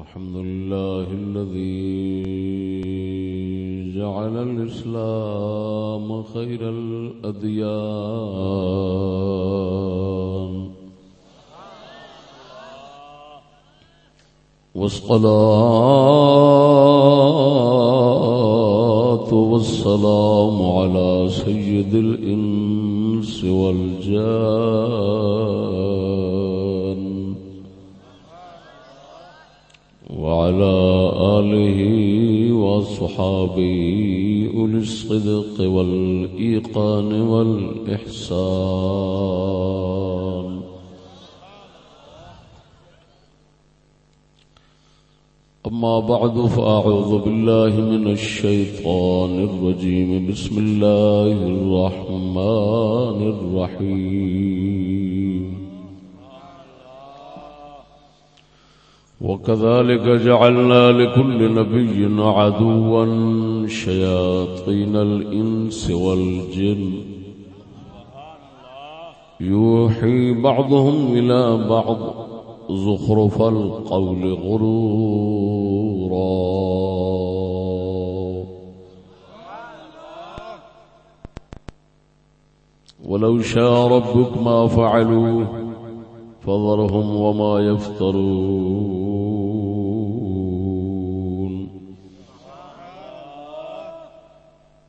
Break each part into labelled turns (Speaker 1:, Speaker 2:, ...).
Speaker 1: الحمد لله الذي جعل الإسلام خير الأديان. والصلاة والسلام على سيد الإنس والجان. وعلى آله وصحابه أولي الصدق والإيقان والإحسان. أما بعد فأعوذ بالله من الشيطان الرجيم. بسم الله الرحمن الرحيم. وكذلك جعلنا لكل نبي عدوا شياطين الإنس والجن. يوحي بعضهم إلى بعض زخرف القول غرورا. ولو شاء ربك ما فعلوه فذرهم وما يفترون.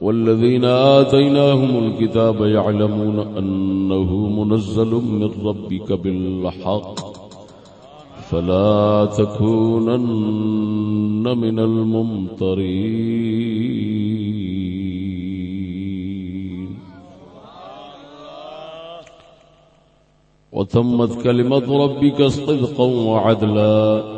Speaker 1: والذين آتيناهم الكتاب يعلمون أنه منزل من ربك بالحق فلا تكونن من الممترين وتمت كلمة ربك صدقا وعدلا.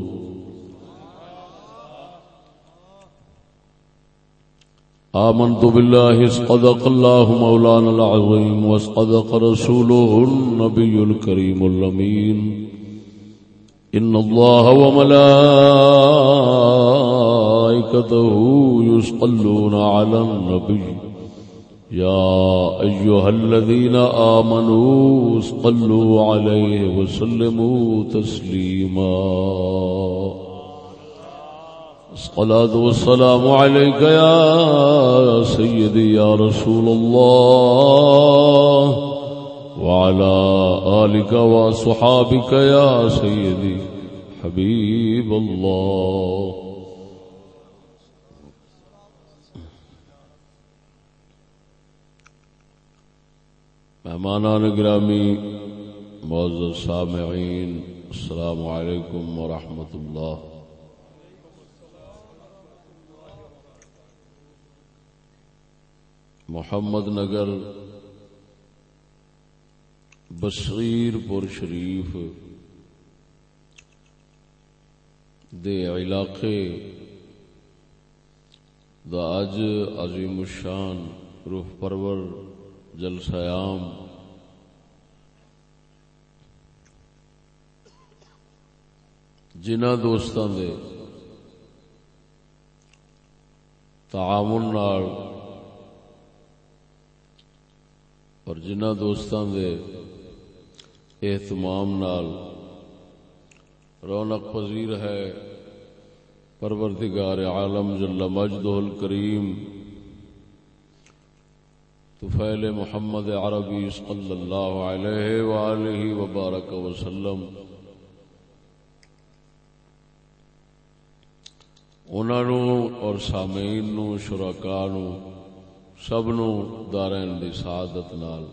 Speaker 1: آمنت بالله اسقدق الله مولانا العظيم واسقدق رسوله النبي الكريم اللمين إن الله وملائكته يسقلون على النبي. يا أيها الذين آمنوا اسقلوا عليه وسلموا تسليما. الصلاة والسلام عليك يا سيدي يا رسول الله وعلى آلك وصحابك يا سيدي حبيب الله. مہمانان گرامی، معزز سامعین، السلام علیکم ورحمۃ اللہ. محمد نگر، بصیر پور شریف دے علاقے دا اج عظیم الشان روح پرور جلسیام جنہ دوستان دے تعاون نال اور جنہ دوستان دے اہتمام نال رونق پذیر ہے، پروردگار عالم جل مجدہ الکریم طفیل محمد عربی صلی اللہ علیہ وآلہ وبارک وسلم انہوں اور سامعین نو شرکا نو سب نو دارین دی سعادت نال۔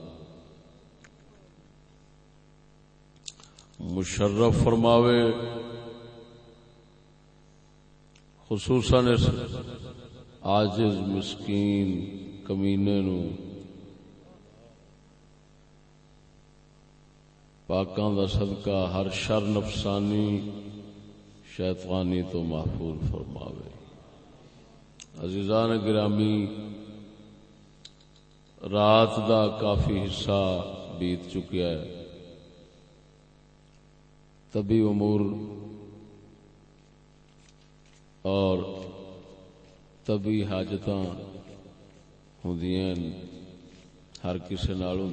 Speaker 1: مشرف فرماوے، خصوصاً اس آجز مسکین کمینے نو پاکاں دا صدقہ ہر شر نفسانی شیطانی تو محفوظ فرماوے۔ عزیزان گرامی رات دا کافی حصہ بیت چکیا ہے۔ طبی امور اور طبی حاجت ہوں ہر کسی نال ہوں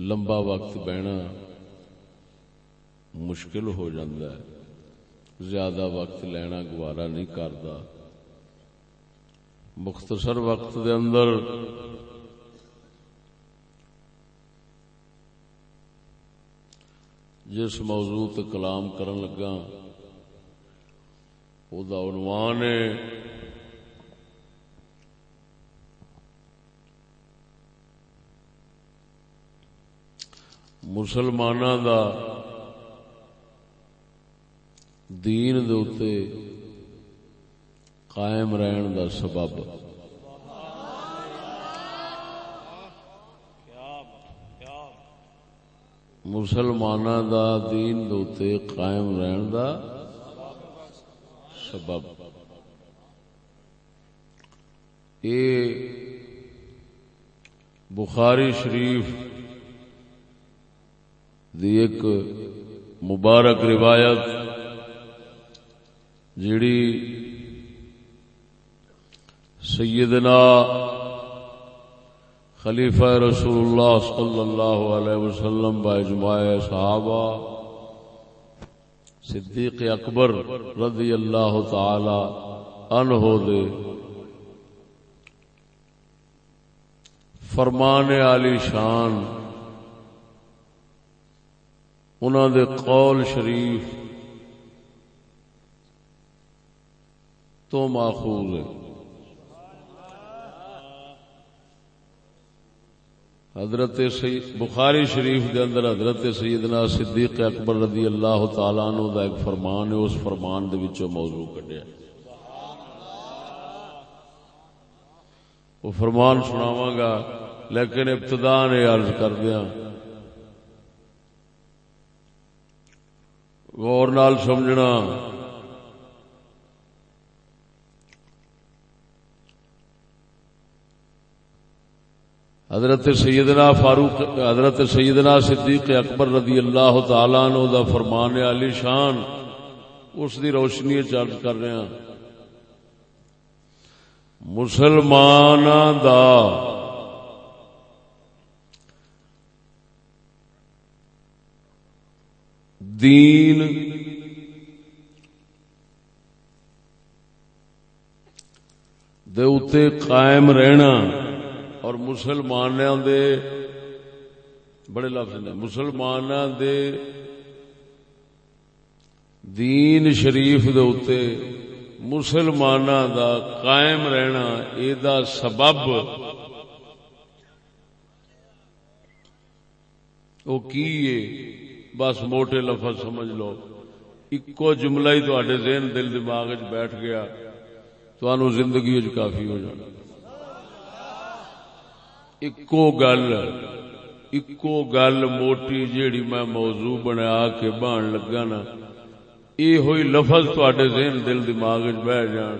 Speaker 1: لمبا وقت بہنا مشکل ہو جاتا ہے۔ زیادہ وقت لینا گوارا نہیں کرتا مختصر وقت دے اندر جس موضوع تے کلام کرن لگا، او دا عنوان ہے مسلمانوں دا دین دے قائم رہن دا سبب۔ مسلمان دا دین دوتے قائم رہن دا سبب۔ اے بخاری شریف دی ایک مبارک روایت جیڑی سیدنا خلیفہ رسول اللہ صلی اللہ علیہ وسلم باجماع صحابہ صدیق اکبر رضی اللہ تعالی عنہ دے فرمان علی شان انہوں دے قول شریف تو ماخوذ ہے۔ حضرت بخاری شریف دے اندر حضرت سیدنا صدیق اکبر رضی اللہ تعالی عنہ دا ایک فرمان ہے، اس فرمان دے وچوں موضوع کڈیا۔ وہ فرمان سناواں گا، لیکن ابتدا نے عرض کر دیا۔ غور نال سمجھنا۔ حضرت سیدنا فاروق، حضرت سیدنا صدیق اکبر رضی اللہ تعالی عنہ دا فرمان علی شان، اس دی روشنی چرچ کر رہے ہیں۔ مسلمان دا دین دے قائم رہنا۔ اور مسلمان دے بڑے لفظ نے مسلمان دے دین شریف دے اتے مسلمان دا قائم رہنا، اے دا سبب۔ وہ کی بس موٹے لفظ سمجھ لو۔ ایکو جملہ ہی تو ذہن، دل، دماغ بیٹھ گیا تو زندگی کافی ہو جانا۔ اکو گل اکو گل موٹی جیڑی میں موضوع بنا کے بان لگا نا یہ ہوئی لفظ تے ذہن دل دماغ بہ جان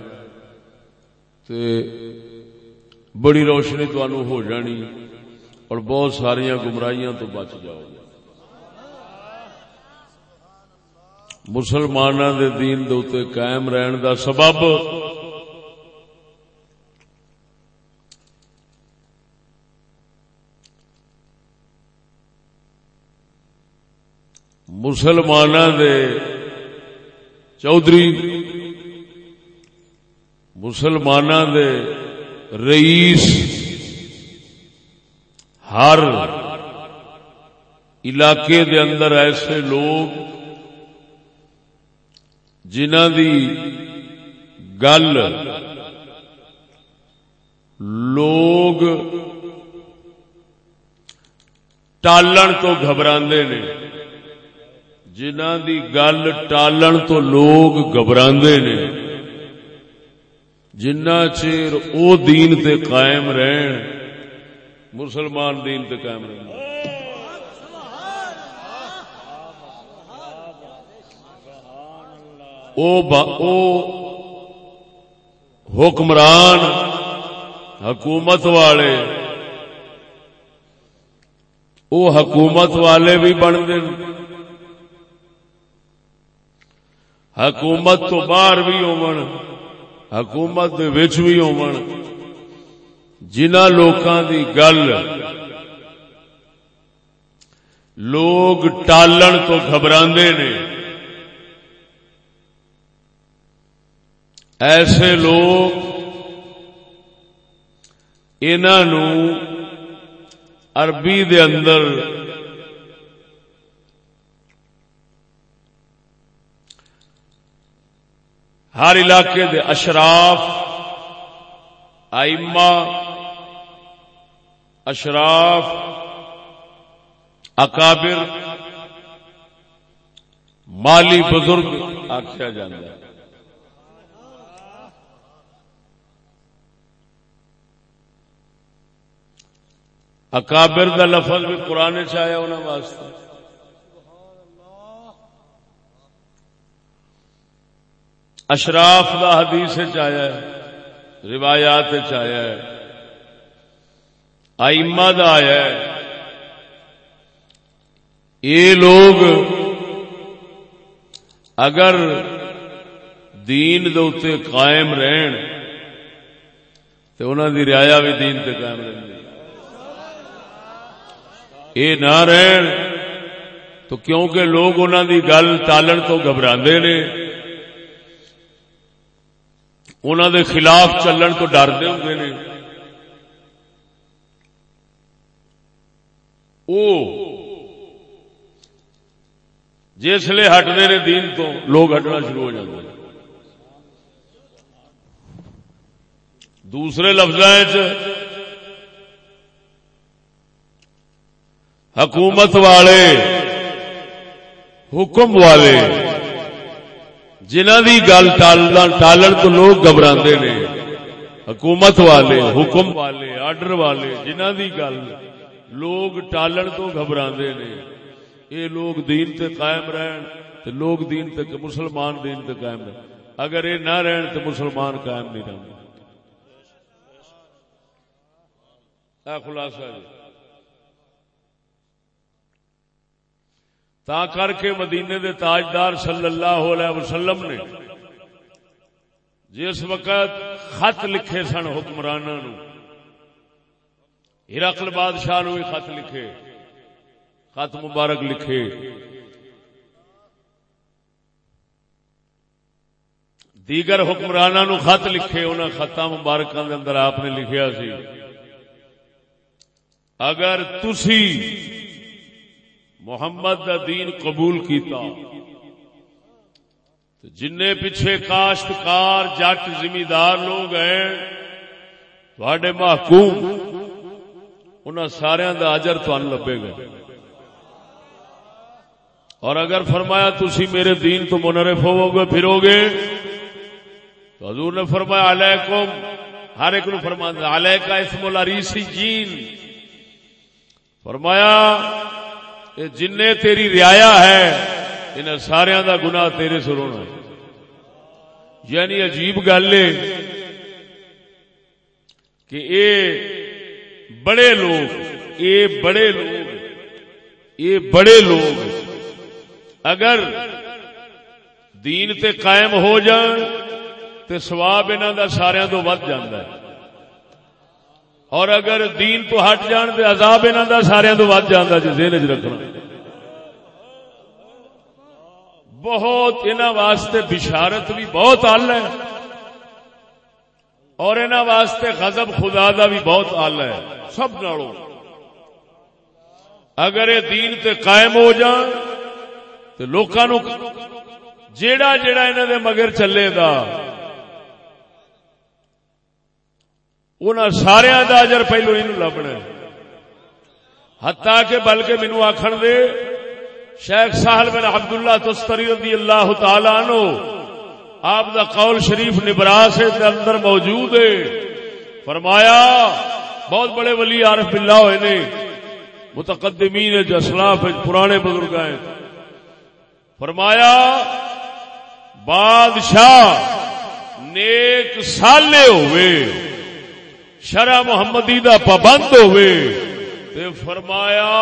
Speaker 1: تے بڑی روشنی تنوع ہو جانی اور بہت ساریا گمراہیاں تو بچ جاؤ گے مسلمانوں دے دین دے قائم رہن دا سبب مسلمان دے چودھری مسلمان دے رئیس ہر علاقے دے اندر ایسے لوگ جنہ دی گل لوگ ٹالن تو گھبرا نے۔ جنہ دی گل ٹالن تو لوگ گھبرا نے۔ جنہ چیر او دین تے قائم رہن، مسلمان دین تے قائم رہن۔ او با، او حکمران، حکومت والے، او حکومت والے بھی بنتے حکومت تو باہر بھی ہون، حکومت بھی ہون۔ جنہ لوکاں دی گل، لوگ ٹالن تو گھبرا نے۔ ایسے لوگ انہوں عربی دے اندر ہر علاقے دے اشراف آئما اشراف، اکابر، مالی بزرگ آخیا جا اکابر دا لفظ بھی قرآن چیا انہوں واسطے۔ اشراف دا حدیث چیا ہے، روایات چیا ہے۔ آئما دا آیا ہے۔ یہ لوگ اگر دین دے قائم رہن تو انہوں دی رعایا بھی دین تے قائم رہن یہ نہ رہن تو کیونکہ لوگ انہوں دی گل ٹالن تو گھبرا نے۔ انہوں دے خلاف چلن تو ڈرتے ہوں نے۔ جسے ہٹتے نے دین تو، لوگ ہٹنا شروع ہو جاتے ہیں دوسرے لفظ حکومت والے، حکم والے۔ جنہ دی گل ٹالن تو لوگ گھبرا نے۔ حکومت والے، حکم والے، آرڈر والے، جنہ دی گل لوگ ٹالن تو گھبرا نے۔ یہ لوگ دین تے قائم رہن تے لوگ دین تے مسلمان دین تے قائم رہن۔ اگر یہ نہ رہن تو مسلمان قائم نہیں رہے خلاصہ جی۔ تا کر کے مدینے دے تاجدار صلی اللہ علیہ وسلم نے جس وقت خط لکھے سن حکمران ہرقل بادشاہ نو خط لکھے، خط مبارک لکھے۔ دیگر حکمران نو خط لکھے انہوں خطا مبارک اندر آپ نے لکھیا سی۔ اگر تسی محمد دا دین قبول کیتا۔ جن پیچھے کاشتکار، جٹ زمیندار لوگ ہیں تھوڑے محکوم ان سارا دا اجر تن لبے گا۔ اور اگر فرمایا تسی میرے دین تو منرف ہو گے پھرو گے تو حضور نے فرمایا، علیکم۔ ہر ایک نو فرمایا علیہ کا اسم الریسی جین۔ فرمایا جن تیری ریا ہے ان سارا دا گنا تیرے سر ہونا یعنی عجیب گل ہے کہ اے بڑے لوگ، اے بڑے لوگ، اے بڑے لوگ، اگر دین تے قائم ہو جان، تے سواب انہوں دا سارا تو ود جانا ہے۔ اور اگر دین تو ہٹ جان تو عذاب انہوں کا سارا تو ود جانا جی ذہن چ رکھنا۔ بہت ان واسطے بشارت بھی بہت آل ہے۔ اور ان واسطے غضب خدا دا بھی بہت آل ہے۔ سب نالوں۔ اگر یہ دین تے قائم ہو جان تو لوکاں جیڑا جیڑا انہوں دے مگر چلے گا سارا کا اجر پہلو یہ لبنا ہتا کہ بلکہ مینو آخر دے، شیخ ساحل بن عبداللہ تستری رضی اللہ تعالی عنہ آپ دا قول شریف نبراس دے اندر موجود ہے۔ فرمایا، بہت بڑے ولی عارف باللہ ہوئے نے۔ متقدمین جسلاف پرانے بزرگ ہیں فرمایا، بادشاہ نیک سالے ہوئے۔ شرع محمدی دا پابند ہوئے تے فرمایا،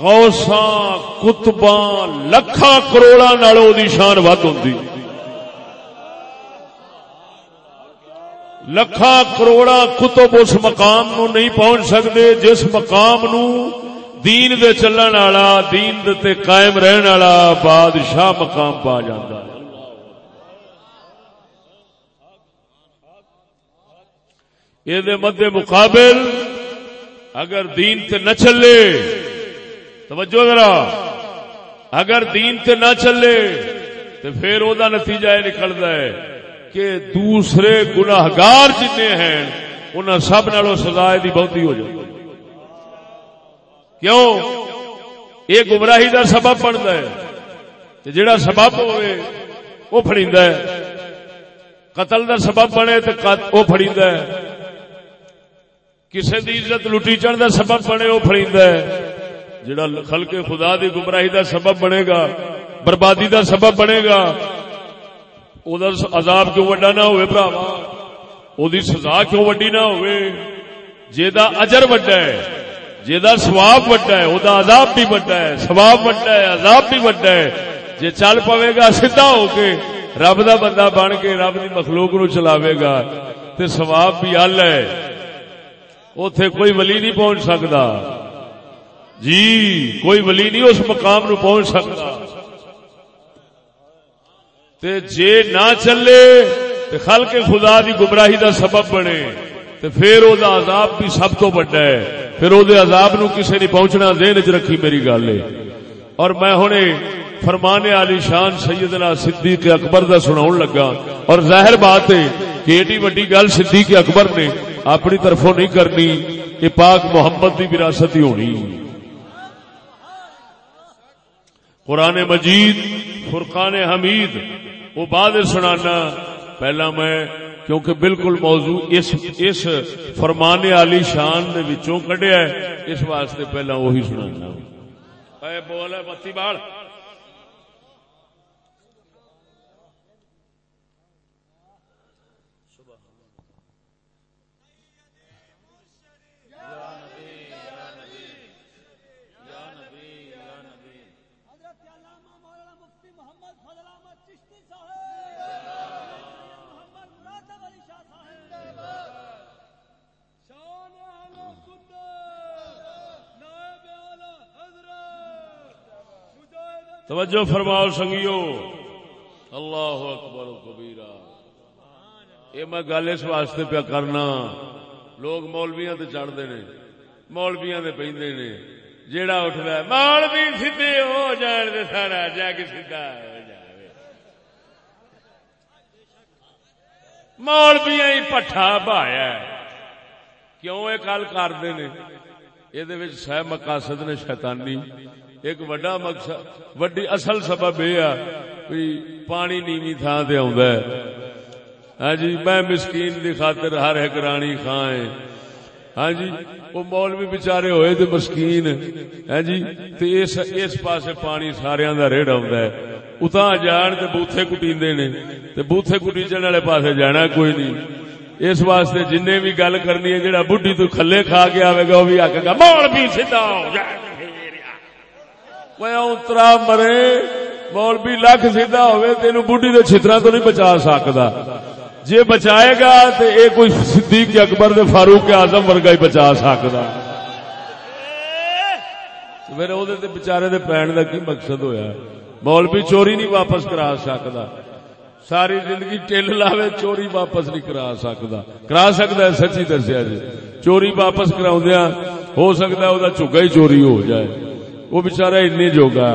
Speaker 1: غوثاں کتباں لکھاں کروڑاں نالوں دی شان ود ہوندی۔ لکھا کروڑا کتب اس مقام نو نہیں پہنچ سکتے جس مقام نو دین دے چلن والا، دین دے قائم رہن والا بادشاہ مقام پا جاتا یہ مد مقابل اگر دین تے نہ چلے، توجہ ذرا، اگر دین تے نہ چلے تو پھر وہ نتیجہ یہ نکلتا ہے کہ دوسرے گناہگار جتنے ہیں انہوں سب نالوں سزا دی بہتی ہو جائے کیوں؟ یہ گمراہی دا سبب بنتا ہے۔ جڑا سبب ہوئے وہ فڑیدا ہے۔ قتل دا سبب بنے تو وہ فڑیدا ہے۔ کسی دی عزت لٹی چڑھ دا سبب بنے وہ فڑیدا ہے۔ جڑا خلق خدا دی گمراہی دا سبب بنے گا، بربادی دا سبب بنے گا عذاب کیوں وڈا نہ ہوئے براوا او دی سزا کیوں وڈی نہ ہوئے؟ جیدا اجر وڈا ہے جیدا ثواب وڈا ہے، او دا عذاب بھی وڈا ہے، ثواب وڈا ہے، عذاب بھی وڈا ہے۔ جے چل پوے گا، سیدھا ہو کے رب دا بندہ بن کے رب دی مخلوق نو چلاوے گا، تے ثواب بھی حل ہے۔ اوتھے کوئی ولی نہیں پہنچ سکدا۔ جی کوئی ولی نہیں اس مقام نو پہنچ سکتا تے جے نہ چلے، تے خلق خدا دی گمراہی دا سبب بنے، تے پھر او دا عذاب بھی سب تو بڑا ہے۔ پھر او دے عذاب نو کسے نہیں پہنچنا، ذہن وچ رکھی میری گل ہے۔ اور میں ہنے فرمان علی شان سیدنا صدیق اکبر دا سناون لگا۔ اور ظاہر بات ہے کہ ایڈی وڈی گل صدیق اکبر نے اپنی طرفوں نہیں کرنی کہ پاک محمد دی وراثت ہی ہونی۔ قرآن مجید، فرقان حمید، وہ بعد سنانا، پہلا میں، کیونکہ بالکل موضوع اس اس فرمان علی شان دے وچوں کڈیا ہے، اس واسطے پہلا وہی سنانا۔ اے بول بتی بال توجہ فرماؤ سنگیو۔ اللہ اکبر کبیرا یہ میں گل اس واسطے پیا کرنا۔ لوگ مولویا تے چڑھتے نے۔ مولویا تے پہ نے۔ جیڑا اٹھتا ہے، مولوی سیدھے ہو جان دے سارا جگ سیدھا ہو جائے مولویا ہی پٹھا بہایا کیوں یہ کل کرتے ہیں یہ سہ مقاصد نے شیطانی۔ ایک وڈا مقصد وڈی اصل سبب یہ پانی نیوی تھان سے ہاں جی میں مسکین دی خاطر ہر ایک رانی خان ہاں جی وہ مول بھی بچارے ہوئے تو مسکین ہاں جی اس اس پاسے پانی سارا دا ریڑ آ اتنا جان تے بوتھے کٹیندے نے۔ تے بوتھے کٹیچن والے پاسے جانا کوئی نہیں۔ اس واسطے جن بھی گل کرنی ہے جہاں بڈی تو کھلے کھا کے آئے گا، وہ بھی آکے گا مول بھی سیدھا ہو جائے جی۔ اترا مرے مولوی لکھ سیدا ہوئے تین بوڈی کے چھترا تو نہیں بچا سکتا جی بچائے گا تو یہ کوئی صدیق اکبر دے فاروق آزم ورگا ہی بچا سکتا پھر وہ بچارے دے پین کا کی مقصد ہویا مولوی چوری نہیں واپس کرا سکتا ساری زندگی ٹل لاوے چوری واپس نہیں کرا سکتا کرا سکتا ہے سچی دسیا جی چوری واپس کرا ہو سکتا ہے وہ چگا ہی چوری ہو جائے وہ بچارا این جوگا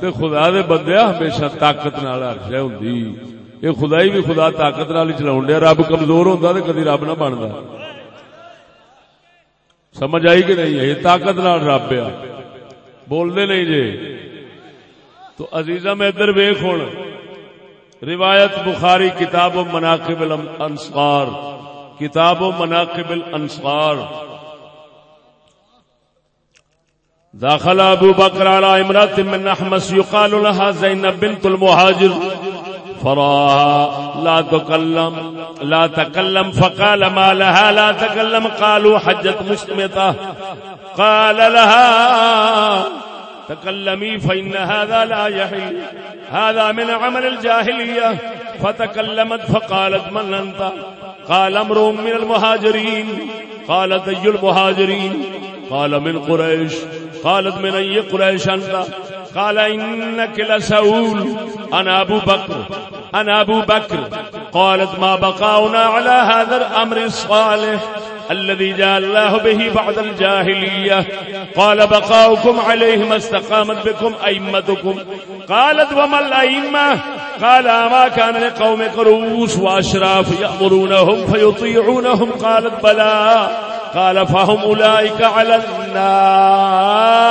Speaker 1: تے خدا دے بندے ہمیشہ طاقت نال ہرشے ہوندی۔ یہ خدائی بھی خدا طاقت نال چلاون دیا۔ رب کمزور ہوندا تے کدی رب نہ بندا۔ سمجھ آئی کہ نہیں؟ یہ طاقت نال رب آ بول دے نہیں جے۔ تو عزیزم ادھر ویخ ہوں روایت بخاری کتاب و مناقب الانصار۔ کتاب و مناقب الانصار۔ داخل ابو بکر على امرات من نحمس يقال لها زينب بنت المهاجر. فراها لا تكلم لا تكلم فقال ما لها لا تكلم. قالوا حجت مسلمته قال لها تكلمي فإن هذا لا يحل. هذا من عمل الجاهلية. فتكلمت فقالت من أنت؟ قال أمر من المهاجرين. قالت أي المهاجرين. قال من قريش قالت من أي قريش أنت؟ قال إنك لسؤول. أنا أبو بكر أنا أبو بكر. قالت ما بقاؤنا على هذا الأمر الصالح. الذي جاء الله به بعد الجاهلية. قال بقاؤكم عليه ما استقامت بكم أئمتكم. قالت وما الأئمة؟ قال ما كان لقوم قروس وأشراف يأمرونهم فيطيعونهم. قالت بلى. قال فهم أولئك على الناس.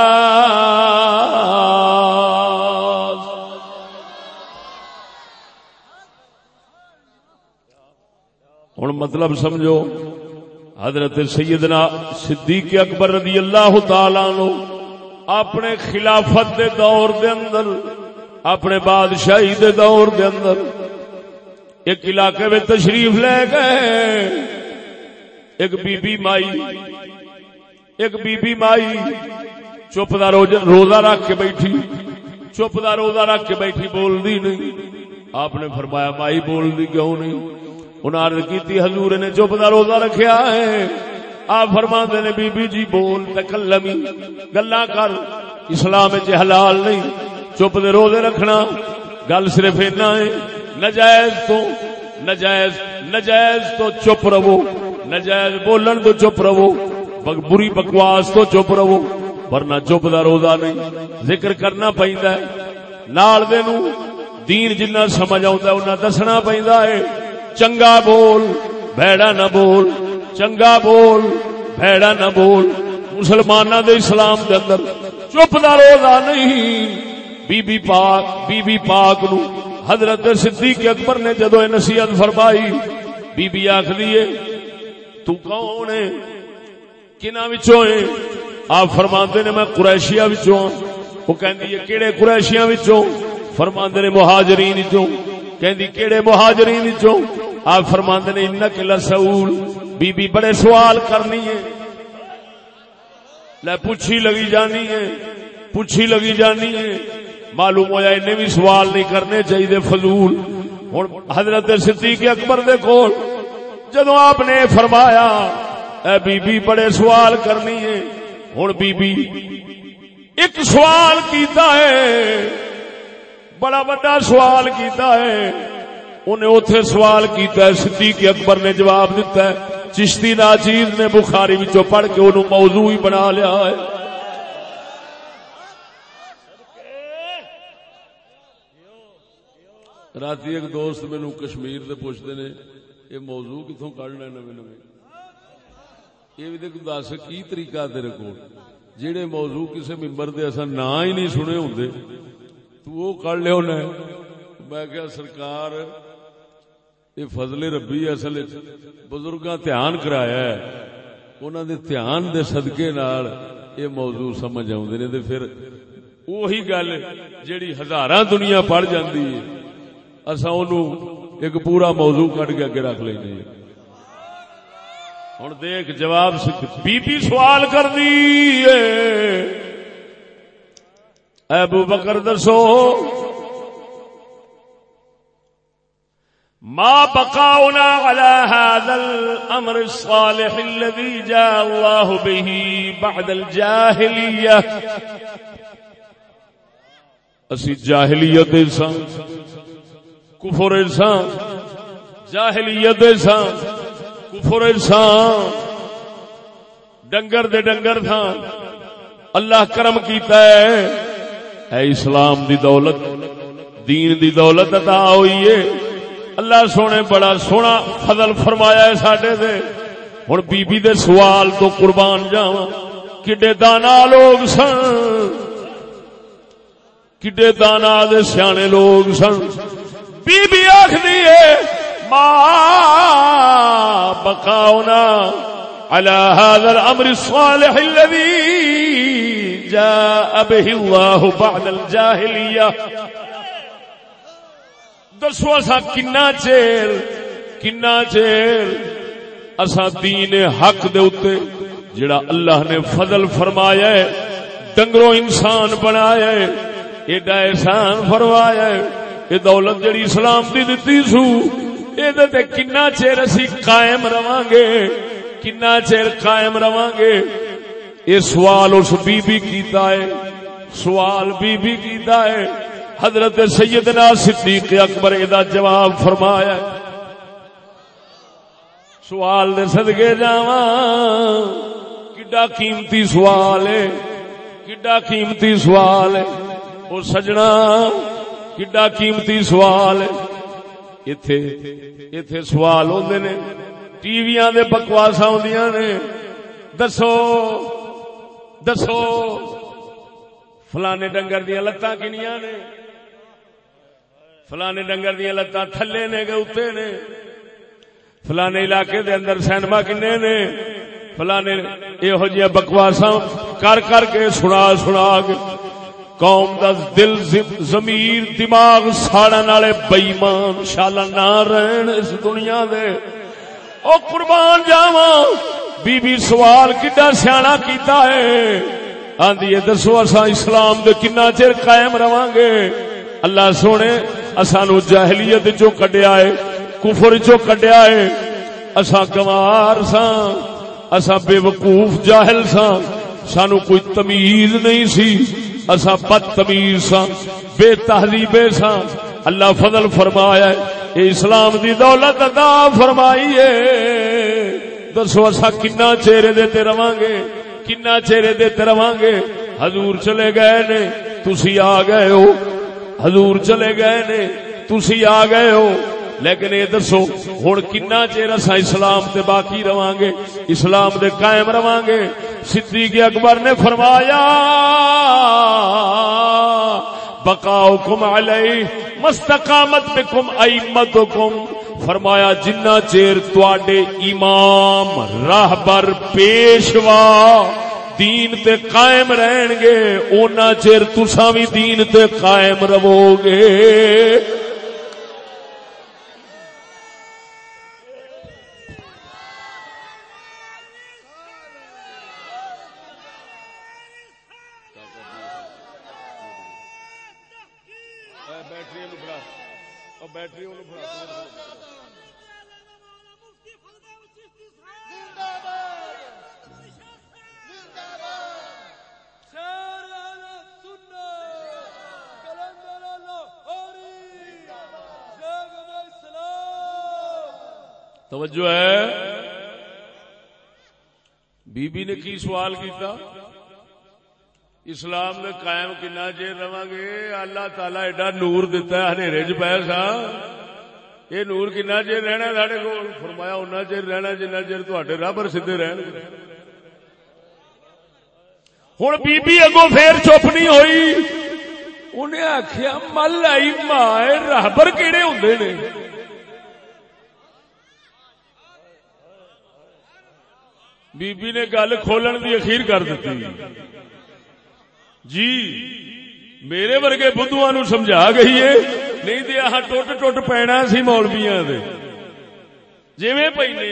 Speaker 1: ہوں مطلب سمجھو حضرت سیدنا صدیق اکبر رضی اللہ تعالی نو اپنے خلافت دے دور دے اندر، اپنے بادشاہی دے دور دے اندر ایک علاقے میں تشریف لے گئے۔ ایک بی بی مائی، ایک بی بی مائی چپ دا روزہ رکھ کے بیٹھی، چپ دا روزہ رکھ کے بیٹھی بول دی نہیں۔ آپ نے فرمایا، مائی بول دی کیوں نہیں؟ انہوں کی حضور نے چپ کا روزہ رکھیا ہے۔ آپ فرما نے، بی بی جی بول، تکلمی گلا کر، اسلام چ حلال نہیں، چپ دے روزے رکھنا۔ گل صرف اینا ہے، نجائز تو، نجائز نجائز تو چپ رہو۔ نجائز بولن تو چپ رہو بری بکواس تو چپ رہو۔ ورنہ چپ دا روزہ نہیں۔ ذکر کرنا پہندا ہے۔ نال دے نو دین جنہ سمجھ آؤں انہاں دسنا پہندا ہے۔ چنگا بول بھڑا نہ بول، چنگا بول بھڑا نہ بول۔ مسلمان دے اسلام دے اندر چپ دا روزہ نہیں۔ بی بی پاک، بی بی پاک نو حضرت صدیق اکبر نے جدو نصیحت فرمائی، بی بی آخ دیے تو کون ہے؟ کنا وچوں ہے؟ آپ فرماندے نے، میں قریشیا وچوں ہاں۔ وہ کہندی ہے، کیڑے قریشیاں وچوں؟ فرماندے نے، مہاجرین وچوں۔ کہندی، کیڑے مہاجرین وچوں؟ آپ فرماندے نے انک لسول بی بی بڑے سوال کرنی ہے۔ لے پوچھی لگی جانی ہے، پوچھی لگی جانی ہے۔ معلوم ہوا انہیں بھی سوال نہیں کرنے چاہیے فضول۔ ہوں حضرت صدیق اکبر دے کول جدو آپ نے فرمایا، اے بی بی بڑے سوال کرنی ہے۔ ہوں بی بی ایک سوال کیتا ہے، بڑا بڑا سوال کیتا ہے۔ انہیں اتے سوال کیتا ہے صدیق اکبر نے جواب دیتا ہے، چشتی ناچیز نے بخاری وچوں پڑھ کے انہوں موضوع ہی بنا لیا ہے۔ رات ایک دوست مینو کشمیر سے پوچھتے نے یہ موضوع کتوں کھڑنا ہے نویں نویں یہ بھی دیکھ دس کی طریقہ تیرے کو جہے موضوع کسی ممبر دے اصا نا ہی نہیں سنے ہوں تو وہ کر لیا میں کیا سرکار یہ فضل ربی اصل بزرگ دھیان کرایا ہے۔ انہوں نے دھیان دے صدقے نال یہ موضوع سمجھ آدھے پھر وہی گل جیڑی ہزار دنیا پڑھ جاندی ہے۔ اصا ان ایک پورا موضوع کٹ کے اگے رکھ لیں ہوں دیکھ جواب بی بی سوال کر دی ابو بکر دسو۔ ما بقاؤنا على هذا الامر الصالح الذي جاء الله به بعد الجاهليه اسی جاہلیت انسان کفر انسان جاہلیت انسان کفر انسان ڈنگر دے ڈنگر تھا اللہ کرم کیتا ہے۔ اے اسلام دی دولت، دین دی دولت عطا ہوئی ہے۔ اللہ سونے بڑا سونا فضل فرمایا ہے ساڈے دے۔ ہن بی بی دے سوال تو قربان جاواں۔ کڈے دانا لوگ سن؟ کڈے دانا دے سیانے لوگ سن؟ بی بی آخ دیے ما بقاؤنا على هذا الامر الصالح الذي جاء به الله بعد الجاهليه دسو اسا کنا چیر کنا چیر۔ اسا دین حق دے اوتے جڑا اللہ نے فضل فرمایا ہے، ڈنگرو انسان بنایا ہے، ایڈا احسان فرمایا ہے۔ یہ دولت جڑی اسلام دی دتی سو یہ کنا چیر اسی قائم رواں گے۔ کنا چیر قائم رواں گے۔ یہ سوال اس بی بی کیتا ہے، سوال بی بی کیتا ہے۔ حضرت سیدنا صدیق اکبر دا جواب فرمایا سوال دے صدقے جاواں، کڈا قیمتی سوال ہے؟ کڈا قیمتی سوال ہے؟ او سجنا، کڈا قیمتی سوال ہے؟ ایتھے ایتھے سوال ہوندے نے، ٹی ویاں دے بکواساں ہوندیاں نے، دسو دسو، فلانے ڈنگر دیا لتاں کنیاں نے فلانے ڈنگر دیا لتاں تھلے نے کہ اتنے نے۔ فلانے علاقے دے اندر سینما کنے نے۔ فلانے یہو جہاں بکواساں کر کر کے سنا سنا کے قوم دا دل ضمیر دماغ ساڑن والے بئیمان شالا نہ رہن اس دنیا دے۔ او قربان جاواں۔ بی بی سوال کڈا سیاح کیتا ہے۔ آندی دسو اسا اسلام دے کنا چر قائم رواں گے۔ اللہ سونے، اسانو جاہلیت چو کڈیا ہے، کفر چو کڈیا ہے اسا گوار ساں اسا بے وقوف جاہل ساں، سانو کوئی تمیز نہیں سی اصا بدتمیز سا بے تہذیب سا اللہ فضل فرمایا ہے، اے اسلام دی دولت ادا فرمائی ہے۔ دسو اصا کنا چہرے دیتے رواں گے، کنا چہرے دیتے رواں گے۔ حضور چلے گئے نے، تسی آ گئے ہو۔ حضور چلے گئے نے، تسی آ گئے ہو۔ لیکن یہ دسو ہوں کنا چیر اصا اسلام تے باقی رواں گے، اسلام دے قائم رواں گے۔ صدیق اکبر نے فرمایا بقاؤ کم علیہ، مستقامت میں کم ایمت کم فرمایا، جنہ چیر تے امام راہ بر پیشوا دین تے قائم رہن گے اونا چیر تسا بھی دین تے قائم رہو گے توجہ ہے۔ بی بی نے کی سوال کیتا؟ اسلام نے قائم کنا چیر رہا گے اللہ تعالی ایڈا نور دتا ہے چ پہ سا۔ یہ نور کنا چیر رہنا سڈے کو فرمایا اُنہ چیر رہنا جنہ چیر تے رابر سیدے رہن ہوں بی بی اگو پھر چپ نہیں ہوئی۔ انہیں آخیا مل آئی ماں رابر کہڑے ہوں نے؟ بی بی نے گل کھولن دی اخیر کر دیتی۔ جی میرے ورگے بدھو نو سمجھا گئی ہے۔ نہیں تو آ ٹوٹ ٹوٹ پینا سی مولویا جی پینے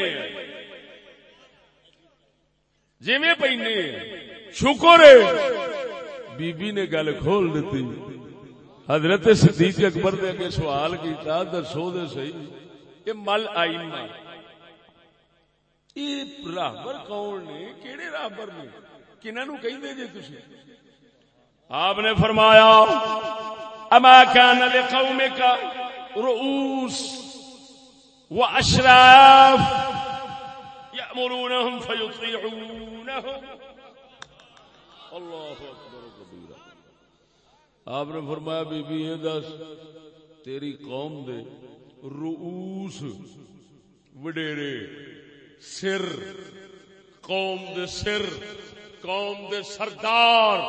Speaker 1: جی پینے شکر بی بی نے گل کھول دیتی۔ حضرت صدیق اکبر دے کے سوال کیتا، دسو دے صحیح یہ مل آئی مل راہبر کون نے کہڑے راہبر نے کنہوں کہ جی تھی آپ نے فرمایا اما كان لقومك رؤوس واشراف يأمرونهم فيطيعونهم اللہ اکبر کبیرہ آپ نے فرمایا بی بی یہ دس تیری قوم دے رؤوس وڈیرے سر، قوم دے سر، قوم دے سردار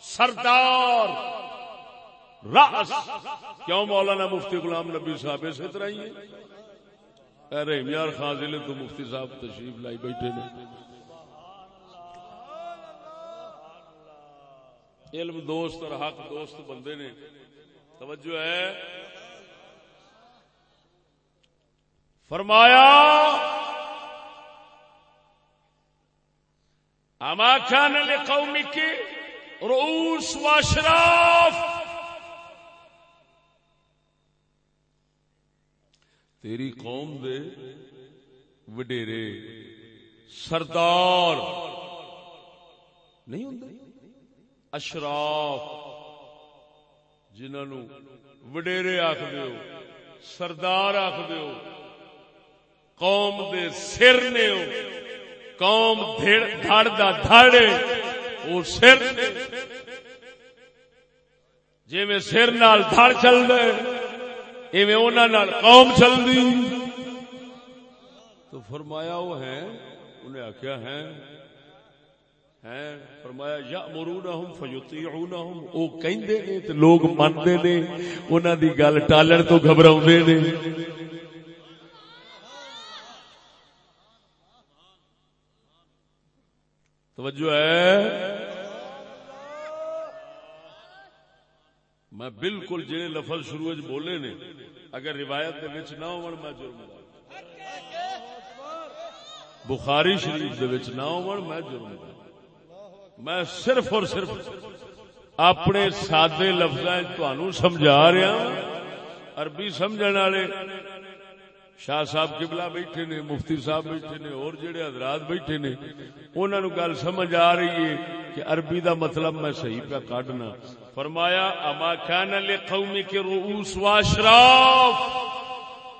Speaker 1: سردار راس کیوں مولانا مفتی غلام نبی صاحب اسی طرح ہی ارے یار خاصل تو مفتی صاحب تشریف لائی بیٹھے نے۔ علم دوست اور حق دوست بندے نے۔ توجہ ہے۔ فرمایا، اما كان لقومك رؤوس واشراف تیری قوم دے وڈیرے سردار نہیں ہوں اشراف جنہوں وڈیرے آخ دیو سردار آخ دیو قوم دے سر نے قوم دھڑ دا دھڑ وہ سر جی میں سر نال دھڑ چل رہے ایویں انہوں قوم چل دی تو فرمایا وہ ہے انہیں آخیا ہے فرمایا یا مرو نہ ہوں فیوتی نہ ہوں وہ کہ لوگ منتے نے انہوں دی گل ٹالن تو گھبرا نے۔ توجہ ہے؟ میں بالکل جی لفظ شروع بولے نے، اگر روایت نہ ہو میں جرم بخاری شریف نہ ہو میں جرم میں صرف اور صرف اپنے سادے لفظ سمجھا رہا عربی سمجھنے والے شاہ صاحب قبلہ بیٹھے نے، مفتی صاحب بیٹھے نے، اور جڑے حضرات بیٹھے نے انہوں نے گل سمجھ آ رہی ہے کہ عربی دا مطلب میں صحیح پہ کاٹنا فرمایا، اما کان لقومی کے رؤوس واشراف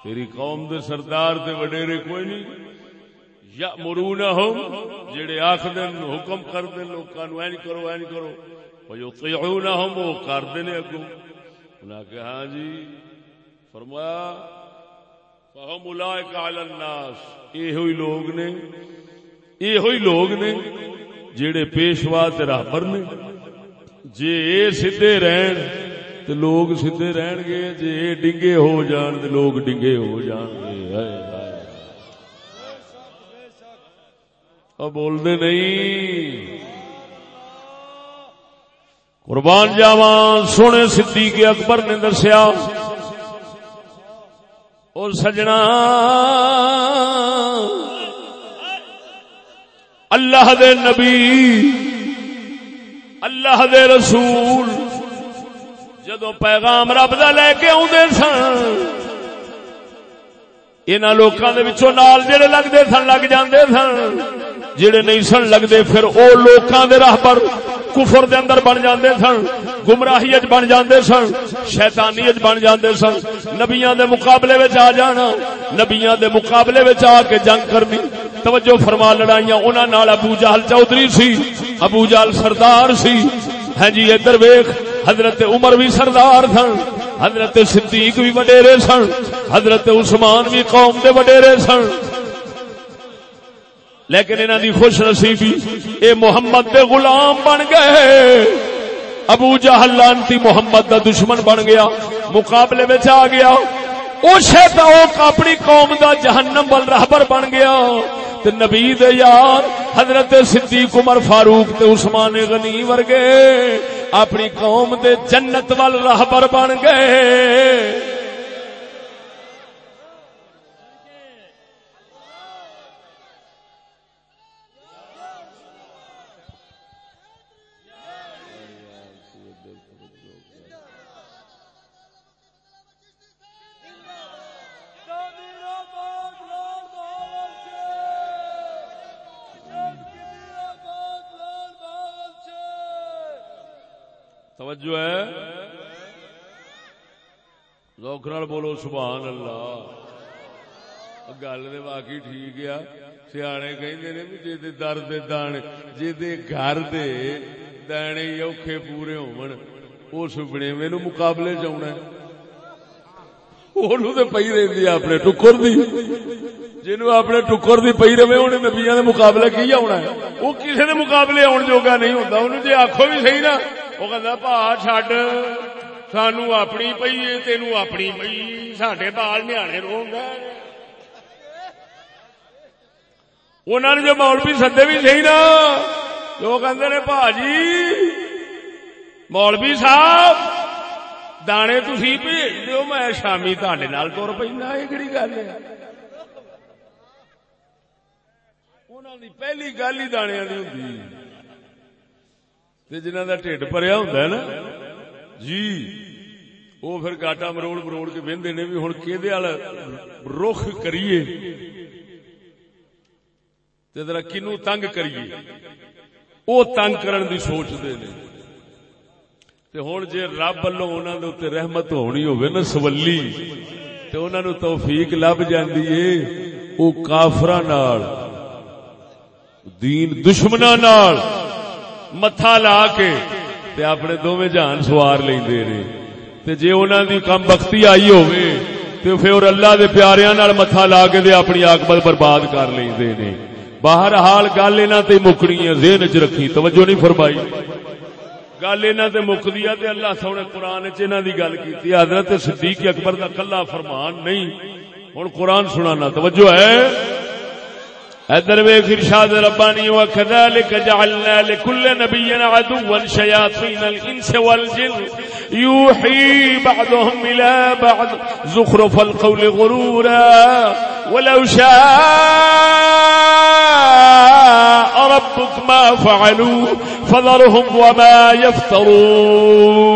Speaker 1: تیری قوم دے سردار دے وڈیرے کوئی نہیں۔ یا مرونہم جڑے آکھ حکم کر دے لوکاں نو این کرو این کرو۔ ویطیعونہم، وہ کر دے اگوں۔ انہاں کہ ہاں جی۔ فرمایا فہم اولائک علی الناس۔ اے ہوئی لوگ نے اے ہوئی لوگ نے جڑے پیشوا تے راہبر نے، جے اے سیدھے رہن تے لوگ سیدھے رہن گے، جے اے ڈنگے ہو جان تے لوگ ڈنگے ہو جان گے۔ ہائے اب بول دے نہیں۔ قربان جاواں، سونے صدیق اکبر نے دسیا۔ اور سجنا۔ اللہ دے نبی، اللہ دے رسول جدو پیغام رب دا لے کے آدھے سن ان لوگوں کے نال جڑے لگتے سن، لگ جاندے سن۔ جڑے نہیں سن لگتے پھر او لوکاں دے راہ پر کفر دے اندر بن جاندے سن۔ گمراہی بن جاندے سن، شیطانی بن جاندے سن۔ نبیاں دے مقابلے وچ آ جانا، نبیاں دے مقابلے وچ آ کے جنگ کرنی۔ توجہ فرما لڑائیاں، انہاں نال ابو جہل چودھری سی، ابو جہل سردار سی۔ ہاں جی ادھر ویکھ، حضرت عمر بھی سردار سن، حضرت صدیق بھی وڈیرے سن، حضرت عثمان بھی قوم دے وڈیرے سن۔ لیکن انہوں دی خوش نصیبی، اے محمد دے غلام بن گئے۔ ابو جہل لانتی محمد دا دشمن بن گیا، مقابلے میں آ گیا۔ او شیطان اپنی قوم دا جہنم بل رہبر بن گیا۔ تے نبی دے یار، حضرت صدیق عمر فاروق تے عثمان غنی ورگے اپنی قوم دے جنت وال رہبر بن گئے۔ توجہ ہے؟ روکر بولو سبحان اللہ۔ گل تو باقی ٹھیک ہے۔ سیانے کہ جی درد دانے جی گھر دے دانے اوکھے پورے ہو سپنے مقابلے چنا پی رہی اپنے ٹکر دی۔ جنو اپنے ٹکر دی پی رہے انہیں نبیا کے مقابلے کی آنا وہ کسی کے مقابلے آن جوگا نہیں ہوتا انہوں جی آخو بھی صحیح نا وہ کہ پا چڈ سانو اپنی پئی ہے تینو اپنی پئی ساڈے بال نیانے رو گئے انہوں نے جو مولوی سدے بھی صحیح نا جو کہتے نے جی مولوی صاحب دانے تھی بھیج دو میں شامی تڈے تر پہ یہ کہڑی گل ہے پہلی گل ہی دانے والی ہوں جنہ کا ٹھڈ پریا ہوں نا؟ جی۔ وہ پھر گاٹا مروڑ مروڑ کے بہتے نے بھی ہوں کہ رخ کریے۔ ذرا کنو تنگ کریے۔ وہ تنگ کرن دی سوچتے ہیں ہوں جی رب والوں انہوں نے رحمت ہونی ہوگی نا سولی تو انہوں نے توفیق لب جاندی ہے وہ کافر دین دشمنا نال۔ متھا لا کے تے اپنے دونوں جان سوار لیندے نے تے جے انہاں دی کم بختی آئی ہوگی تے پھر اللہ دے پیاریاں نال متھا لا کے دے اپنی آکبت برباد کر لیندے نے باہر حال گل انہاں تے مکڑی ہے ذہن وچ رکھی توجہ نہیں فرمائی گل انہاں تے مکدی تے اللہ سونے قرآن وچ انہاں دی گل کیتی حضرت صدیق اکبر دا کلا فرمان نہیں ہن قرآن سنانا توجہ ہے ادھر ویکھ إرشاد ربانی وكذلك جعلنا لكل نبي عدوا شياطين الإنس والجن. يوحي بعضهم إلى بعض. زخرف القول غرورا. ولو شاء ربك ما فعلوا فذرهم وما يفترون.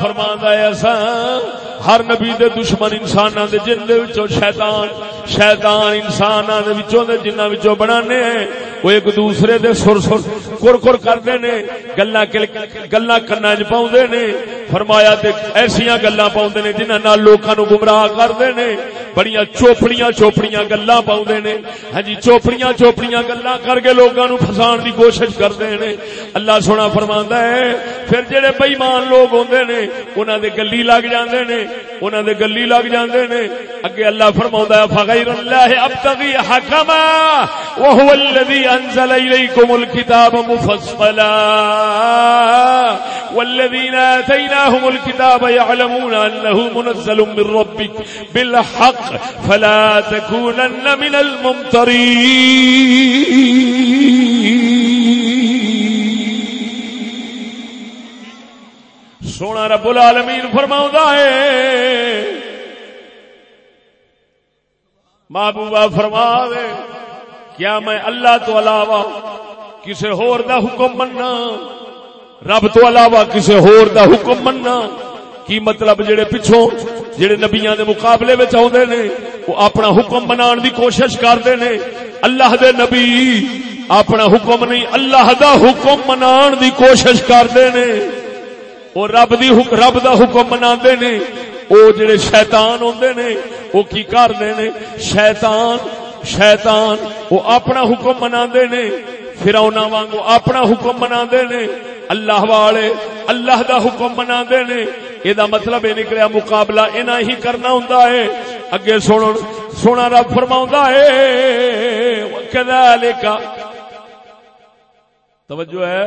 Speaker 1: فرما ایسا ہر نبی دے دشمن انسان دے جن دے وچوں شیطان شیطان انسان دے وچوں دے جنہاں وچوں بنانے ہیں، وہ ایک دوسرے دے سر سر کر کر کردے نے گلاں گلاں کناں وچ پاوندے نے فرمایا تے ایسیاں گلاں پاوندے نے جنہاں نال لوکاں نو گمراہ کردے نے بڑیاں چوپڑیاں چوپڑیاں گلاں پاوندے نے ہاں جی چوپڑیاں چوپڑیاں گلاں کر کے لوکاں نو پھسان دی کوشش کردے نے اللہ سونا فرماندا ہے، پھر جڑے بے ایمان لوگ ہوندے نے انہاں دے گلی لگ جاندے نے انہوں نے گلی لگ جاندے نے۔ اگے اللہ فرماؤں ہے فغیر اللہ ابتغی حکما وهو الذي انزل اليكم الكتاب مفصلا والذين اتيناهم الكتاب يعلمون انه منزل من ربك بالحق فلا تكونن من الممترين سونا رب العالمین فرماؤں ہے۔ محبوبہ فرما دے کیا میں اللہ تو علاوہ کسی ہور دا حکم مننا؟ رب تو علاوہ کسی ہور دا حکم مننا؟ کی مطلب جڑے پچھوں جڑے نبیاں دے مقابلے میں چاہتے نے، وہ اپنا حکم بنان دی کوشش کرتے نے۔ اللہ دے نبی اپنا حکم نہیں، اللہ دا حکم منان دی کوشش کرتے نے۔ وہ رب دی رب دا حکم منا نے۔ او جڑے شیطان ہوندے نے او کی کرتے نے؟ شیطان شیطان، وہ اپنا حکم منا نے۔ فرونا وانگو اپنا حکم منا نے۔ اللہ والے اللہ دا حکم منا نے۔ یہ مطلب یہ نکلیا، مقابلہ انہ ہی کرنا ہوں اگے سن سونا رب فرما ہے۔ توجہ ہے۔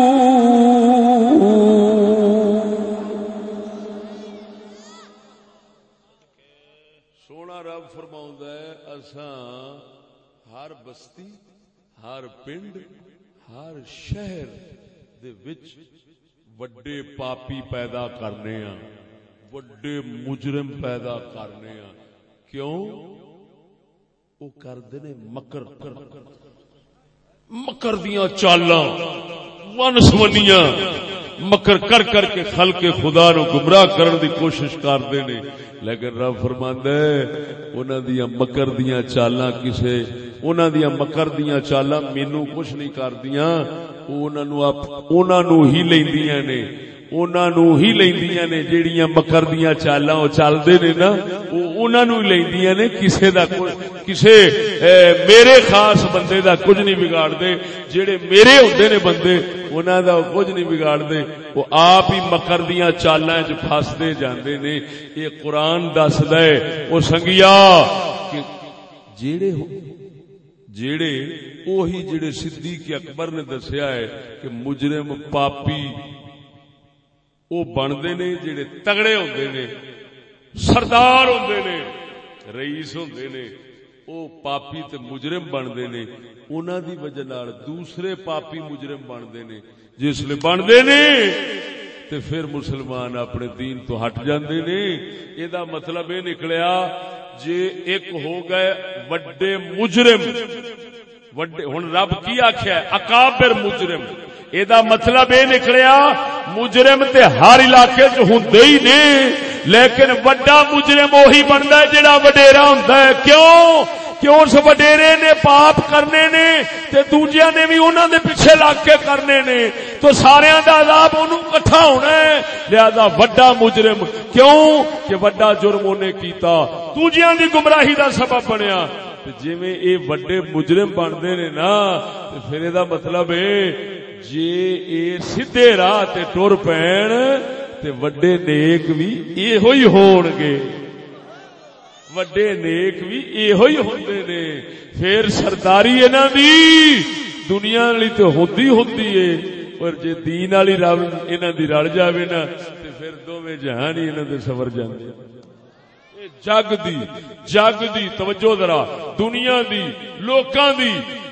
Speaker 1: ہر بستی، ہر پنڈ، ہر شہر دے وچ وڈے پاپی پیدا کرنے ہاں وڈے مجرم پیدا کرنے ہاں۔ کیوں؟ وہ کرتے نے مکر مکر دیا چالاں ون مکر کر کر کے خل کے خدا نو گمراہ کرن دی کوشش کرتے نے۔ لیکن رب فرماندا ہے انہاں دیاں مکر دیاں چالاں کسے، انہاں دیاں مکر دیاں چالاں مینوں کچھ نہیں کردیاں۔ انہاں نو انہاں نو ہی لیندیاں نے۔ انہاں ہی لیندیاں نے، جیڑیاں مکر دیاں چالاں او نے نا او انہاں نو ہی میرے خاص بندے دا کچھ نہیں بگاڑ دے جیڑے میرے ہوندے نے بندے، انہاں دا کچھ نہیں بگاڑ دے وہ آپ ہی مکر دیاں چالاں وچ پھسدے نے۔ اے قرآن دسدا ہے، او سنگیا، کہ جیڑے جیڑے، اوہی صدیق اکبر نے دسیا ہے کہ مجرم پاپی وہ بنتے نے جڑے تگڑے ہوندے نے، سردار ہوندے نے، رئیس ہوندے نے او پاپی تے مجرم بنتے نے انہوں دی وجہ نال دوسرے پاپی مجرم بنتے نے، جس لیے بنتے نے، تے پھر مسلمان اپنے دین تو ہٹ جاندے نے۔ اے دا مطلب یہ نکلیا، جے ایک ہو گئے وڈے مجرم۔ وڈے، ہن رب کی آخیا اکابر مجرم۔ یہ مطلب یہ نکلیا، مجرم تے ہر علاقے چ ہوں ہی نہیں لیکن وڈا مجرم وہی بنتا ہے جڑا وڈیرا ہوں کیوں؟ کہ اس وڈیرے نے پاپ کرنے نے تے دوجیا نے بھی انہوں دے پیچھے لگ کے کرنے نے۔ تو سارے دا عذاب انہوں کٹھا ہونا ہے۔ لہذا وڈا مجرم، کیوں؟ کہ وڈا جرم انہیں کیتا۔ دوجیا دی گمراہی دا سبب بنیا۔ جی اے وڈے مجرم بنتے نے نا پھر یہ مطلب ہے جے اے سیدھے راہ تے ٹر پین تے وڈے نیک بھی ایہو ہی ہون گے وڈے نیک بھی ایہو ہی ہوندے نے پھر سرداری انہاں دی دنیا والی تے ہوندی ہوندی ہے پر جے دین والی رب انہاں دی رل جاوے نا تے پھر دوویں جہان ہی انہاں دے سور جاندے جگ دی جگ دی توجہ ذرا دنیا دی لوکاں دی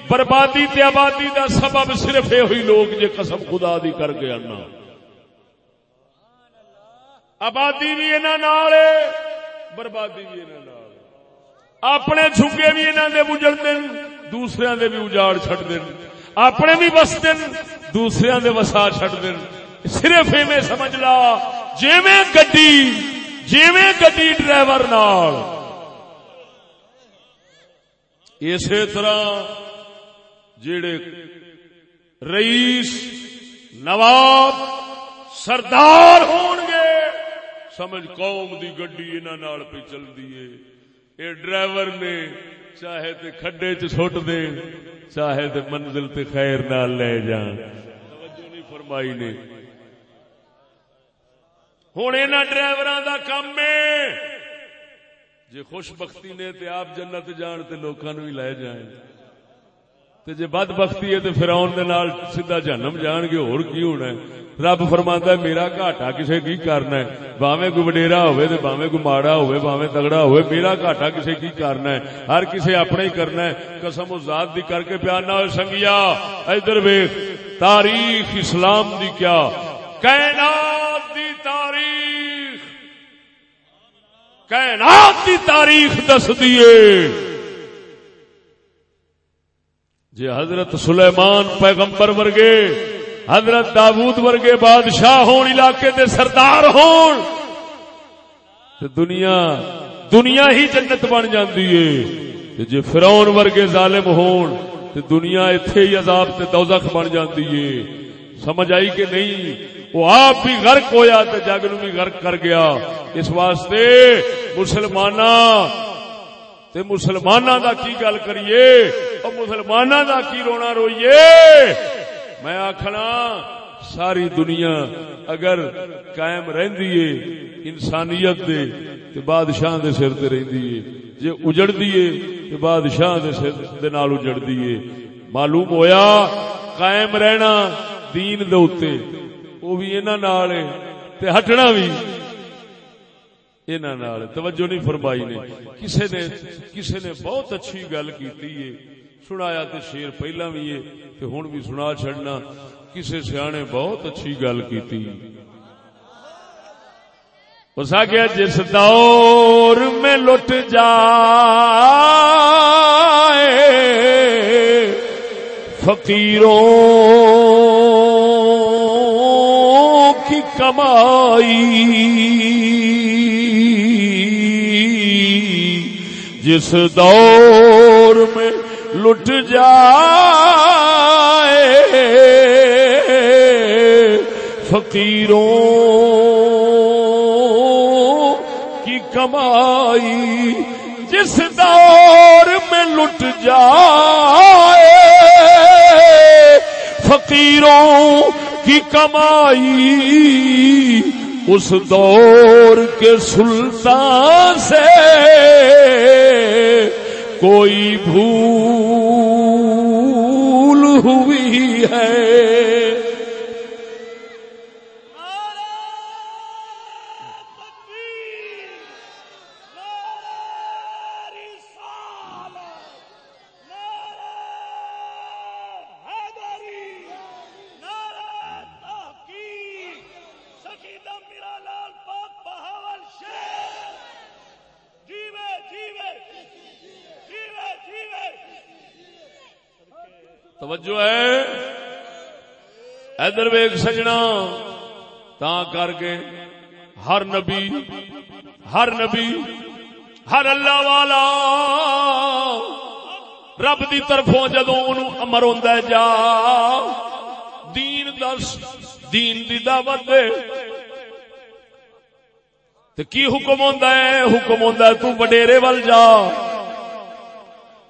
Speaker 1: بربادی تے آبادی دا سبب صرف یہ ہوئی لوگ جے قسم خدا دی کر کے آنا۔ آبادی بھی انہوں بربادی بھی انہوں اپنے جھگے بھی انہوں نے بجڑ دن دوسرے دے بھی اجاڑ چھٹ دن اپنے بھی بس دن دوسرے دے وسا چھٹ دن صرف ایویں سمجھ لا، جیویں گڈی جیویں گڈی ڈرائیور نال۔ اسی طرح جڑے رئیس نواب سردار ہون گے، سمجھ قوم دی گڈی انہوں پہ چل دیے اے ڈرائیور نے چاہے تے کھڈے چ سٹ دے چاہے تے منزل تے خیر نال لے جان۔ توجہ نہیں فرمائی نے۔ ہوں یہاں ڈرائیور دا کام ہے۔ جی خوش بختی نے تے آپ جنت جان تے لوکاں نو ہی لے جائیں۔ تے جے بد بختی ہے تو فراؤن دے نال سیدھا جہنم جان گے، اور کی ہونا ہے؟ رب فرماندا ہے، میرا گھاٹا کسے کی کرنا ہے؟ باویں کوئی وڈیرا ہوئے تے باویں کوئی ماڑا ہوئے، باویں تگڑا ہوئے، میرا گھاٹا کسے کی کرنا ہے؟ ہر کسے اپنے ہی کرنا ہے۔ قسم و ذات دی کر کے پیار نہ ہو سنگیا۔ ادھر ویکھ، تاریخ اسلام دی کیا؟ کائنات دی تاریخ۔ کائنات دی تاریخ دس دیے جی حضرت سلیمان پیغمبر ورگے، حضرت داود ورگے بادشاہ ہون، علاقے دے سردار ہون دنیا دنیا ہی جنت بن جاندی ہے۔ جی فرون ورگے ظالم ہون تو دنیا اتے ہی عذاب تے دوزخ بن جاندی ہے۔ سمجھ آئی کہ نہیں؟ وہ آپ بھی غرق ہویا تے جگ نو بھی غرق کر گیا۔ اس واسطے مسلمانہ تے مسلمانہ دا کی گل کریے؟ اور مسلمانہ دا کی رونا روئیے؟ میں آخنا ساری دنیا اگر قائم رہندی ہے، انسانیت دے، تے بادشاہ دے سر تے رہندی ہے۔ جے اجڑ دیے تے بادشاہ دے سر دے نال اجڑ دیے معلوم ہویا، قائم رہنا دین دے اوتے۔ او بھی انہاں نال تے ہٹنا بھی توجہ نہیں فرمائی نے کسے نے کسے نے بہت اچھی گل کی سنایا تے شیر پہلا بھی ہے تے ہن بھی سنا چڑنا کسے سیانے بہت اچھی گل کی اسا کیا جس دور میں لٹ جا فقیروں کمائی جس دور میں لٹ جائے فقیروں کی کمائی جس دور میں لٹ جائے فقیروں کی کمائی اس دور کے سلطان سے کوئی بھول ہوئی ہے۔ ادھر ویگ سجنا۔ تا کر کے ہر نبی ہر نبی، ہر اللہ والا رب دی طرفوں جدو امر ہوں جا۔ دین دس، دین دی دعوت دے۔ تو کی حکم ہوتا ہے؟ حکم ہوتا ہے، تو وڈیرے ول جا۔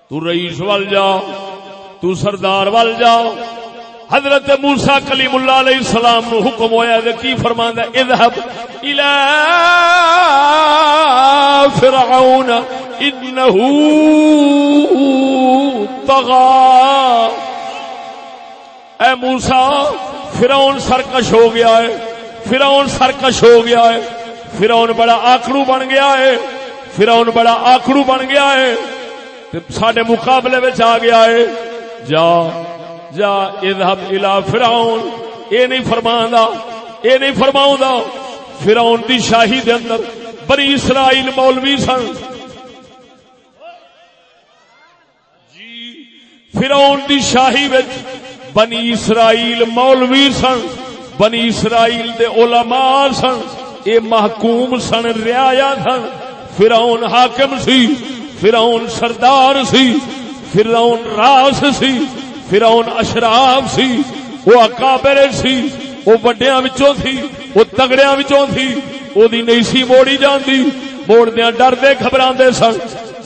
Speaker 1: تو رئیس ول جا۔ تو سردار وال جا۔ حضرت موسا کلیم اللہ علیہ السلام نو حکم ہوا کی فرما اذهب الى فرعون انه طغى اے موسا فرعون سرکش ہو گیا ہے۔ فرعون سرکش ہو گیا ہے۔ فرعون بڑا آکڑو بن گیا ہے۔ فرعون بڑا آکڑو بن گیا ہے۔ سڈے مقابلے آ گیا ہے۔ جا۔ جا اذهب الى فرعون۔ اے نہیں فرماندا اے نہیں فرماوندا فرعون دی شاہی دے اندر بنی اسرائیل مولوی سن۔ جی فرعون دی شاہی وچ بنی اسرائیل مولوی سن۔ بنی اسرائیل دے علماء سن۔ اے محکوم سن، رعایا سن۔ فرعون حاکم سی، فرعون سردار سی۔ فرعون راس سی۔ فرعون اشراف سی، وہ اکابر سی، وہ بڑیاں وچوں تھی وہ تگڑیاں وچوں تھی او دی نہیں سی، موڑی جاندی موڑ دیاں ڈر دے گھبراندے سن۔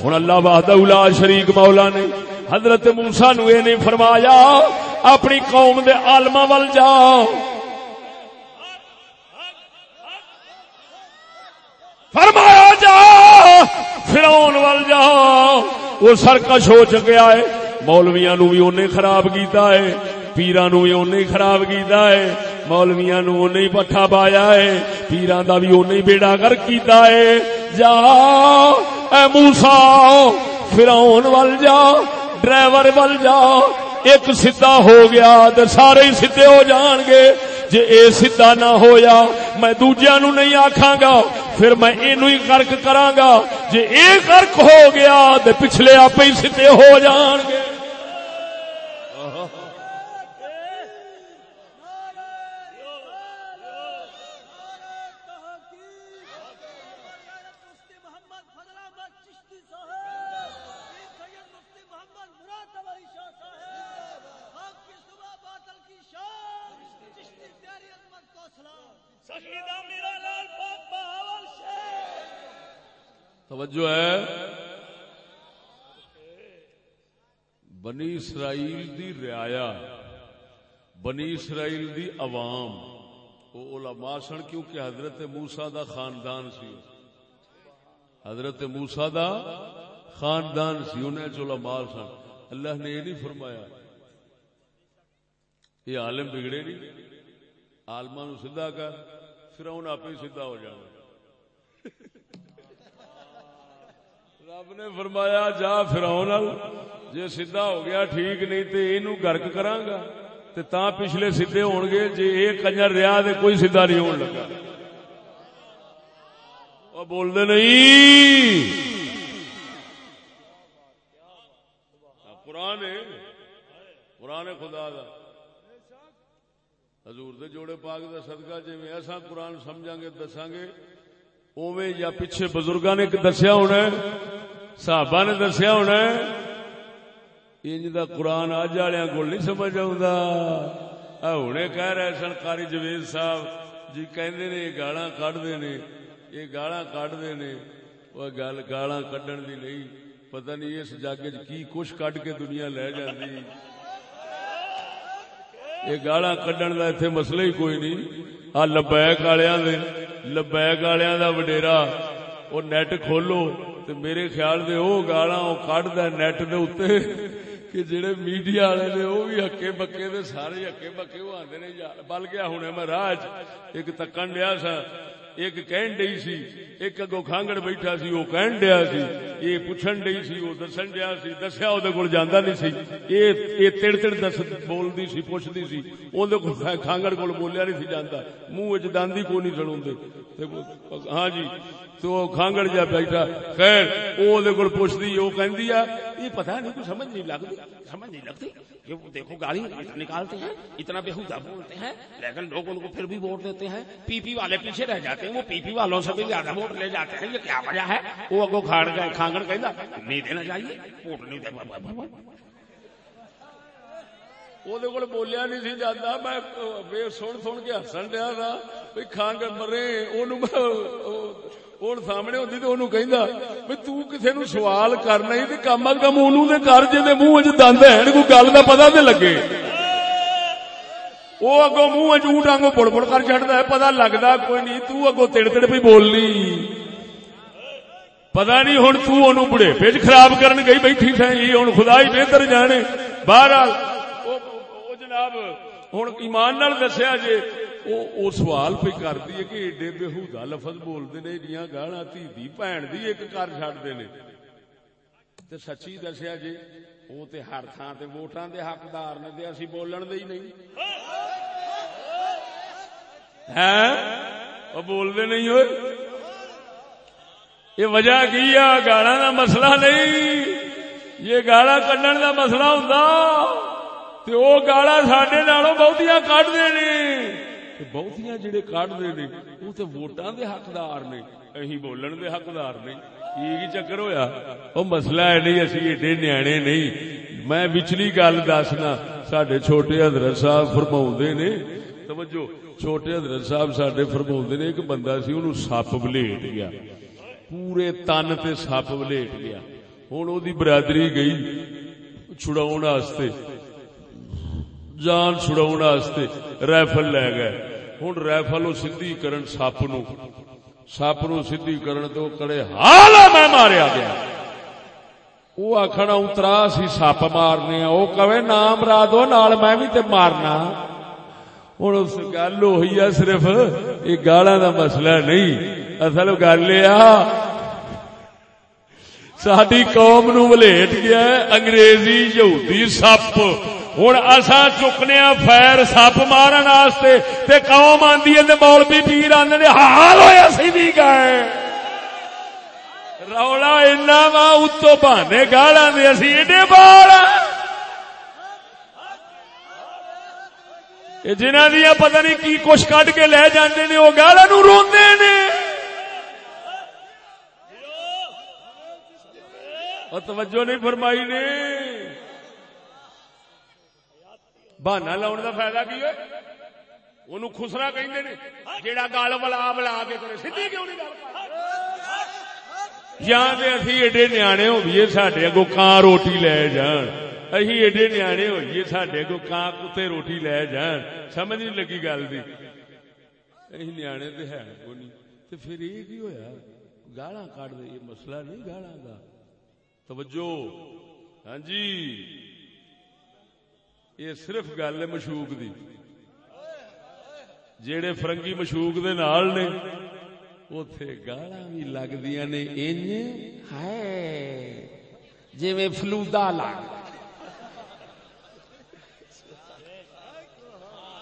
Speaker 1: ہن اللہ وحدہ لا شریک مولا نے حضرت موسی نو اے نہیں فرمایا، اپنی قوم دے عالماں ول جا فرمایا جا، فرعون ول جا وہ سرکش ہو چکیا ہے۔ مولویا نو بھی انہیں خراب کیتا ہے پیرا نو بھی انہیں خراب کیتا ہے مولویا نو انہیں پٹھا پایا ہے پیرا دا بھی انہیں بیڑا کر کیتا ہے۔ جا، اے موسا فرعون ول جا، ڈرائیور ول جا، ایک سیدا ہو گیا تو سارے سیدے ہو جان گے۔ جے اے سدھا نہ ہویا میں دوجیا نو نہیں آکھاں گا پھر میں اینو ہی غرق کراں گا جے اے غرق ہو گیا تے پچھلے آپ ہی سدھے ہو جان گے توجہ ہے۔ بنی اسرائیل دی رعایا، بنی اسرائیل دی عوام، وہ علماء سن کیونکہ حضرت موسا دا خاندان سی۔ حضرت موسا دا خاندان سی، انہیں علماء سن۔ اللہ نے یہ نہیں فرمایا، یہ عالم بگڑے نہیں۔ آلما نو سیدا کر پھر ان آپ ہی سیدا ہو جانا رب نے فرمایا، جا فراؤن جی سیدا ہو گیا، ٹھیک نہیں تو یہ گرک کرا گا تا پچھلے سیدے ہون گے جی یہ کنجر رہا تو کوئی سیدا نہیں ہون لگا. وہ بولتے نہیں۔ پرانے پرانے خدا دا۔ حضور دے جوڑے پاک دا صدقہ جی میں ایسا قرآن سمجھا گے، دساں گے اوے یا پیچھے بزرگاں نے دسیا ہونا صحابہ نے دسیا ہونا ہے، انج دا قرآن اج والے کو نہیں سمجھ آؤں ہوں کہہ رہے سن کاری جوید صاحب جی کہندے نے گالاں کڈتے نے، یہ گالاں کڈتے نے، وہ گل گالاں کڈن دی نہیں، پتہ نہیں اس جگ کی کچھ کڈ کے دنیا لے جاندی۔ یہ گالا کڈن کا اتنے مسئلہ ہی کوئی نہیں۔ آ لبیک والیا لبیک والیا کا وڈیرا۔ وہ نیٹ کھولو تو میرے خیال دے وہ گالا وہ کڈ نیٹ دے اتنے کہ جڑے میڈیا والے نے وہ بھی ہکے بکے دے، سارے ہکے بکے وہ آتے نے۔ بل گیا ہوں میں راج ایک تکن دیا سا۔ ایک کہن ڈی سی، ایک اگو کھانگڑ بیٹھا سی وہ کہن ڈیا سی یہ پوچھن ڈی سی وہ دسن ڈیا سی، دسیا وہ کول جانا نہیں سی۔ یہ تڑ تڑ دس بولتی سی پوچھتی سی وہ کھانگڑ کول بولیا نہیں سی جانا منہ داندی کو نہیں سڑوں ہاں جی۔ تو کھانگڑ جا بیٹھا۔ خیر، وہ پوچھتی وہ کہندی ہے، یہ پتا نہیں کوئی سمجھ نہیں لگتی سمجھ نہیں لگتی کہ وہ دیکھو گاڑی نکالتے ہیں، اتنا بےحدہ بولتے ہیں، لیکن لوگ ان کو پھر بھی ووٹ دیتے ہیں۔ پی پی والے پیچھے رہ جاتے ہیں، وہ پی پی والوں سے بھی زیادہ ووٹ لے جاتے ہیں۔ یہ کیا وجہ ہے؟ وہ اگو کھاڑ گئے، کھانگڑ کہ نہیں دینا چاہیے، ووٹ نہیں دینا وہ بولیا نہیں سی جاتا میں سن سن کے ہسن دیا تھا بھائی کھانگڑ مرے ہوں سامنے ہوتی تو انہوں کہندا بھئی تو کسے نو سوال کرنا ہی تے کم از کم انہوں دے کر جے دے منہ وچ دند ہے کوئی گل دا پتہ تے لگے وہ اگوں منہ وچ اونٹ وانگو پڑ پڑ کر چھڑدا ہے پتہ لگدا کوئی نہیں تو اگوں تڑ تڑ پہ بولنی پتہ نہیں ہن تو انہوں بڑے پیج خراب کرن گئی بیٹھی تھے ہن خدا ہی بہتر جانے بہرحال او جناب ہوں ایمان نال دسیا جی وہ سوال پہ کرتی ہے کہ ایڈے بےحدا لفظ بولتے نے ایڈیاں گالا تھی دی بھن دی ایک کر چڈتے نے تے سچی دسیا جی وہ تے ہر تھان تے ووٹاں دے حقدار نے تے اسی بولن دے ہی نہیں ہے وہ بولتے نہیں ہوئے یہ وجہ کی ہے گالا دا مسئلہ نہیں یہ گالا کڈن دا مسئلہ ہوں وہ گالا سڈے نالوں بہتیاں کھتے نے بہتیاں جڑے کھتے نے وہ تو ووٹاں دے حقدار نے اہی بولن دے حقدار نے کی چکر ہویا وہ مسئلہ ہے نہیں اسی ایڈے نیانے نہیں میں بچلی گل دسنا سڈے چھوٹے حضرت صاحب فرما نے توجہ چھوٹے حضرت صاحب سڈے فرما نے ایک بندہ سی انہوں سپ بلیٹ گیا پورے تن تے سپ بلیٹ گیا ہوں وہ برادری گئی چھڑاؤ جان چھڑا رائفل لے گئے ہوں رائفل سی کرن سپ نو سپ نو سی کرن تو کڑے حال میں ماریا گیا وہ آخنا اترا سی سپ مارنے وہ کہے نام را دو نال میں بھی تے مارنا ہوں اس گل ہوئی ہے صرف یہ گالا دا مسئلہ نہیں اصل گل یہ ساری قوم نو ولیٹ گیا انگریزی یہودی سپ ہوں اصا چکنے فیر سپ مارن تے قوم آدھی ہے مولوی پیر آدھے حال ہوا سی بھی گئے۔ رولا اینا وا اتو بہانے گالا دے اسی ایڈے بال جنہ دیا پتہ نہیں کی کچھ کٹ کے لے جاندے نے، وہ گالا نو روندے نے۔ توجہ نہیں فرمائی نے۔ بہانا لاؤن کا فائدہ کی ہے خسرا کہ جیڑا گل بلا بلا کے کرے سی کیوں نہیں یا اسی ایڈے نیانے ہوئیے سڈے اگو کان روٹی لے جان اسی ایڈے نیانے ہوئیے سڈے اگو کان کتے روٹی لے جان سمجھ نہیں لگی گل کی اسی نیانے تو ہے تو پھر یہ کی ہوا گالا کٹ دے یہ مسئلہ نہیں گالا کا توجہ ہاں جی یہ صرف گل ہے مشوق دی۔ جیڑے فرنگی مشوق دے نال نے اتے گالا بھی لگتی نے، انج جی میں فلودا لگ۔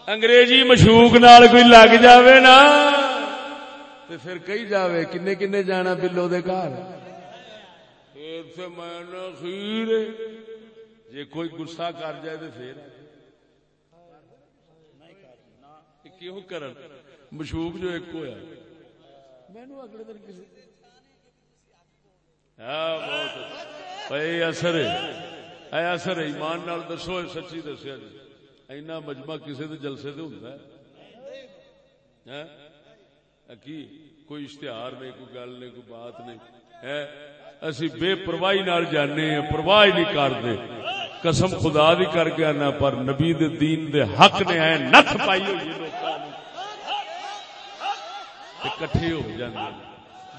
Speaker 1: انگریزی مشوق نال کوئی لگ جاوے نا تو پھر کہی جاوے، کنے کنے جانا بلو دے گھر۔ میں خیر جی کوئی گسا کر جائے تو پھر؟ کیوں کرن؟ جو ایک ہویا۔ مینو اگلے دن کسی ہاں بہت اثر ہے۔ اثر ہے۔ ایمان نال دسو سچی دسیا جی۔ اینا مجمع کسی دے جلسے دے ہوندا ہے۔ ہاں؟ کی؟ کوئی اشتہار نہیں کوئی گل نہیں کوئی بات نہیں۔ ہے اسی بے پرواہی نال جانے ہیں پرواہ نہیں کرتے قسم خدا دی کر کے آنا، پر نبی دے دین دے حق نے آئے، نت پائی ہوئی کٹھے ہو جاندے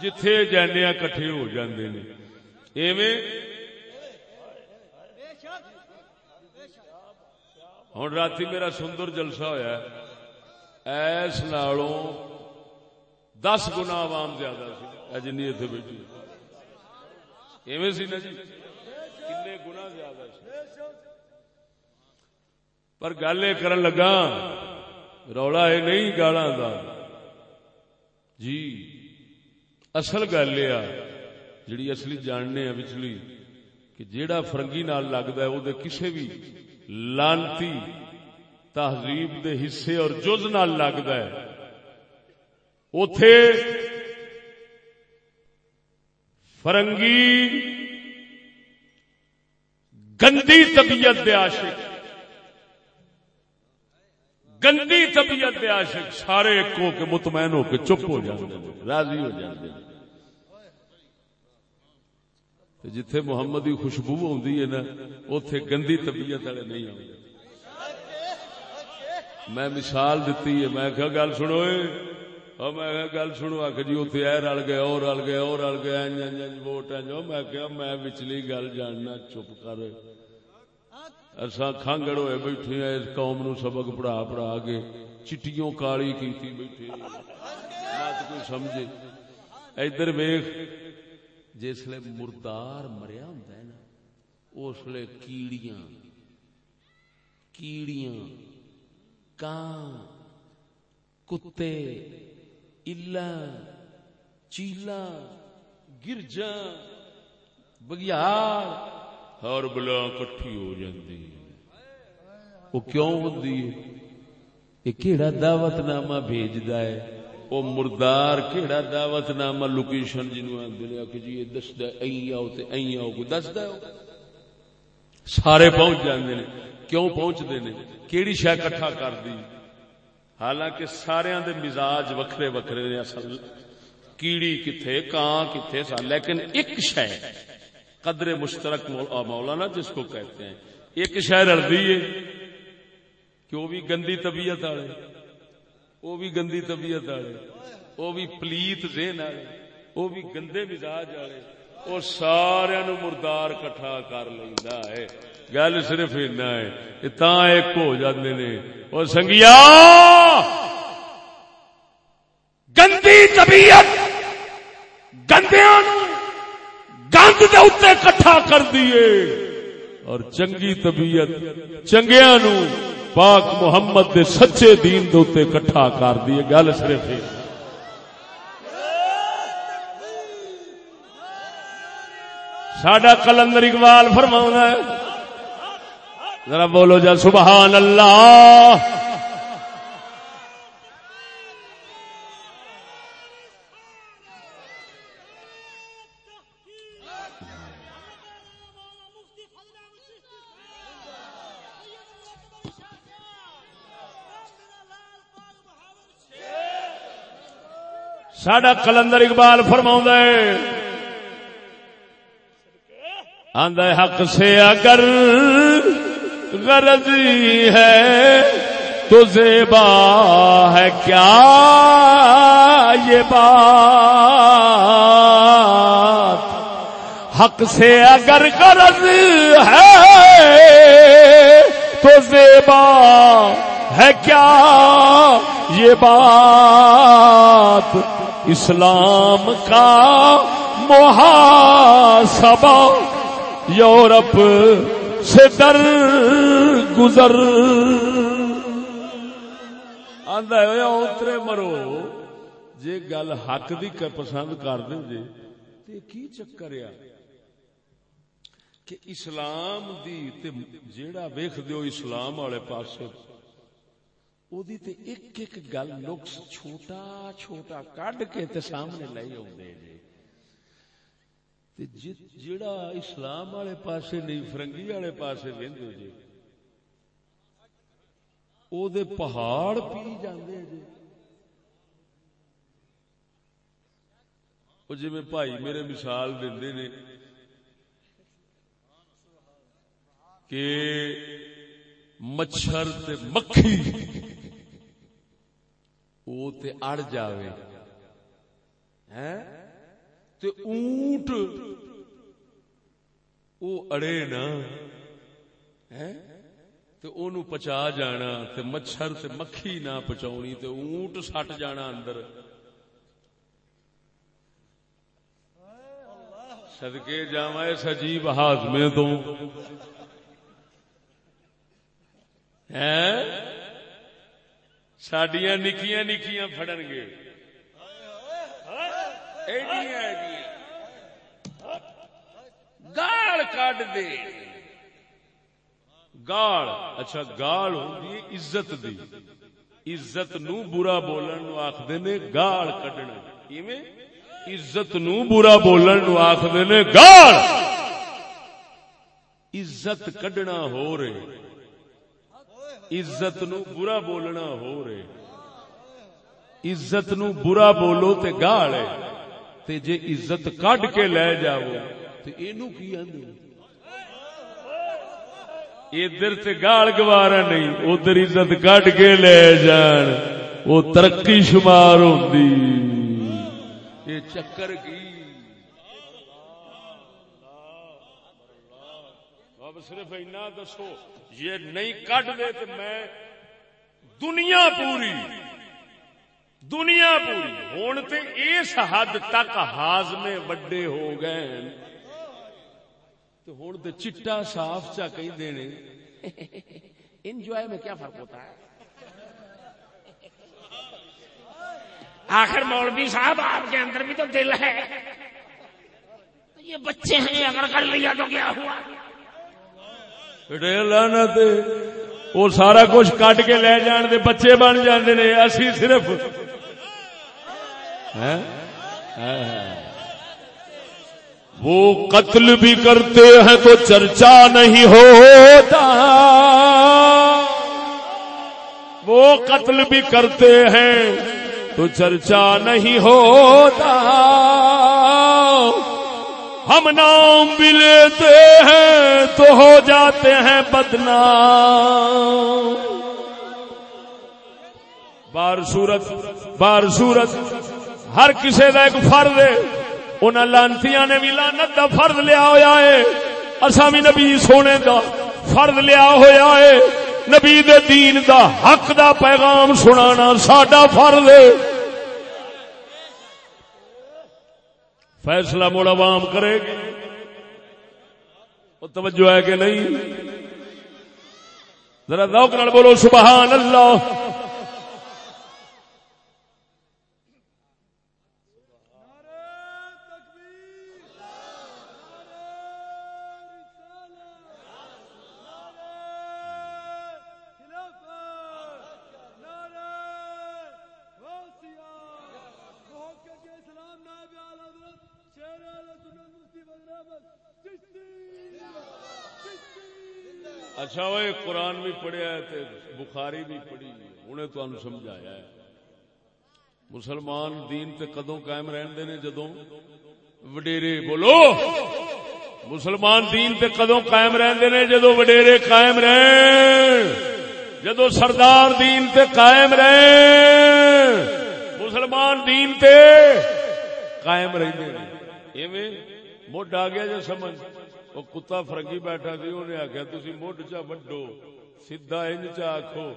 Speaker 1: جتھے جانے کٹھے ہو جاندے نے۔ ایویں ہوں رات میرا سندر جلسہ ہوا ایس نالوں دس گنا عوام زیادہ سی۔ جنی اتنے بیٹھی۔ ایویں سی نا جی کن گنا زیادہ سی پر گل یہ کرن لگا، رولا یہ نہیں گالا جی اصل گل یہ جڑی اصلی جاننے ہیں پچھلی کہ جیڑا فرنگی نال لگتا ہے وہ کسی بھی لانتی، تہذیب دے حصے اور جز نال لگتا ہے۔ اتے فرنگی گندی طبیعت دے عاشق۔ گندی طبیعت دے عاشق، سارے ایک ہو کے مطمئن ہو کے چپ ہو جاتے راضی ہو جاتے جتھے محمد کی خوشبو آدھی ہے نا اتے گندی طبیعت والے نہیں آتے میں مثال دیتی ہے، میں کیا گل سنو میں کہا، گل سنو ہاں، آ جی اتنے اے رل گئے اور رل گئے اور رل گئے ووٹ ہاں، میں کیا میں پچھلی گل جاننا، چپ کر۔ اصا کانگڑ ہوئے بیٹھے ہیں، اس قوم نو سبق پڑھا پڑھا کے چٹیوں کالی کی بیٹھے بات کوئی سمجھے۔ ادھر ویخ جسل مردار مریا ہوں نا، اس لیے کیڑیاں کیڑیاں کان کتے الا چیلا گرجا بگیار ہر بلا کٹھی ہو جاتی وہ کیوں ہوں یہ کہڑا دعوت نامہ بھیجدا ہے؟ وہ مردار کہڑا دعوت نامہ لوکیشن جنو آدھے کہ جی یہ دسدا دستا آؤ تو آؤ، کوئی دستا سارے پہنچ جاندے نے۔ کیوں پہنچتے نے؟ کیڑی شہ کٹھا کر دی حالانکہ سارے دے مزاج وکھرے وکھرے نے اصل، کیڑی کتھے کان کتھے سا لیکن ایک شہ قدر مشترک مولانا جس کو کہتے ہیں۔ ایک شہ رلدی ہے کہ وہ بھی گندی طبیعت والے، وہ بھی گندی طبیعت والے، وہ بھی پلیت ذہن والے، وہ بھی گندے مزاج والے، وہ سارا نو مردار کٹھا کر لینا ہے۔ گل صرف اینا ہے تا ایک ہو جاتے نے۔ وہ سنگیا! گندی طبیعت گندیا گند دے اتنے کٹھا کر دیے اور چنگی طبیعت چنگیا نو پاک محمد دے سچے دین دے کٹھا کر دیے گل صرف ساڈا کلندر اقبال فرما ہے، ذرا بولو جا، سبحان اللہ۔ ساڈا کلندر اقبال فرما آند حق سے اگر غرضی ہے تو زیبا ہے کیا یہ بات؟ حق سے اگر غرض ہے تو زیبا ہے کیا یہ بات؟ اسلام کا محاسبہ یورپ سے در گزر۔ اترے مرو۔ جی گل حق دی پسند کر دیں جی کی چکر آ کہ اسلام دی تے جیڑا ویخ دیو اسلام والے پاس تے ایک ایک گل نقص چھوٹا چھوٹا کڈ کے تے سامنے لے آدھے جی جڑا اسلام والے پاسے نہیں فرنگی والے پاسے وہدے جی او دے پہاڑ پی جاندے جی وہ جی بھائی میرے مثال دے نے کہ مچھر تے اڑ جاوے۔ تے اونٹ او اڑے نا۔ تے اونوں پچا جانا، تے مچھر تے مکھی نہ پچاونی، تے اونٹ سٹ جانا اندر۔ صدقے جاواں اس عجیب ہاضمے تو۔ سڈیا نکیاں نکیاں فڑن گے گال کڈ دے گال اچھا گال ہوتی عزت دی عزت نو برا بولن نو آخر نے گال کڈنا عزت نو برا بولن نو آخر نے گال عزت کڈنا ہو رہے عزت نو برا بولنا ہو رہے۔ عزت نو برا بولو تے گال ہے۔ تے جے عزت کڈ کے لے جاؤ تے اینو کی آندے؟ ادھر تے گال گوارا نہیں، ادھر عزت کڈ کے لے جان۔ وہ ترقی شمار ہوندی۔ یہ چکر کی؟ اب صرف اینا دسو، یہ نہیں کٹ دے تو میں دنیا پوری دنیا پوری۔ ہوں تو اس حد تک ہاضمے وڈے ہو گئے تو ہوں تو چٹا صاف چا کہ انجوائے میں کیا فرق ہوتا ہے؟ آخر مولوی صاحب، آپ کے اندر بھی تو دل ہے۔ یہ بچے ہیں اگر کر لیا تو کیا ہوا؟ لانا وہ سارا کچھ کٹ کے لے جان دے بچے بن جاندے نے اسی صرف وہ قتل بھی کرتے ہیں تو چرچا نہیں ہوتا وہ قتل بھی کرتے ہیں تو چرچا نہیں ہوتا ہم نام بھی لیتے ہیں تو ہو جاتے ہیں بدنام۔ بار سورت بار سورت ہر کسی کا ایک فرد ہے۔ ان لانتی نے بھی لانت کا فرد لیا ہوا ہے۔ اصا بھی نبی سونے کا فرد لیا ہوا ہے۔ نبی دے دین دا حق دا پیغام سنانا ساڈا فرد ہے۔ فیصلہ مڑ عوام کرے گی۔ وہ توجہ ہے کہ نہیں؟ ذرا ذوق بولو، سبحان اللہ۔ اچھا وہ قرآن بھی پڑھیا ہے بخاری بھی پڑھی انہیں تو سمجھایا ہے۔ مسلمان دین تے قدوں قائم رہن نے؟ جدوں وڈیرے بولو۔ مسلمان دین تے قدوں قائم رہن نے؟ جدو وڈیرے قائم رہن۔ جدو سردار دین تے قائم رہن۔ مسلمان دین تے قائم رہتے ایویں مڈ آ گیا جو سمجھ۔ وہ کتا فرنگی بیٹھا سی، انہیں آخیا تھی مڈ چا وڈو سیدا انج چ آخو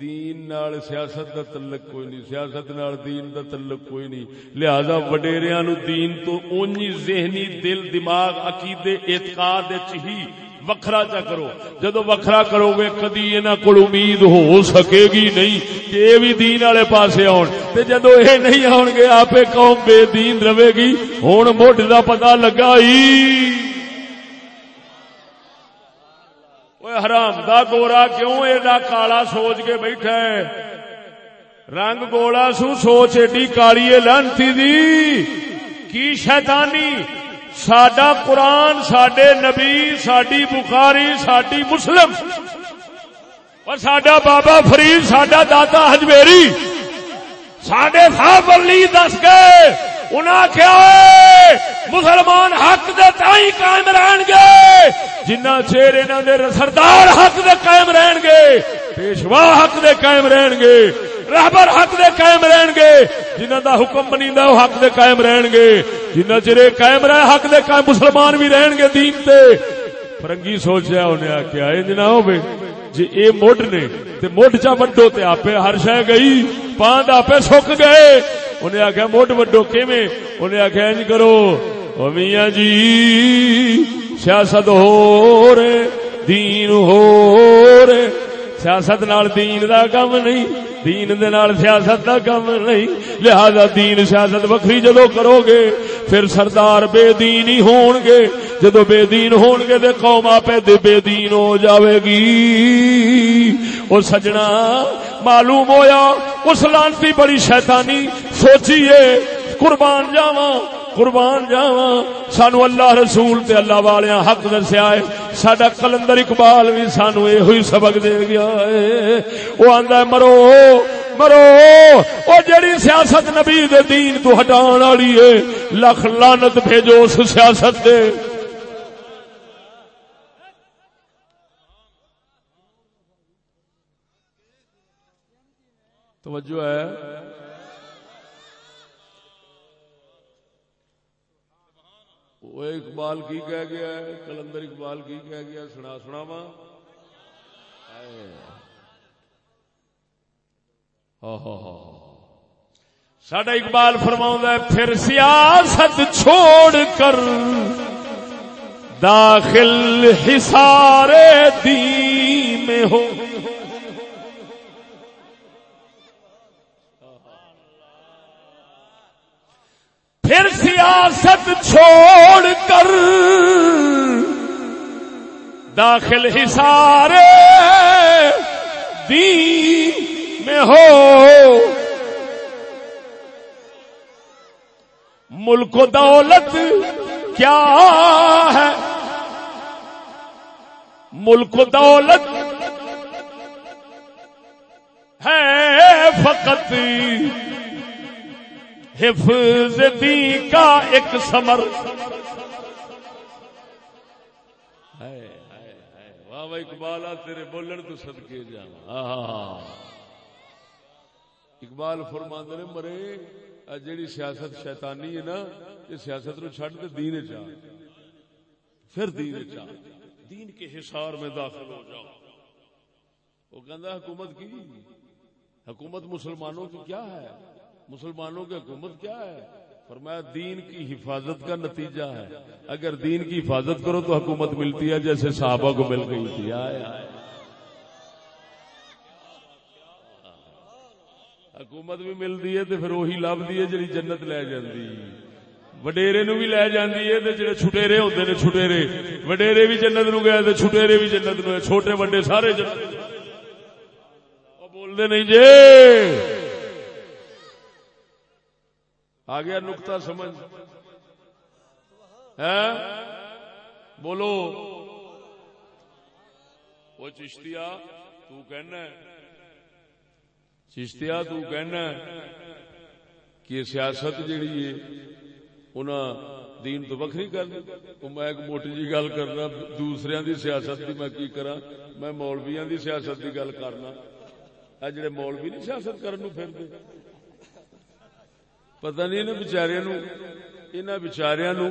Speaker 1: دین نال سیاست دا تعلق کوئی نہیں، سیاست نال دین دا تعلق کوئی نہیں۔ لہذا وڈیریاں نو دین تو اونی ذہنی دل، دماغ، عقیدے، اعتقاد ہی وکھرا چا کرو۔ جدو وکھرا کرو گے، کدی انہاں کول امید ہو سکے گی نہیں کہ اے بھی دین والے پاسے آن۔ تے جدو اے نہیں آن گے، آپے قوم بے دین رہے گی۔ ہن مڈ دا پتہ لگا ہی۔ حرام دا گورا کیوں ایڈا کالا سوچ کے بیٹھا ہے۔ رنگ گولا سو سوچ ایڈی کالی لانتی دی۔ کی شیطانی؟ ساڈا قرآن سڈے نبی ساری بخاری ساری مسلم۔ اور سڈا بابا فرید سڈا دادا ہجمیری سڈے صاحب علی دس گئے۔ انہاں کیا مسلمان حق دے تائیں قائم رہن گے۔ جنہ چیر انہوں دے سردار حق دے قائم رہن گے، پیشوا حق دے قائم رہن گے، رہبر حق دے قائم رہن گے جنہ دا حکم بنی دا حق دے قائم رہن گے۔ جنہ چرے قائم رہے، حق دے قائم مسلمان بھی رہن گے دین تے۔ فرنگی سوچیا انہیں آخیا یہ نہ ہو جی اے مڈ نے، تے مڈ چا وڈو تے آپ ہر شہ گئی پاند آپ سک گئے۔ انہیں آخیا موٹ وڈو کیویں؟ انہیں آخیا جی کرو۔ او میاں جی سیاست ہو رے دین ہو رے سیاست نال دین دا کم نہیں، دین دے نال سیاست دا کم نہیں۔ لہذا دین سیاست وکری جدو کرو گے پھر سردار بے دین ہی ہون گے جدو بے دین ہون گے تے قوم آپ بے دین ہو جاوے گی۔ او سجنا، معلوم ہویا، اس لانتی بڑی شیطانی، سوچیے۔ قربان جاواں، قربان جاوا سانو اللہ رسول تے اللہ والے حق دسیا ہے۔ سڈا کلندر اقبال بھی سانو یہ سبق دے گیا ہے۔ وہ آندا مرو مرو، او جڑی سیاست نبی دے دین تو ہٹان والی ہے، لکھ لانت بھیجو اس سیاست دے توجہ ہے۔ وہ اقبال کی کہہ گیا ہے، کلندر اقبال کی کہہ گیا، سنا سنا وا سڈا اقبال فرما ہے، پھر سیاست چھوڑ کر داخل حسار دی میں ہو۔ پھر سیاست چھوڑ کر داخل ہی سارے میں ہو۔ ملک و دولت کیا ہے؟ ملک و دولت ہے فقط حفظ دی کا ایک سمر واہ اقبال تیرے بولن تو سدکے جا ہاں، ہاں، ہاں۔ اقبال فرماند نے، مرے جیڑی سیاست شیطانی ہے نا، یہ سیاست نو چڈ دے دین چاہ پھر دین چاہ دین کے حصار میں داخل ہو جاؤ۔ وہ کہندا، حکومت کی؟ حکومت مسلمانوں کی کیا ہے؟ مسلمانوں کی حکومت کیا ہے؟ فرمایا دین کی حفاظت کا نتیجہ ہے۔ اگر دین کی حفاظت کرو تو حکومت ملتی ہے جیسے صحابہ کو مل گئی تھی۔ آئے آئے حکومت بھی ملتی ہے تو پھر وہی لب دی ہے جی جنت لے جاندی۔ وڈیرے نو بھی لے جاندی ہے تے جڑے چھٹیرے ہوندے نے چھٹیرے۔ وڈیرے بھی جنت نو گئے تے چھٹیرے بھی جنت نو چھوٹے وڈے سارے جنت بولدے نہیں جے آ گیا نکتا سمجھ۔ ہے؟ بولو۔ وہ چشتیا تو کہنا ہے۔ چشتیا تو کہنا ہے کہ سیاست جیڑی ہے، انہاں دین تو وکری کر میں ایک موٹی جی گل کرنا دوسرے دی سیاست کی میں کی کرا میں مولویا دی سیاست کی گل کرنا۔ جڑے مولوی نہیں سیاست کرنے پھر دے۔ پتہ نہیں انہیں بچاریا نو ان بچاریا نو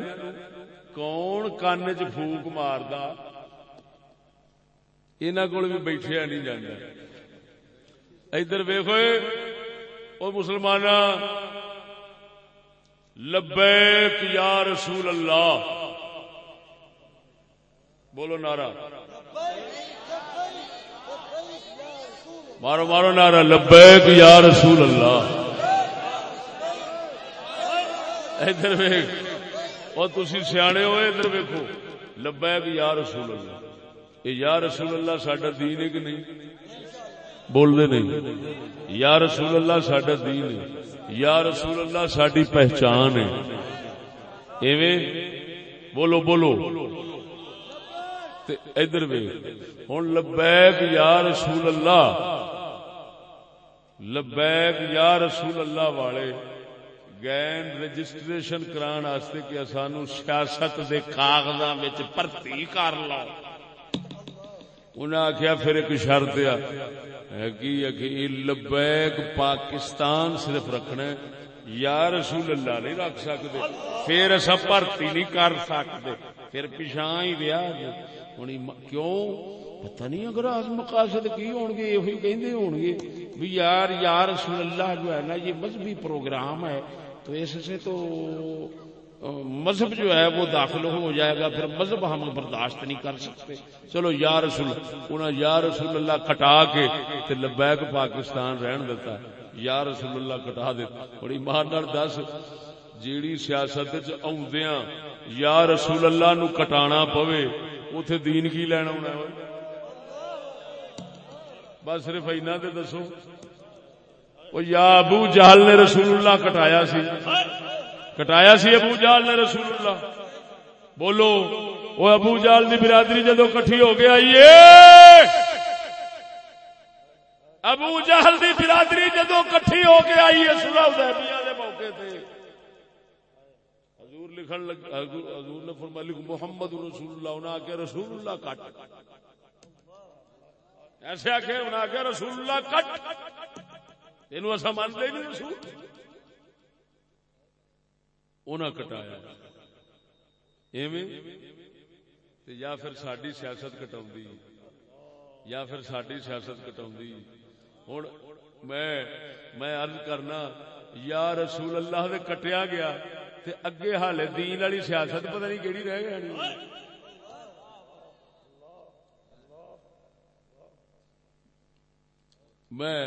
Speaker 1: کون کان چ پھوک مارد بھی بیٹھیا نہیں جانا ادھر ویخو وہ مسلمان لبیک یا رسول اللہ بولو نارا مارو مارو نارا لبیک یا رسول اللہ ادھر ویک اور تھی سیانے ہوئے ادھر ویکو لبا یا رسول اللہ۔ یہ یا رسول اللہ سڈا دین ہے کہ نہیں؟ بول دے نہیں۔ یا رسول اللہ، ساڈا دین ہے۔ یا رسول اللہ ساری پہچان ہے۔ ایویں؟ بولو بولو۔ ادھر وے ہوں لبیک یا رسول اللہ۔ لبیک یا رسول اللہ والے۔ گین رجسٹریشن کران واسطے کہ سانو سیاست دے کاغذاں وچ بھرتی کر لو انہیں آخیا پھر ایک شرط ہے لبیک پاکستان صرف رکھنا یا رسول اللہ نہیں رکھ سکتے پھر اصا بھرتی نہیں کر سکتے پھر پچھا ہی رہا ہوں کیوں پتہ نہیں اگر آج مقاصد کی ہون گے یہ کہندے ہون گے بھی یار یا رسول اللہ جو ہے نا یہ مذہبی پروگرام ہے تو اس سے تو مذہب جو ہے وہ داخل ہو جائے گا، پھر مذہب ہم برداشت نہیں کر سکتے۔ چلو یا رسول انہیں یا رسول اللہ کٹا کے لبیک پاکستان رہن دیتا ہے۔ یا رسول اللہ کٹا دیتا بڑی مان دس، جیڑی سیاست آدیا یا رسول اللہ نو کٹانا پوے اتے دین کی لینا ہونا بس صرف اینا دے دسو۔ یا ابو جہل نے رسول اللہ کٹایا سی۔ کٹایا سی ابو جال نے رسول اللہ بولو، وہ ابو جال دی برادری جدو کٹھی ہو گیا یہ ابو جہل دی برادری جدو کٹھی ہو کے آئی ہے سلح حدیبیہ دے موقع تے۔ حضور لکھن لگ، حضور نے فرمایا، لکھ محمد رسول اللہ انہاں کہ رسول اللہ کٹ۔ ایسے آکھے، انہاں کہ رسول اللہ کٹ۔ اینو اسا مان دے نہیں رسول۔ انہاں کٹایا۔ ایویں؟ یا پھر ساری سیاست کٹا یا پھر ساری سیاست کٹا ہوں میں میں عرض کرنا، یا رسول اللہ دے کٹیا گیا تے اگے حالے دین والی سیاست پتہ نہیں کیڑی رہ گئی۔ میں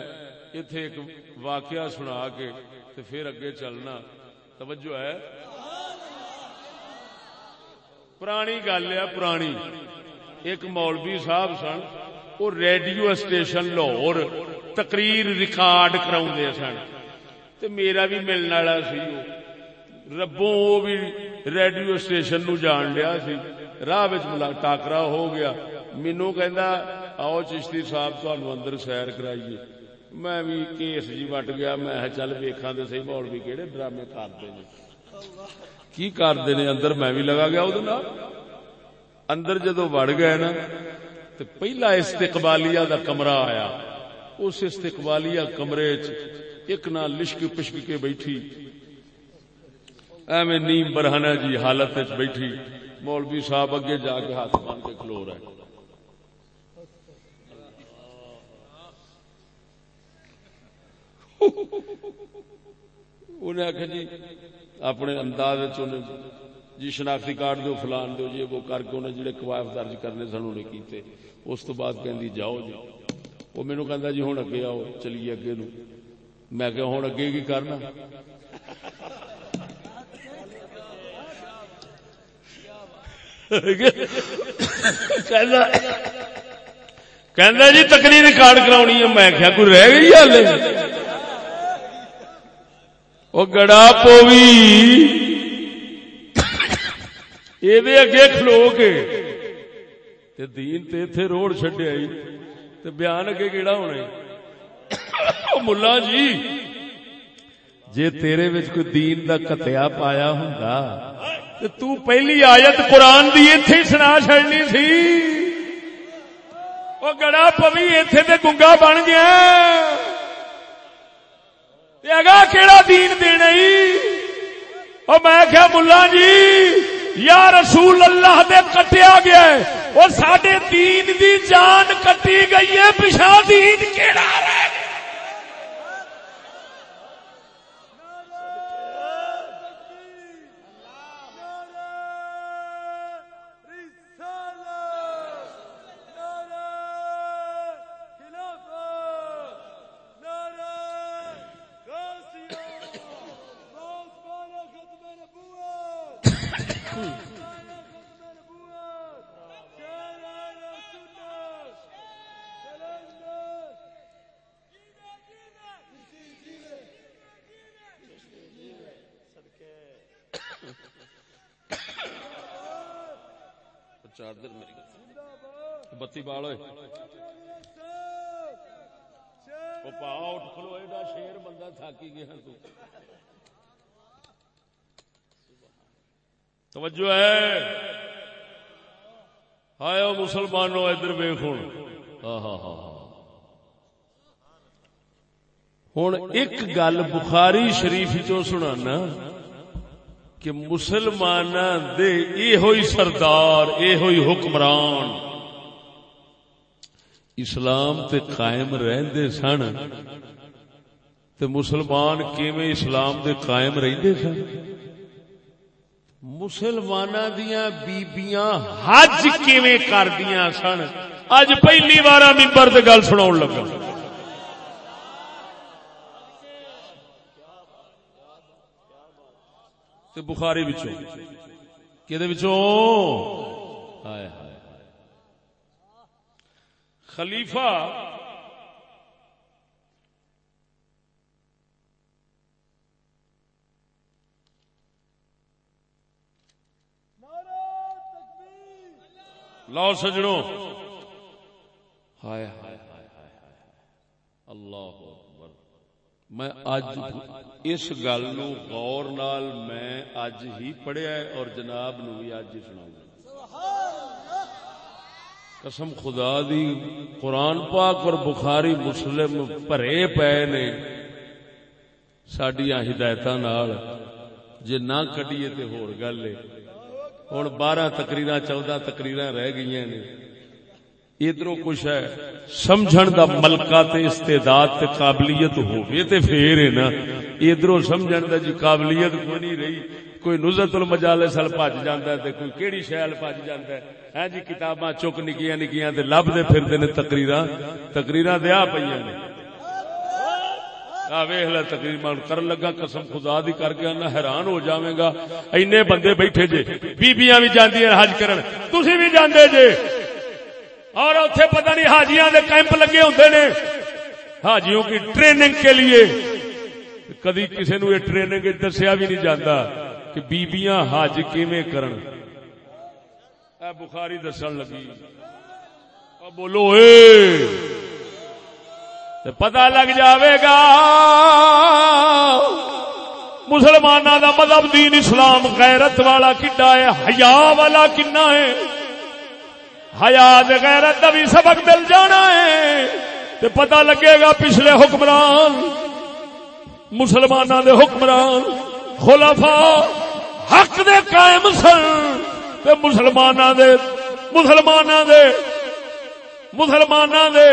Speaker 1: اتے ایک واقعہ سنا کے تے پھر اگے چلنا توجہ ہے پرانی گل ہے پرانی ایک مولوی صاحب سن وہ ریڈیو اسٹیشن لاہور تقریر ریکارڈ کرا سن تو میرا بھی ملنے والا سی ربوں وہ بھی ریڈیو اسٹیشن نو جان لیا سی راہ ٹاکرا ہو گیا مینو کہ آؤ چشتی صاحب تہن اندر سیر کرائیے میں بھی کیس جی وٹ گیا، میں چل ویکھا تو سی مول بھی کہڑے ڈرامے کرتے ہیں کی کرتے ہیں اندر میں بھی لگا گیا وہ اندر جدو وڑ گئے نا تو پہلا استقبالیہ دا کمرہ آیا۔ اس استقبالیہ کمرے چ ایک نہ لشک پشک کے بیٹھی۔ ایویں نیم برہنا جی حالت بیٹھی۔ مولوی صاحب اگے جا کے ہاتھ مان کے کھلو رہے۔ انہیں آخیا جی اپنے انداز جی شناختی کارڈ دو، فلان دو جی وہ کر کے انہیں جڑے قواف درج کرنے سن انہیں کیتے۔ اس تو بعد کہ جاؤ جی۔ وہ مینو کہ جی ہوں اگے آؤ، چلیے اگے نو میں کہ ہوں اگے کی کرنا؟ کہ جی تکری ریکارڈ کرا ہے۔ میں کیا کوئی رہ گئی ہال وہ گڑا پوی یہ اگے کھلو کے تے دین تے تھے روڑ چڈیا تے بیان اگے کیڑا ہونا ملا جی جے تیرے وچ کوئی دین دا کتیا پایا ہوں تو پہلی آیت قرآن دی ایتھے سنا چڑنی سی وہ گڑا پوی ایتھے تے گنگا بن گیا اگا کیڑا دین دینا جی؟ او میں کیا ملا جی؟ یا رسول اللہ دے کٹیا گیا ہے۔ اور سڈے دین دی جان کٹی گئی ہے پچھا دین کیڑا رہ گیا۔ بال پا اٹھ کھلو ایڈا شیر بندہ تھاکی گیا تو توجہ ہے ہائے آئے مسلمانوں ادھر ویخ ہوں ہاں ہاں ہاں ہوں ایک گل بخاری شریف چو سنانا کہ مسلمان دے اے ہوئی سردار اے ہوئی حکمران اسلام تے قائم رہندے سن تے مسلمان کیویں اسلام دے قائم رہندے سن؟ مسلمان دیا بیبیاں حج کیویں کردیاں سن؟ اج پہلی بار ممبر تے گل سنا لگا۔ بخاری بچوں کہ خلیفہ لو سجڑوں۔ ہائے ہائے اللہ میں اج اس گل نو غور نال میں اج ہی پڑھیا ہے اور جناب نو بھی اج ہی قسم خدا دی، قرآن پاک اور بخاری مسلم پرے پے نے سڈیا ہدایت جے نہ کڈیے تے ہور گل ہے ہوں بارہ تقریر چودہ تقریر رہ گئی نے۔ ادھر کچھ ہے۔ سمجھن دا ملکہ تے استعداد تے قابلیت ہوگی تے پھر ہے نا۔ ادھر سمجھن دا جی قابلیت کوئی نہیں رہی۔ کوئی نزت المجالس ال بج جاندا ہے تے کوئی کیڑی شے ال بج جاندا ہے۔ ہاں جی کتاباں چک نکیاں نکیاں تے لبدے پھردے نے تقریراں تقریراں دیا پئیاں نے۔ تقریباً کر لگا قسم خدا دی کر کے حیران ہو جاویں گا۔ اینے بندے بیٹھے جے، بیبیاں بھی جاندی حج کرن۔ تسی بھی جاندے جے۔ اور اتنے پتہ نہیں حاجیاں دے کیمپ لگے ہوتے نے۔ حاجیوں کی ٹریننگ کے لیے۔ کدی کسی نو یہ ٹریننگ دسیا بھی نہیں جاتا کہ بیبیاں حج کیویں کرن؟ اے بخاری دسن لگی۔ بولو، اے! پتا لگ جاوے گا مسلمانوں دا مذہب دین اسلام غیرت والا کڈا ہے، حیا والا کنا ہے۔ حیات غیرت کا بھی سبق مل جانا ہے۔ تے پتہ لگے گا پچھلے حکمران مسلمان دے حکمران خلفا حق دے قائم سن، تے مسلمان دے مسلمان دے مسلمان دے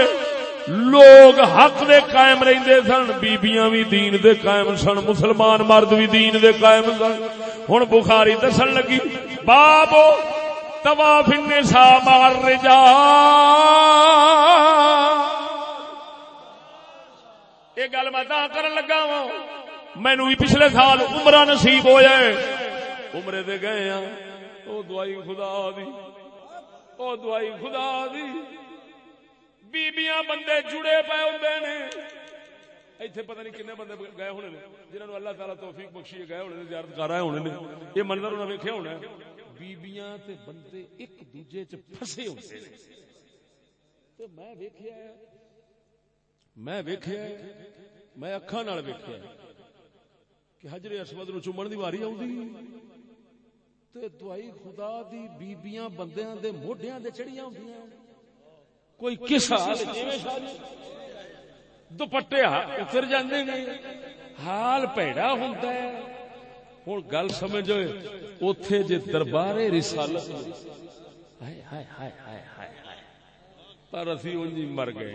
Speaker 1: لوگ حق دے قائم رہندے سن، بیبیاں بھی دین دے قائم سن، مسلمان مرد بھی دین دے قائم سن۔ ہن بخاری دسن لگی باب طواف النساء مع الرجال یہ گل میں کرن لگا وا مینو بھی پچھلے سال عمرہ نصیب ہو جائے عمرے دے گئے ہاں۔ او دعائی خدا دی۔ او دعائی خدا دی۔ بیبیاں بندے جڑے پے ہوندے نے۔ ایتھے پتہ نہیں کنے بندے گئے ہونے جنہوں اللہ تعالی توفیق بخشی گئے ہونے نے زیارت کر رہے ہونے نے۔ یہ منظر انہوں نے ویکھیا ہونا بیبیاں تے بندے ایک دوجے چ پھسے ہوتے ہیں تے میں ویکھیا میں ویکھیا میں اکھاں نال ویکھیا کہ حجر اسود نو چومن دی واری آوندی۔ تے دعائی خدا دی بیبیاں بندیاں دے موڈیاں دے چڑھیاں ہوندیاں۔ کوئی کس حال دوپٹے اتر جاندے نے۔ حال پیڑا ہوندا ہے۔ ہوں گل سمجھ اتے جی دربار رسالت پر اسی انجی مر گئے۔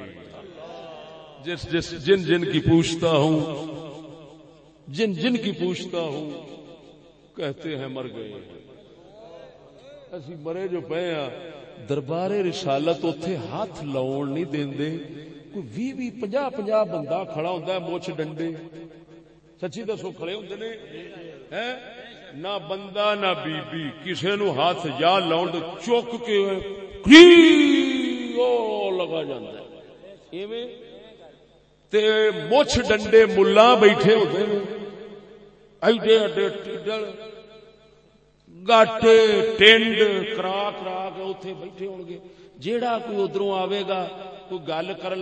Speaker 1: جس جس جن جن کی پوچھتا ہوں جن جن کی پوچھتا ہوں، کہتے ہیں مر گئے۔ اسی مرے جو پے ہاں دربار رسالت اتے ہاتھ لاؤ نہیں دے کوئی بھی بھی پنجا پنجا بندہ کھڑا ہوتا ہے موچ ڈنڈے۔ سچی دسو، کھڑے ہوتے نے؟ نہ بندہ، نہ بی بی کسی نو ہاتھ یا لاؤ تو چک کے لگا تے مچھ ڈنڈے ملا بیٹھے ہوتے ہیں ایڈے ایڈے ٹیڈل گاٹے ٹینڈ کرا کرا کے اتنے بیٹھے ہو گے جیڑا کوئی ادھر آئے گا کوئی گل کر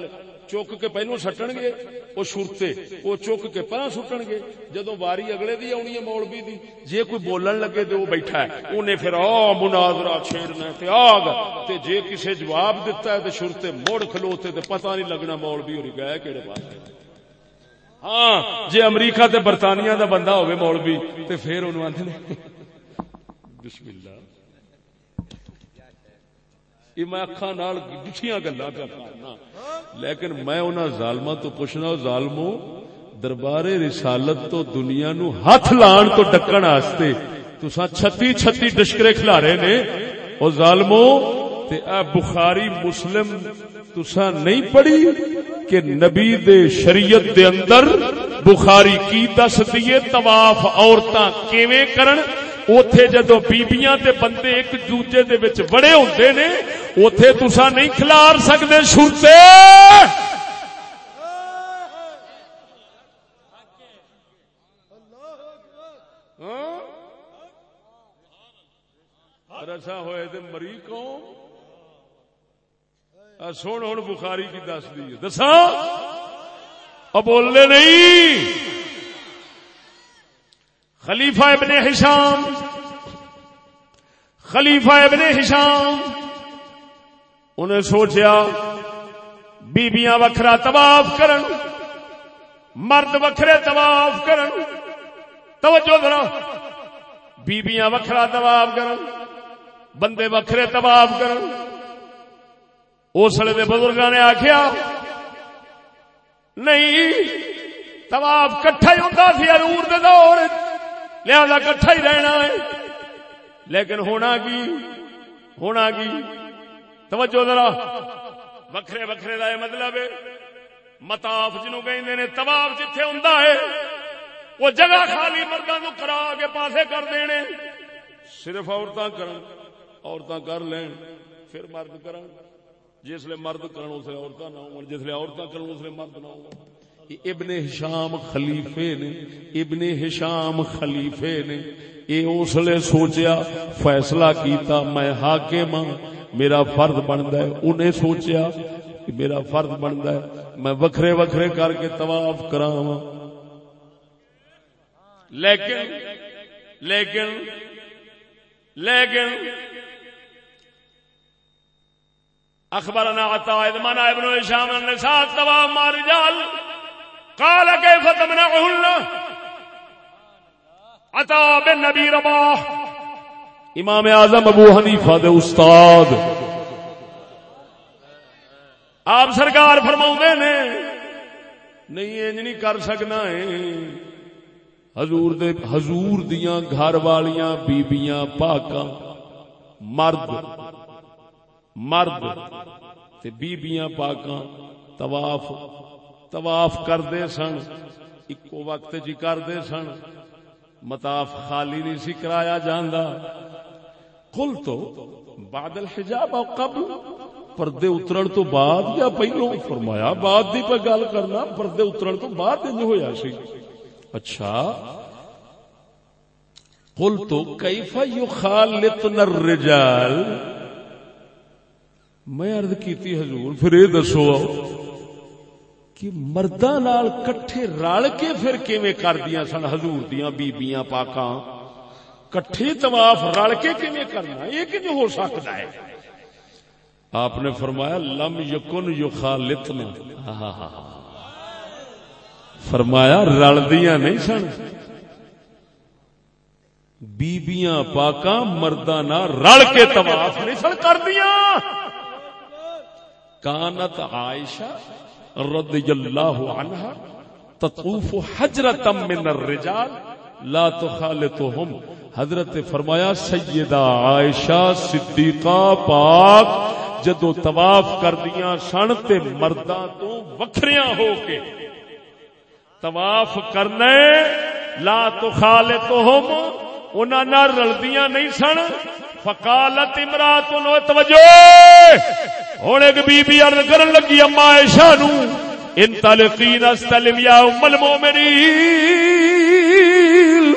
Speaker 1: چک کے پہلو سٹن گے وہ شرتے وہ چک کے پہلے سٹن گے جدو واری اگلے دی آنی ہے مولوی دی جے کوئی بولن لگے تو وہ بیٹھا ہے انہیں پھر آ مناظرہ چھیڑنا تے آگ تے جے کسے جواب دیتا ہے تے شرتے موڑ کھلوتے تے پتہ نہیں لگنا مولوی ہو گئے کہڑے پاس ہاں جے امریکہ تے برطانیہ دا بندہ ہوئے مولوی، تے پھر انہوں آتے بسم اللہ یہ میں اکھا نال ڈٹھیاں گلا پہ کرنا لیکن میں انہاں ظالماں تو پوچھنا ظالمو دربار رسالت تو دنیا نو ہاتھ لان تو ڈکن واسطے تساں چھتی چھتی ڈشکرے کھلا رہے نے۔ او ظالمو تے اے بخاری، مسلم، تساں نہیں پڑھی؟ کہ نبی دے شریعت دے اندر بخاری کی دس دیے طواف عورتاں کیویں کرن اوتھے جدو بیبیاں تے بندے ایک دوجے دے وچ بڑے ہوندے نے اوتھے تسا نہیں کھلار سکدے شرتے رسا ہاں؟ ہوئے تے مری قوم سن ہوں بخاری کی دس دی دسا بولنے نہیں۔ خلیفہ ابن ہشام خلیفہ ابن ہشام انہیں سوچیا، بیبیاں وکھرا طواف کرن، مرد وکھرے طواف کرن۔ توجہ ذرا۔ بیبیاں وکھرا طواف کرن، بندے وکھرے طواف کرن۔ اسلے بزرگاں نے آخیا نہیں، طواف کٹھا ہی ہوتا سی ارور دے دور لہذا کٹھا ہی رہنا ہے۔ لیکن ہونا کی ہونا کی۔ توجہ ذرا، وکھرے وکھرے کا مطلب ہے۔ متاف جنو کہ تباف جتھے ہوں وہ جگہ خالی مردوں کو کرا کے پاسے کر دینے۔ صرف عورتیں کرن کر لین، پھر مرد کرن۔ جسے مرد کرن اسے نہ جسے عورتیں کرن اسے مرد نہ ہو ابن ہشام خلیفے نے ابن ہشام خلیفے نے اے اسلے سوچیا فیصلہ کیتا میں حاکم ہاں میرا فرد بنتا ہے۔ انہیں سوچیا کہ میرا فرد بنتا ہے میں وکھرے وکھرے کر کے طواف کراواں لیکن لیکن لیکن اخبرنا عطا ادمان ابن هشام النساء طواف مار رجال قال كيف تمنعهن؟ عطا بن نبی رباح امام اعظم ابو حنیفہ دے استاد. آپ سرکار فرما نے، نہیں، انج نہیں کر سکنا ہے۔ حضور دے، حضور دیاں گھر والیاں، بیبیاں، پاکاں، مرد مرد تے بیبیاں پاکاں طواف طواف کرتے سن ایکو وقت جی کرتے سن متاف خالی نہیں سی کرایا جانا کل تو بادل حجاب اور قبل، پردے اترن تو بعد، یا پہلو فرمایا بعد دی پہ گل کرنا، پردے اترن تو بعد انج ہویا سی۔ اچھا۔ قل تو کیف یخالطن الرجال؟ میں عرض کیتی حضور، پھر یہ دسو کہ مردہ نال کٹھے رل کے پھر کیویں کر دیا سن؟ حضور دیاں بیبیاں پاکاں کٹھے طواف رل کے کیویں کرنا؟ یہ کہ ہو سکتا ہے؟ آپ نے فرمایا، لم یکن یخالتنا فرمایا رل دیا نہیں سن۔ بیبیاں پاکاں مردہ نہ رل کے طواف نہیں سن کر دیا کانت عائشہ رضی اللہ عنہ تطوف حجرتا من الرجال لا تخالطهم. حضرت فرمایا، سیدہ عائشہ صدیقہ پاک جدو طواف کر دیاں سن تے مرداں تو وکھریاں ہو کے طواف کرنے، لا تخالطهم، انہاں نال رلدیاں نہیں سن فقالت امرات نو توجہ! ہوں ایک بی بی ارد کرن لگی اما عائشہ نو ان تلقین استلم یا ام المؤمنین۔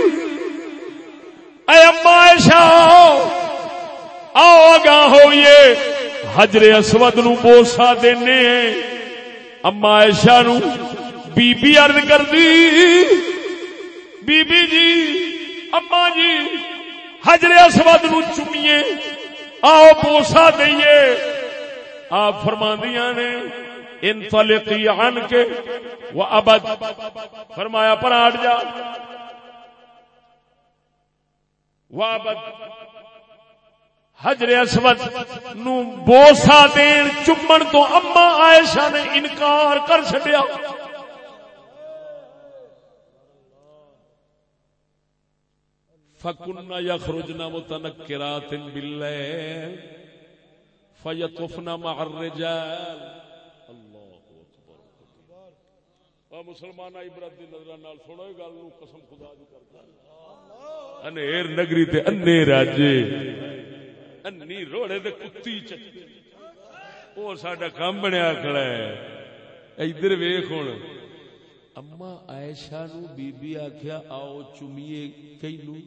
Speaker 2: اے اما ایشا آؤ آگاہ ہوئیے۔ حجر اسود نو بوسا دینے۔ اما ایشا نو بی بی عرض کر دی۔ بی بی جی اما جی حجر اسود نو چمیے آؤ بوسا دئیے۔ آپ فرماندیاں نے، ان طلقی عن کے وہ ابد۔ فرمایا، پر ہٹ جا۔ وہ ابد۔ حجر اسود نو بوسا دین چمن تو اما عائشہ نے انکار کر چڈیا فکنا یخرجنا متنکرات باللیل فیطفنا مع الرجال اللہ اکبر. مسلمان عبرت دی نظر نال سنو گل نو قسم خدا دی کردا انیر نگری تے انے راجے انی روڑے دے کتی چٹی او ساڈا کام بنیا کھڑا ہے. ادھر ویکھ ہن. اما عائشہ نو بی بی آکھیا، آؤ چمیے کینو.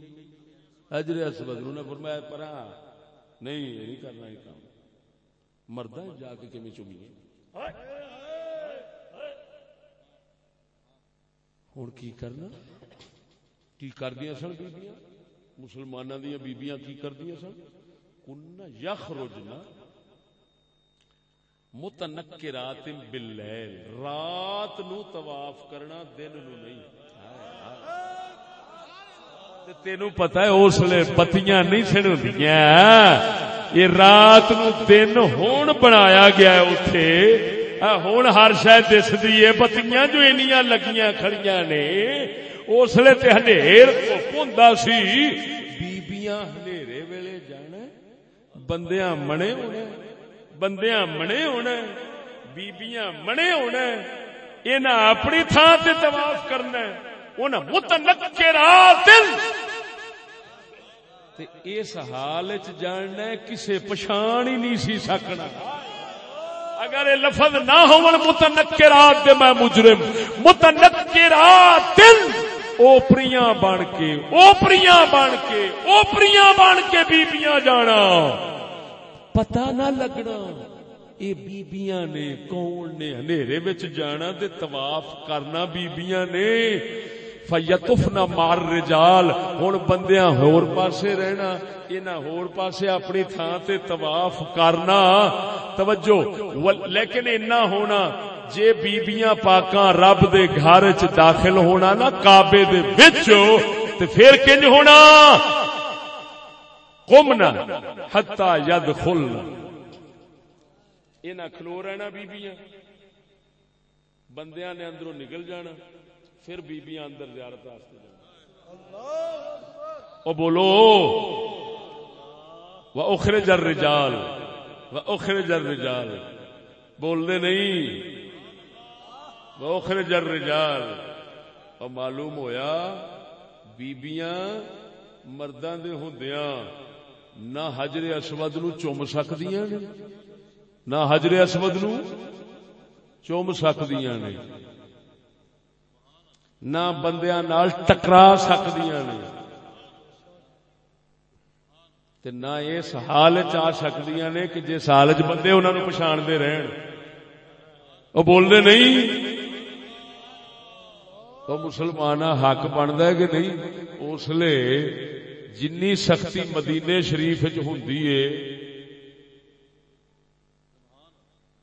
Speaker 2: اجر اسود نے فرمایا پرا ہاں، نہیں، یہ نہیں کرنا یہ کام۔ مردہ جا کے کمی چمیے ہوں، کی کرنا؟ کی کردیا سن بیبیاں؟ مسلمانوں دیا بیبیاں کی کردیا سن؟ کن یخ رجنا۔ متنکرات باللیل، رات نو طواف کرنا، دن نو نہیں۔ تینو پتا ہے اس لیے بتیاں نہیں سن ہوں یہ رات نو دن ہون بنایا گیا ہے اتے ہوں ہر شاید دستی ہے بتیاں جو اینیاں لگیاں کھڑیاں نے اس لیے تے ہنیر ہوندا سی بیبیاں ہنیرے ویلے جانا بندیاں منے ہونے بندیاں منے ہونا بیبیاں منے ہونا انہاں اپنی تھان سے طواف کرنا ہے اس حال جاننا کسے پچھان ہی نہیں سی سکنا۔ اگر یہ لفظ نہ ہو متنکرات دے میں مجرم متنکرات اوپریاں بن کے، اوپریاں بن کے، اوپریاں بن کے بیبیاں جانا۔ پتہ نہ لگنا یہ بیبیاں نے، کون نے؟ ہنیرے جانا تے طواف کرنا بیبیاں نے۔ فیتف نہ مار رجال ہوں بندیاں ہور پاسے رہنا، انہاں ہور پاسے اپنی تھان تے طواف کرنا۔ توجہ لیکن اتنا ہونا، جے بیبیاں پاکاں رب دے گھر چ داخل ہونا نا کعبے دے وچ، تے پھر کنج ہونا؟ قمنا حتا يدخلنا انہاں کھلو رہنا بیبیاں۔ بندیاں نے اندروں نکل جانا۔ پھر بیبیاں اندر زیارت واسطے او بولو و اخر جر رجال و اخر جر رجال بول دے نہیں و اخر جر رجال اور معلوم ہویا بیبیاں مرداں دے ہوندیاں نہ حجر اسود نو چوم سکدیاں نے نہ حجر اسود نو چوم سکدیاں نے۔ نہ بندیا ٹکرا سکدیاں نے نہ اس حال چ سکدیاں نے کہ جس حال چ بندے انہوں نے پچھاڑتے رہن۔ وہ نہیں؟ وہ مسلمان حق بنتا ہے کہ نہیں؟ اس لیے جنی سختی مدینے شریف ہوں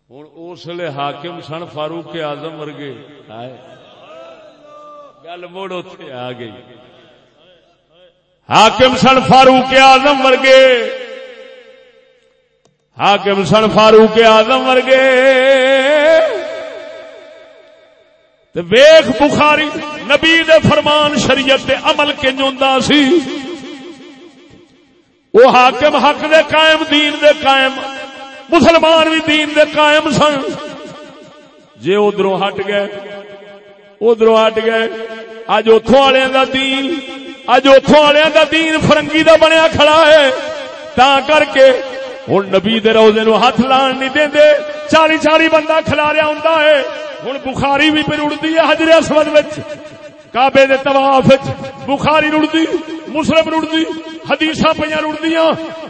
Speaker 2: ہوں اس لیے حاکم سن فاروق آزم ورگے۔ آئے گل مڑ اتے آ گئی۔ حاکم سن فاروق آزم ورگے۔ حاکم سن فاروق آزم ورگے۔ ویخ بخاری نبی دے فرمان شریعت دے عمل کے نوندا سی۔ وہ حاکم حق دے قائم، دین دے قائم، مسلمان بھی دین دے قائم سن۔ جے ادھر ہٹ گئے ادھر ہٹ گئے۔ اج اتوں والے کا دین اج اتوں والے کا دین فرنگی دا بنیا کھڑا ہے۔ تا کر کے ہوں نبی دے روزے نو ہاتھ لان نہیں دے چالی چالی بندہ کھلاریا ہوں ہے۔ ہوں بخاری بھی پھر اڑتی ہے حجر اسود کابے دے طواف بخاری رڑتی مسلم رڑتی حدیث پہ رڑدیاں۔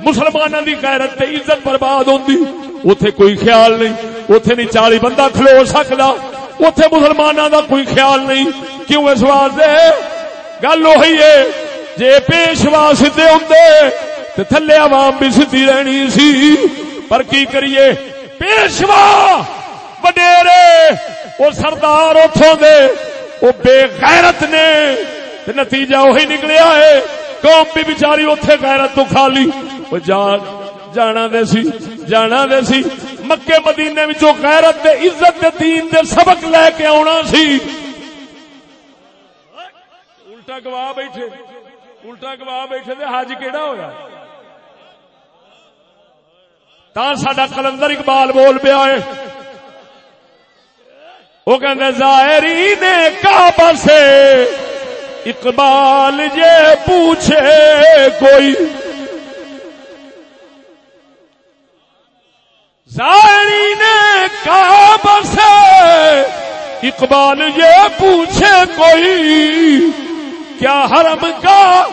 Speaker 2: مسلمانوں کی غیرت تے عزت برباد ہوتی اتے کوئی خیال نہیں اتے نہیں چالی بندہ کھلو سکتا اتے مسلمانوں دا کوئی خیال نہیں، کیوں اس واسطے؟ گل وہی ہے جی پیشوا سیدے ہوں تھلے عوام بھی سیدھی رہنی سی۔ پر کی کریے؟ پیشوا وڈیرے وہ سردار اتوں دے وہ بے غیرت نے۔ نتیجہ وہی نکلیا ہے، قوم بھی بچاری اتے غیرت تو کھا لی جانا دے سی جانا دے سی۔ مکے مدینے میں جو غیرت دے عزت دے دین دے سبق لے کے آنا سی۔ الٹا گواہ بیٹھے۔ الٹا گواہ بیٹھے دے حج کیڑا ہوا تا ساڈا کلندر اقبال بول پیا ہے۔ وہ کہ ظاہری نے کعبہ سے اقبال یہ پوچھے کوئی اقبال یہ پوچھے کوئی، کیا حرم کا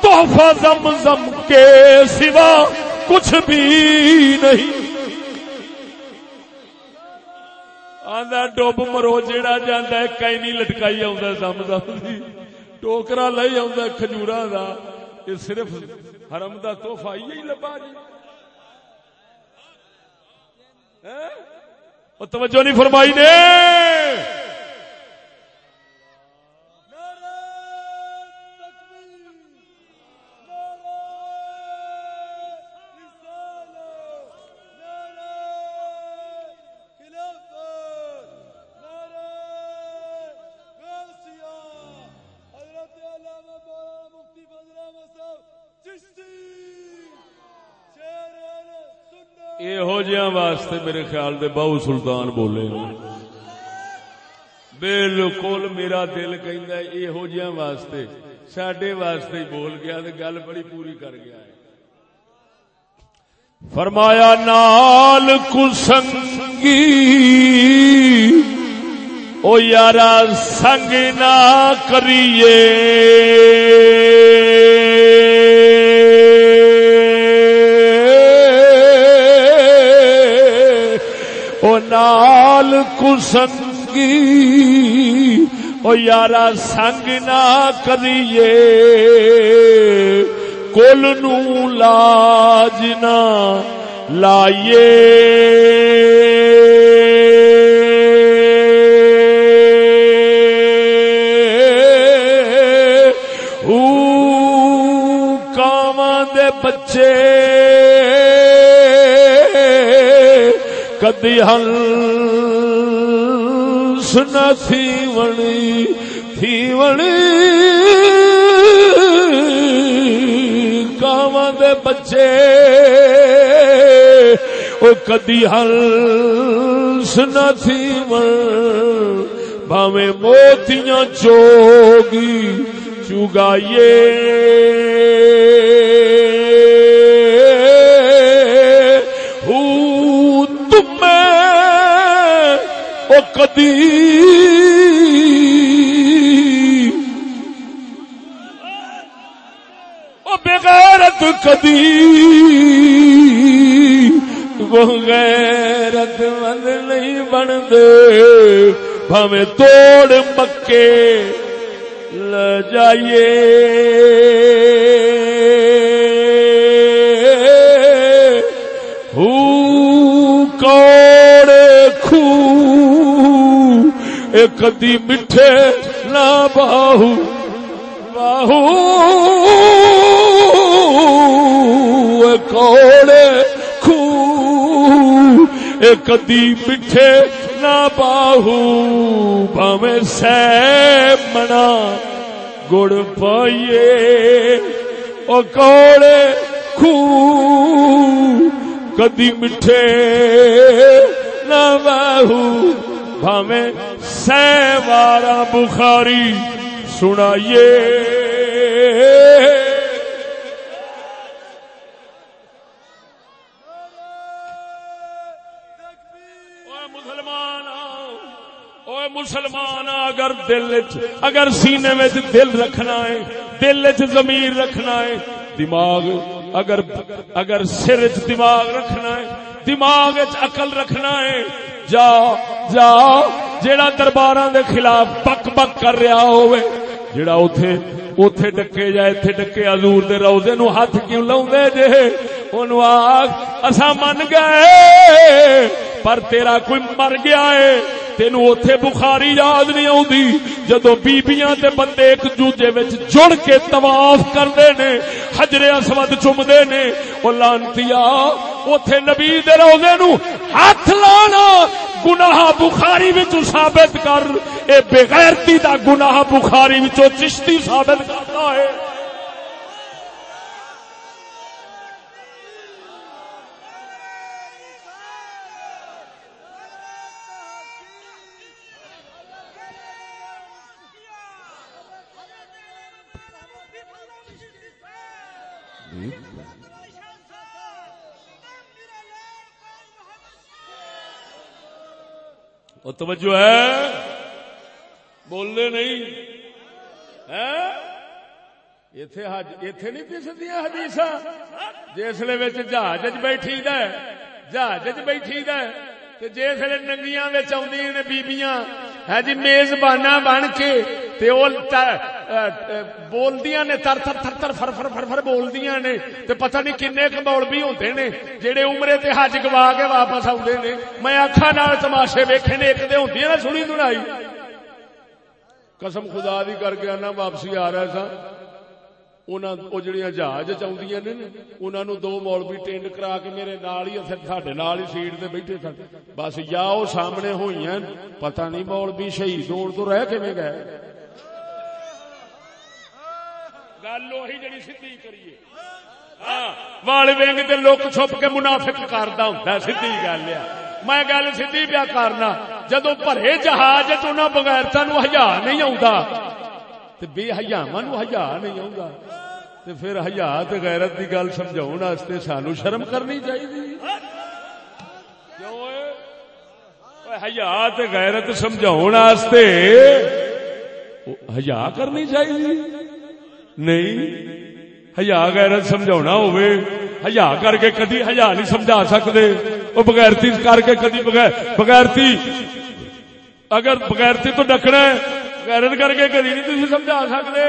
Speaker 2: تحفہ زمزم کے سوا کچھ بھی نہیں؟ آدھا ڈب مرو، جیڑا جانا ہے کئی نہیں لٹکائی آم دم ٹوکرا لے آ کھجورا دا۔ یہ صرف حرم دا توحفہ ہی لبا جی۔ ہاں؟ توجہ نہیں فرمائی نے۔ واسطے میرے خیال دے بہو سلطان بولے بالکل میرا دل کہ واسطے سڈے واسطے بول گیا گل بڑی پوری کر گیا ہے۔ فرمایا، نال کسنگی او یارا سنگ نہ کریے۔ نال کسنگی او یارا، سنگ نہ کریے۔ کل نو لاج نہ لائیے۔ بچے۔ کدی ہل سنا تھی وڑی تھی وڑی کام دے بچے وہ کدی ہل سنا تھی وڑ بھاوے موتیاں چوگی چگائیے کدی بغیرت کدی وہ غیرت مند نہیں بن دے بھاوے توڑ مکے۔ ل جائیے کدی میٹھے نہ باہو باہو۔ کوڑے خو کدی میٹھے نہ باہو بھاوے سہ منا۔ گڑ پائیے، او کوڑے خو کدی میٹھے نہ باہو بھاوے سارا بخاری سنائیے۔ مسلمان اگر دل اگر سینے میں دل رکھنا ہے، دل چ زمیر رکھنا ہے، دماغ اگر اگر سر چ دماغ رکھنا ہے، دماغ اقل رکھنا ہے، جا جا۔ جیڑا دربار دے خلاف بک بک کر رہا ہوئے جیڑا اتے اتے ڈکے جا اتے ڈکے ازور دے روزے نو ہاتھ کیوں لاؤ جے؟ ان آگ اصا من گئے، پر تیرا کوئی مر گیا ہے تینو اوتھے بخاری یاد نہیں آتی جدو بیبیاں تے بندے ایک دوجے وچ جڑ کے طواف کردے نے، حجر اسود چومدے نے، او لانتیا، اوتھے نبی دے روزے نو ہاتھ لانا گناہ بخاری وچوں ثابت کر، اے بے غیرتی دا گناہ بخاری وچوں چشتی ثابت کرتا ہے۔ توجہ ہے بولنے نہیں اتے نہیں پسدی حدیث جسے جہاز بیٹھی دہاز بیٹھی دسے ننگیاں آدی بیبیاں ہے جی میزبانہ بن کے بولدیاں نے، تر تر تر تر فر فر فر فر بولدیاں نے تے پتہ نہیں کنے ک مولوی ہوندے نے جڑے عمرے تے حج گوا کے واپس آوندے نے۔ میں اکھاں نال تماشے ویکھے نے ایک دے ہوندی نا سنی دنائی۔ قسم خدا دی کر کے انا واپسی آ رہا سا۔ جہاں جہاز چاہیے نے انہوں نے دو مولوی ٹینڈ کرا کے میرے نال ہی سڈے نال ہی سیٹ تے بیٹھے سن بس یا وہ سامنے ہوئی ہیں پتہ نہیں مولوی شہید ہونے تو رہ کے گئے گل وہی جڑی سی کریے وال وینگ تے لوک چھپ کے منافق کردا ہوندا سیدھی گل ہے میں گل سیدھی پیا کرنا جدو بھرے جہاز چ بغیرتا نو ہزار نہیں آوندا تے بے حیاواں نو ہزار نہیں آوندا۔ تے پھر حیا تے غیرت دی گل سمجھاون واسطے سانو شرم کرنی چاہیے کیوں حیا تے غیرت سمجھاون واسطے حیا کرنی چاہیے نہیں ہزا غیرت سمجھا ہوئے کر کے کدی ہزا نہیں سمجھا سکتے وہ بغیرتی کر کے کدی بغیرتی اگر بغیرتی تو ڈکنا غیرت کر کے کدی نہیں تھی سمجھا سکتے۔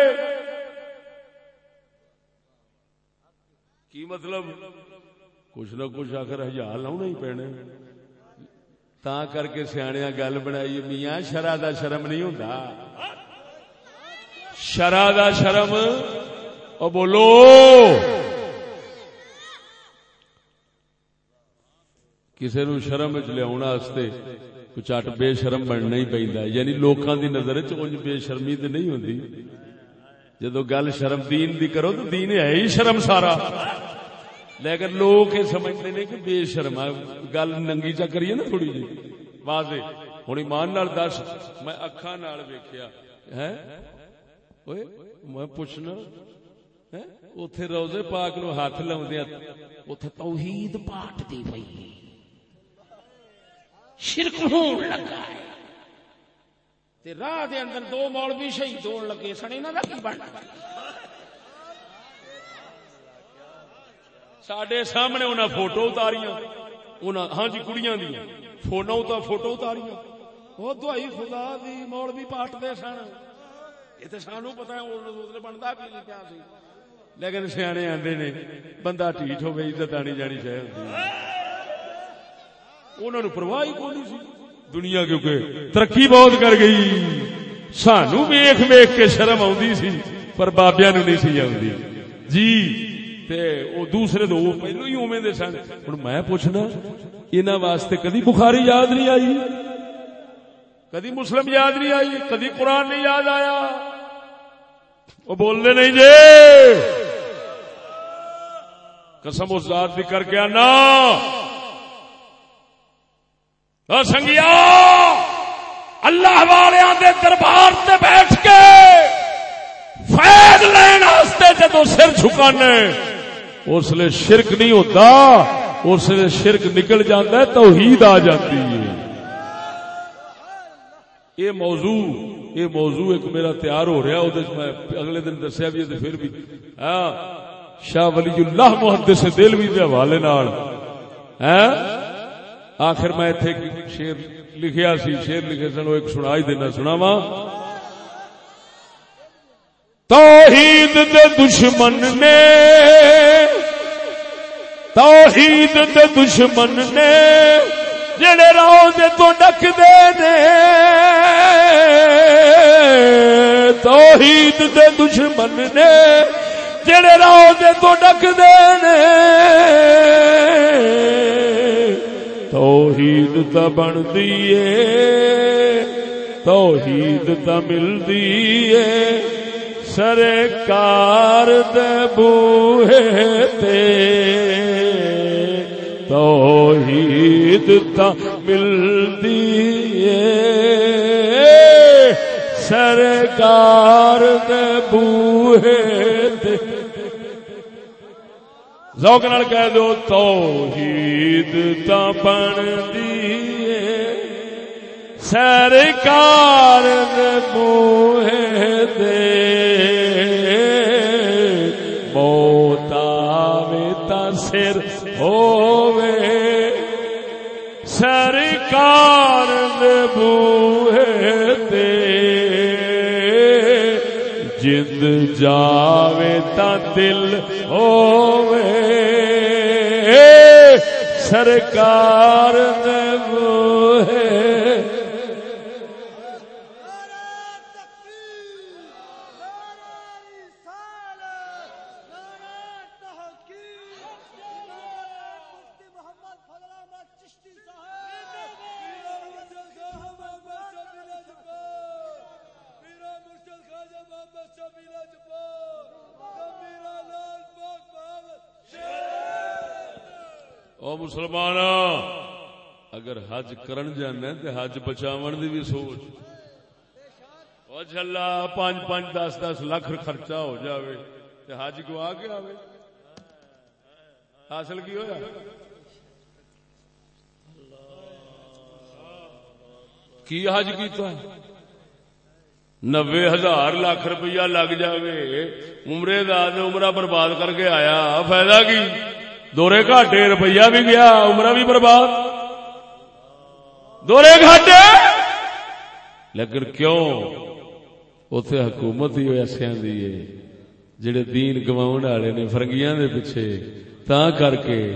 Speaker 2: کی مطلب؟ کچھ نہ کچھ آخر ہزار لاؤنا ہی پینے تا کر کے سیاح گل بنائی، میاں شرح دا شرم نہیں ہوتا شرا دا شرم؟ او بولو۔ کسی نو شرم چ لیا چٹ بے شرم بننا ہی پہنتا یعنی لوکاں دی نظر چ بے شرمی تو نہیں ہوتی جدو گل شرم دین دی کرو تو دین ہے ہی شرم سارا۔ لیکن لوگ یہ سمجھتے ہیں کہ بے شرم گل ننگی چا کریے نا تھوڑی جی۔ واضح۔ ہوں ایمان دس۔ میں اکھا ویکیا ہے میں پوچھنا۔ اتے روزے پاک نو ہاتھ لاؤدیا ہاں۔ اتے توحید پاٹ دی پئی۔ شرک ہون لگا ہے۔ تے راہ دے اندر دو مولوی شہید ہون لگے سن، انہاں دا کی بننا؟ ساڈے سامنے انہاں فوٹو اتاریاں۔ انہاں ہاں جی کڑیاں دی۔ فوٹو تا فوٹو اتاریاں۔ او دعائی خدا دی مولوی پاٹ دے سن۔ سانو پتا بنتا بھی نہیں پیا لیکن سیانے آدھے نے، بندہ ٹھیٹ ہو عزت آنی جانی چاہیے انہوں نے پرواہ ہی کون سی؟ دنیا کیونکہ ترقی بہت کر گئی۔ سانو ویخ ویخ کے شرم آتی سی، پر بابیا نو نہیں سی آتی جی تے او دوسرے دو پہلو ہی اوے دے سن۔ ہوں میں پوچھنا انہوں واسطے کدی بخاری یاد نہیں آئی؟ کدی مسلم یاد نہیں آئی؟ کدی قرآن نہیں یاد آیا؟ وہ بولنے نہیں جی قسم اس ذات بھی کر کے آنا۔ سنگیا، اللہ والے دربار سے بیٹھ کے فیض لین جدو سر چکانے اس لیے شرک نہیں ہوتا، اس لیے شرک نکل جاتا ہے، توحید آ جاتی ہے۔ یہ موضوع یہ موضوع ایک میرا تیار ہو رہا میں اگلے دن دسیا بھی پھر بھی۔ ہاں شاہ ولی اللہ محدث دلوی دے حوالے نال۔ ہیں آخر میں ایتھے شیر لکھیا سی، شیر لکھے سن، وہ ایک سنائی دینا سناواں۔ توحید دے دشمن نے، توحید دے دشمن نے، جڑے روزے تو ڈک دے نے۔ توحید دے دشمن نے، جڑے روزے تو ڈک دے نے۔ توحید تا بن دیے توحید تا مل دیے سرکار دے بوہے تے، توحید تا ملدی سرکار دے بوہے ذوق نال کہہ دو توحید تا بن دیے سرکار دے بوہے تے موت آوے سر ہووے سرکار دے بوہے جند جاوے تا دل ہووے سرکار دے مسلمان اگر حج کرن جانا تے حج بچاون دی بھی سوچ۔ او پانچ پانچ، دس دس لاکھ خرچہ ہو جاوے، تے حج گوا کے آوے؟ حاصل کی ہویا؟ کی حج کیتا نوے ہزار لاکھ روپیہ لگ جاوے، عمرے دا عمرہ برباد کر کے آیا، فائدہ کی؟ دورے گھاٹے روپیہ بھی گیا، عمرہ بھی برباد۔ دورے گھاٹے؟ لیکن کیوں؟ اتے حکومت ہی ایسے دی جڑے دین گواؤ والے نے فرنگیاں دے پیچھے تا کر کے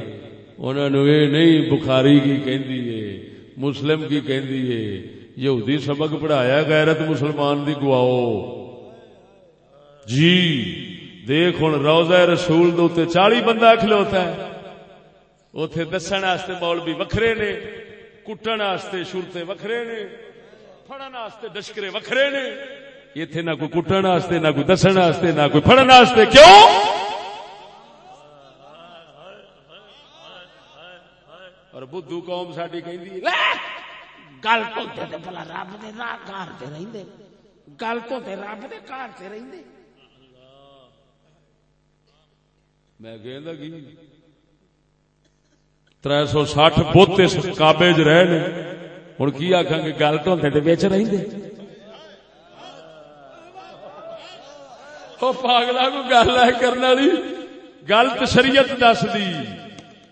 Speaker 2: انہوں نے یہ نہیں، بخاری کی کہندی ہے مسلم کی کہندی ہے یہودی سبق پڑھایا، غیرت مسلمان دی گواؤ۔ جی۔ دیکھ ہوں روزہ رسول دے چالی بندہ کھلوتا ہے۔ اتے دسن مولوی وکھرے نے، کٹن شرتے وکھرے نے فڑن ڈشکرے وکھرے نے۔ اتے نہ کوئی کٹن نہ کوئی دسن نہ کوئی فڑن کیوں؟ اور بدھو قوم ساری کہ
Speaker 3: گل تو رب دے گھر سے رہتے گل تو رب دے گھر سے رہتے
Speaker 2: میں کہ تر سو سٹھ بوتے کابے چ رہے نے۔ ہوں کی آخا گے؟ گل تو بچ رہتے پاگلا کو گل ہے کرنے والی۔ گل تو شریعت دس دی۔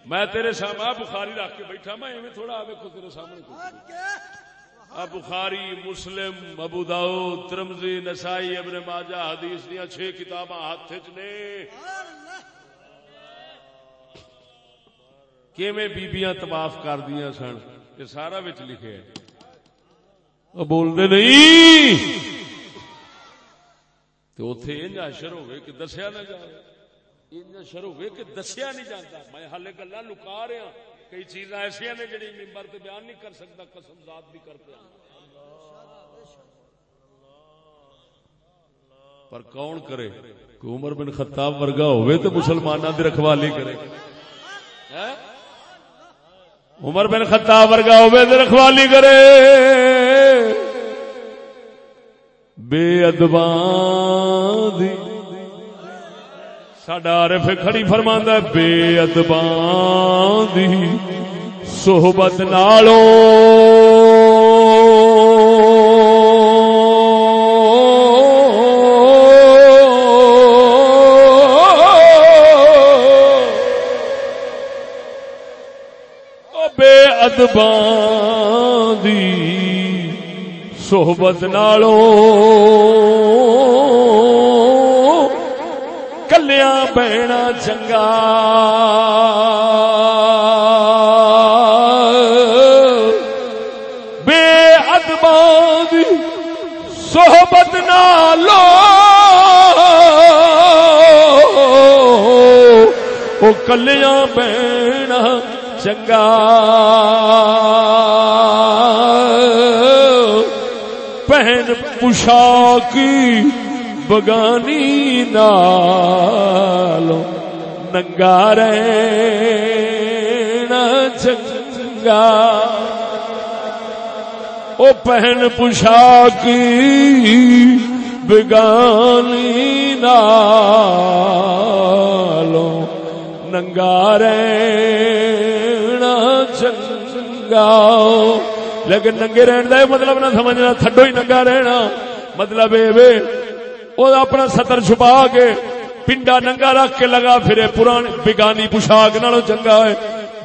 Speaker 2: میں تیرے سامنے بخاری رکھ کے بیٹھا، میں ایویں تھوڑا آ تیرے سامنے بخاری، مسلم، ابو داؤ ترمزی نسائی، ابن ماجہ، حدیث دیا چھ کتاباں ہاتھ چ نے۔ کیویں بیبیاں طواف کر دیا سن یہ سارا بچ لکھے وہ بولتے نہیں تو اتے انج اشر ہوئے کہ دسیا نہ جائے انج اشر ہوئے کہ دسیا نہیں جاتا میں ہالے گلا لکا رہا کئی چیزاں ایسا نے جڑی ممبر تے بیان نہیں کر سکتا قسم ذات بھی کرتے پر کون کرے کہ عمر بن خطاب ورگا ہوئے تو مسلمانوں کی رکھوالی کرے عمر بن خطاب ورگا ہوئے تو رکھوالی کرے۔ بے ادبان دی ساڈا عارف کھڑی فرماندا ہے، بے ادبان دی صحبت نالوں۔ ادباں دی صحبت نالو کلیا بہنا چنگا بے ادباں دی صحبت نالو او کلیاں بہنا چنگا پہن پوشاکی بگانی نالو ننگا رہنا چنگا۔ او پہن پوشاکی بگانی نالو ننگا رہنا چنگا لیکن ننگے رہن دا مطلب نہ سمجھنا تھڈو ہی ننگا رہنا مطلب اے وے او اپنا سطر چھپا کے پنڈا ننگا رکھ کے لگا پھرے پرانی بگانی پوشاک نالو چنگا ہے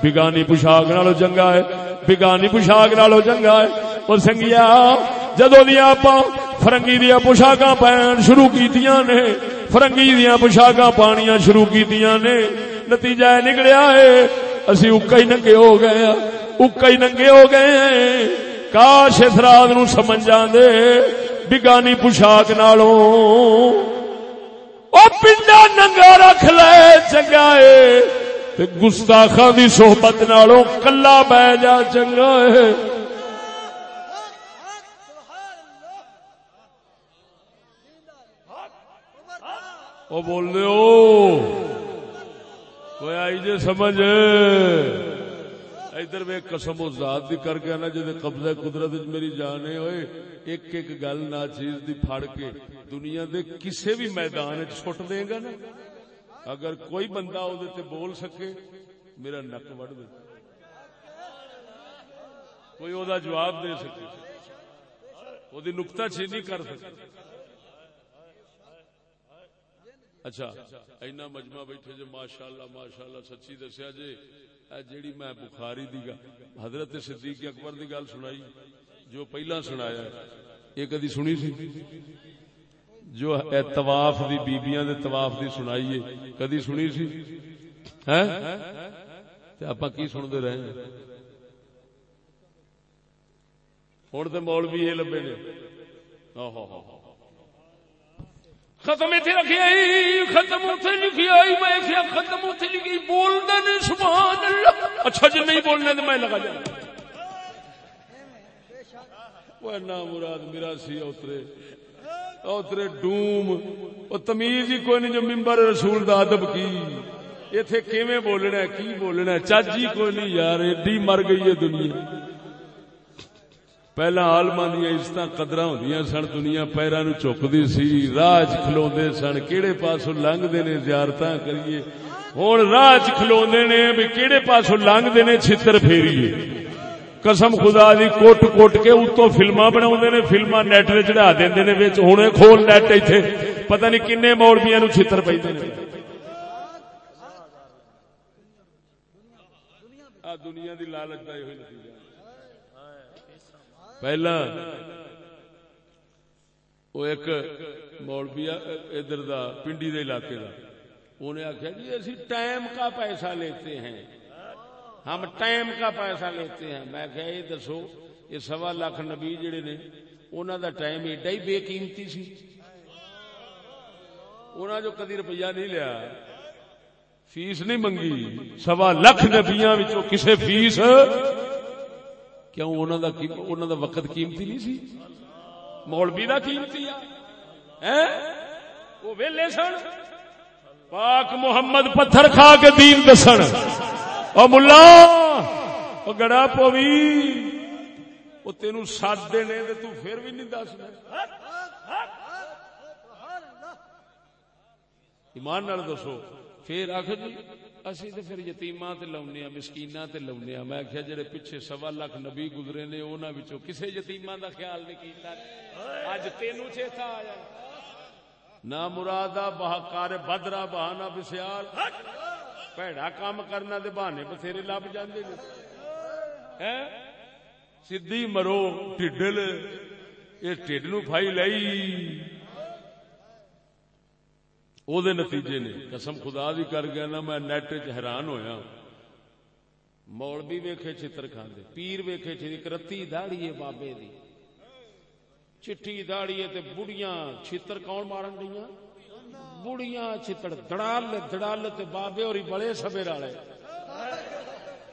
Speaker 2: بگانی پوشاک نالو چنگا ہے بگانی پوشاک نالو چنگا ہے اور سنگیا جدو دیا آپ فرنگی دیا پوشاکاں پہن شروع کیتیاں نے فرنگی دیا پوشاکاں پانیاں شروع کیتیاں نے نتیجہ نکلیا ہے۔ اسی اکا ہی ننگے ہو گئے اکا ہی ننگے ہو گئے ہیں۔ کاش اس رات نو سمجھ جاندے بگانی پوشاک نالوں۔ او پنڈا ننگا رکھ لے چنگا ہے۔ گستاخا دی صحبت نالوں کلا بہ جا چنگا ہے۔ وہ بول دے ہو کوئی آئی جے سمجھ ادھر میں قسم و ذات دی کر کے نا جی قبضہ قدرت میری جانے ہوئے ایک ایک گل نہ چیز دی پھڑ کے دنیا دے کسے بھی میدان چھٹ دے گا نا اگر کوئی بندہ او تے بول سکے میرا نک وڑ دے کوئی او دا جواب دے سکے او دی نکتہ چینی کر سکے اچھا اینا مجمع بیٹھے جو ماشاءاللہ ماشاءاللہ، سچی دسیا جے جیڑی میں بخاری دی گا حضرت صدیق اکبر دی گل سنائی، جو پہلا سنایا یہ کدی سنی سی؟ جو طواف دی بیبیاں دے طواف دی سنائی ہے، کدی سنی سی؟ ہیں؟ تے اپا کی سن دے رہے ہیں؟ ہن تے مولوی یہ لبے نے۔ اوہ ہو ختم اتنے رکھی آئی، ختم اتنے لکھی آئی۔ میں کیا ختم اتنے لکھی بولنا نہیں سبحان اللہ۔ اچھا جی نہیں بولنے تو میں لگا جانا وہ نا مراد میرا سی اوترے۔ اوترے ڈوم۔ وہ تمیز ہی کوئی نہیں جو ممبر رسول دا ادب کی۔ ایتھے کیویں بولنا کی بولنا ہے؟ چاجی کوئی نہیں، یار، ایڈی مر گئی ہے دنیا۔ پہلا آلما دیا عزت قدر ہوں سن، دنیا پیروں نو چکتی سی، راج کھلو سن۔ کہڑے پاسوں لنگتے نے زیارت کریے۔ ہوں راج کھلو نے بھی کہڑے پاسوں لنگتے نے چھتر پھیریے۔ قسم خدا دی، کوٹ کوٹ کے اتو فلما بنا نے فلما نیٹ نے چڑھا دیں ہوں کھول نیٹ اتنے پتہ نہیں کن مولبیا نو چھتر پہ دنیا دی لالچ کا یہ نتیجہ۔ پہلا وہ ایک مولوی ادھر دا پنڈی دے علاقے دا انہیں آخیا جی اسی ٹائم کا پیسہ لیتے ہیں ہم ٹائم کا پیسہ لیتے ہیں میں کہ یہ دسو یہ سوا لاکھ نبی جڑے نے انہوں دا ٹائم ایڈا ہی بے قیمتی سی انہوں جو کدی روپیہ نہیں لیا فیس نہیں منگی سوا لکھ نبیاں کسے فیس کیوں انہوں دا انہوں دا وقت قیمتی نہیں سی؟ مولوی دا قیمتی وہ ویلے سن۔ پاک محمد پتھر کھا کے دین دسن۔ او ملا او گڑا پوی وہ تینو سات دینے دے تو پھر بھی نہیں دسنا ایمان نال دسو۔ پھر آخر جی اسی تے پھر یتیماں تے لاونے ہاں مسکیناں تے لاونے ہاں میں آکھیا، جڑے پیچھے سوا لاکھ نبی گزرے نے، انہاں وچوں کسے یتیماں دا خیال نہیں کیتا۔ اج تینوں چیتا آیا۔ نہ مرادا بہکار بدرا بہانا بسیار پیڑا کام کرنا دے بہانے بتھیرے لب جاندے نے۔ ہیں سدھی مرو، ٹھڈل یہ ٹھڈ نو پھائی لئی۔ او دے نتیجے نے قسم خدا دی کر گیا نا میں نیٹ چ حیران ہویا مولوی ویکھے چتر کھاندے پیر ویکھے چتر رتی داڑی بابے دی چٹھی داڑی تے بڑیاں چھتر کون مارن دیاں بڑیاں چھتر دڑال دڑال تے بابے اور بڑے سبیر والے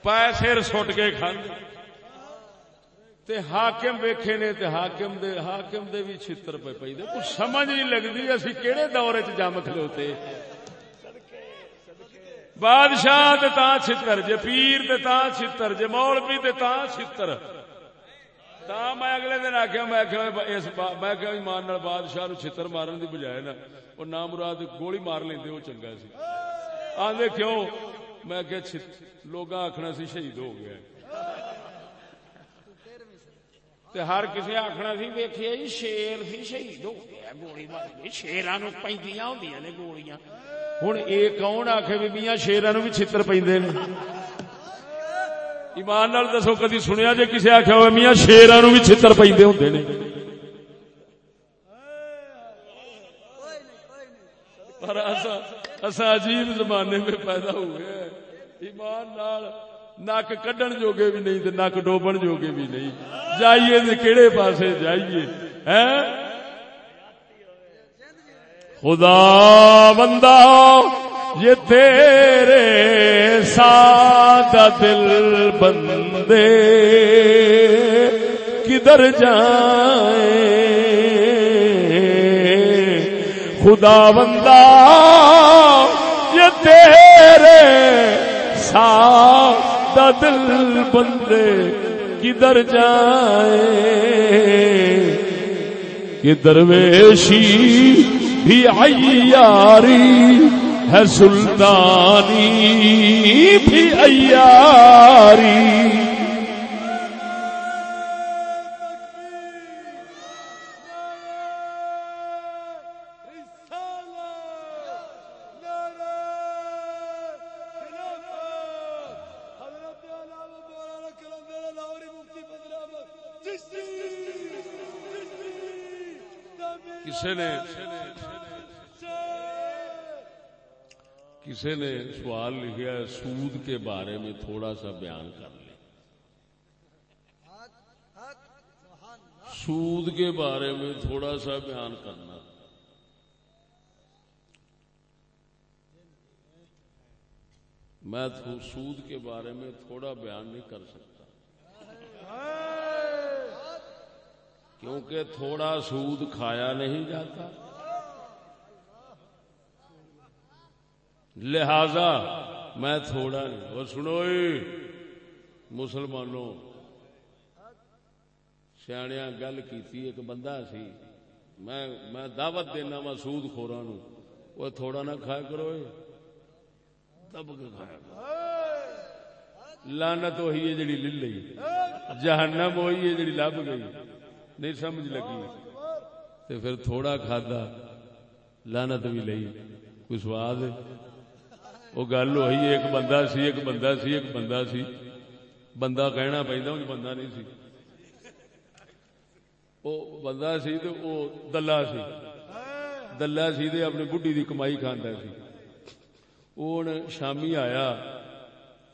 Speaker 2: پیسے سٹ کے کھاندے تے حاکم ویکھے نے تے حاکم دے حاکم دے بھی چھتر پہ پئی دے۔ کچھ سمجھ نہیں لگدی اسی کیڑے دور وچ جم کھلوتے۔ بادشاہ تے تاں چھتر، جے پیر تے تاں چھتر، جے مولوی تے تاں چھتر۔ تا میں اگلے دن آخیا میں اس میں کہ ایمان نال بادشاہ نو چھتر مارن دی بجائے نا، وہ نام مراد گولی مار لیندے، وہ چنگا سی۔ آندے کیوں؟ میں کہ لوگ آخنا سی شہید ہو گیا تے ہر کسی آخنا سی ویکھیا جی شیر سی شہید ہو گیا، گولی مار گئی شیران نو پیندیاں ہوندیاں نے گولیاں۔ ہن اے کون آکھے بھی میاں شیران نو بھی چھتر پیندے نے؟ ایمان نال دسو، کدی سنیا جے کسی آخیا ہوا میاں شیران بھی چھتر پہ ہوں نے؟ پر اصا عجیب زمانے میں پیدا ہوئے ایمان نال نک کڈن جوگے بھی نہیں نک ڈوبن جوگے بھی نہیں۔ جائیے کہڑے پاسے جائیے۔ خدا بندہ، یہ تیرے ساتھ دل بندے، کدھر جائیں؟ خدا بندہ، یہ تیرے ساتھ دل بندے کدھر جائے کہ درویشی بھی عیاری ہے سلطانی بھی عیاری۔ کسی نے کسی نے سوال لکھا ہے، سود کے بارے میں تھوڑا سا بیان کر لیں۔ سود کے بارے میں تھوڑا سا بیان کرنا۔ میں سود کے بارے میں تھوڑا بیان نہیں کر سکتا۔ کیونکہ تھوڑا سود کھایا نہیں جاتا۔ لہذا میں تھوڑا نہیں، اور سنو جی، مسلمانوں سیاح گل کی ایک بندہ سی، میں میں دعوت دینا وا سود خورا نو وہ تھوڑا نہ کھایا کرو دب کے کھایا کرو۔ لانت وہی ہے جڑی لئی۔ جہنم وہی ہے جڑی لب گئی۔ نہیں سمجھ لگی۔ تو پھر تھوڑا کھادا لانت بھی لئی۔ کوئی سواد وہ گل ہوئی، ایک بندہ سی، ایک بندہ سی، ایک بندہ سی۔ بندہ کہنا پہنتا بندہ نہیں سی۔ وہ بندہ سی تو وہ دلہ سی۔ دلہ سی تو اپنی بڈی دی کمائی کھانا سی۔ وہ شامی آیا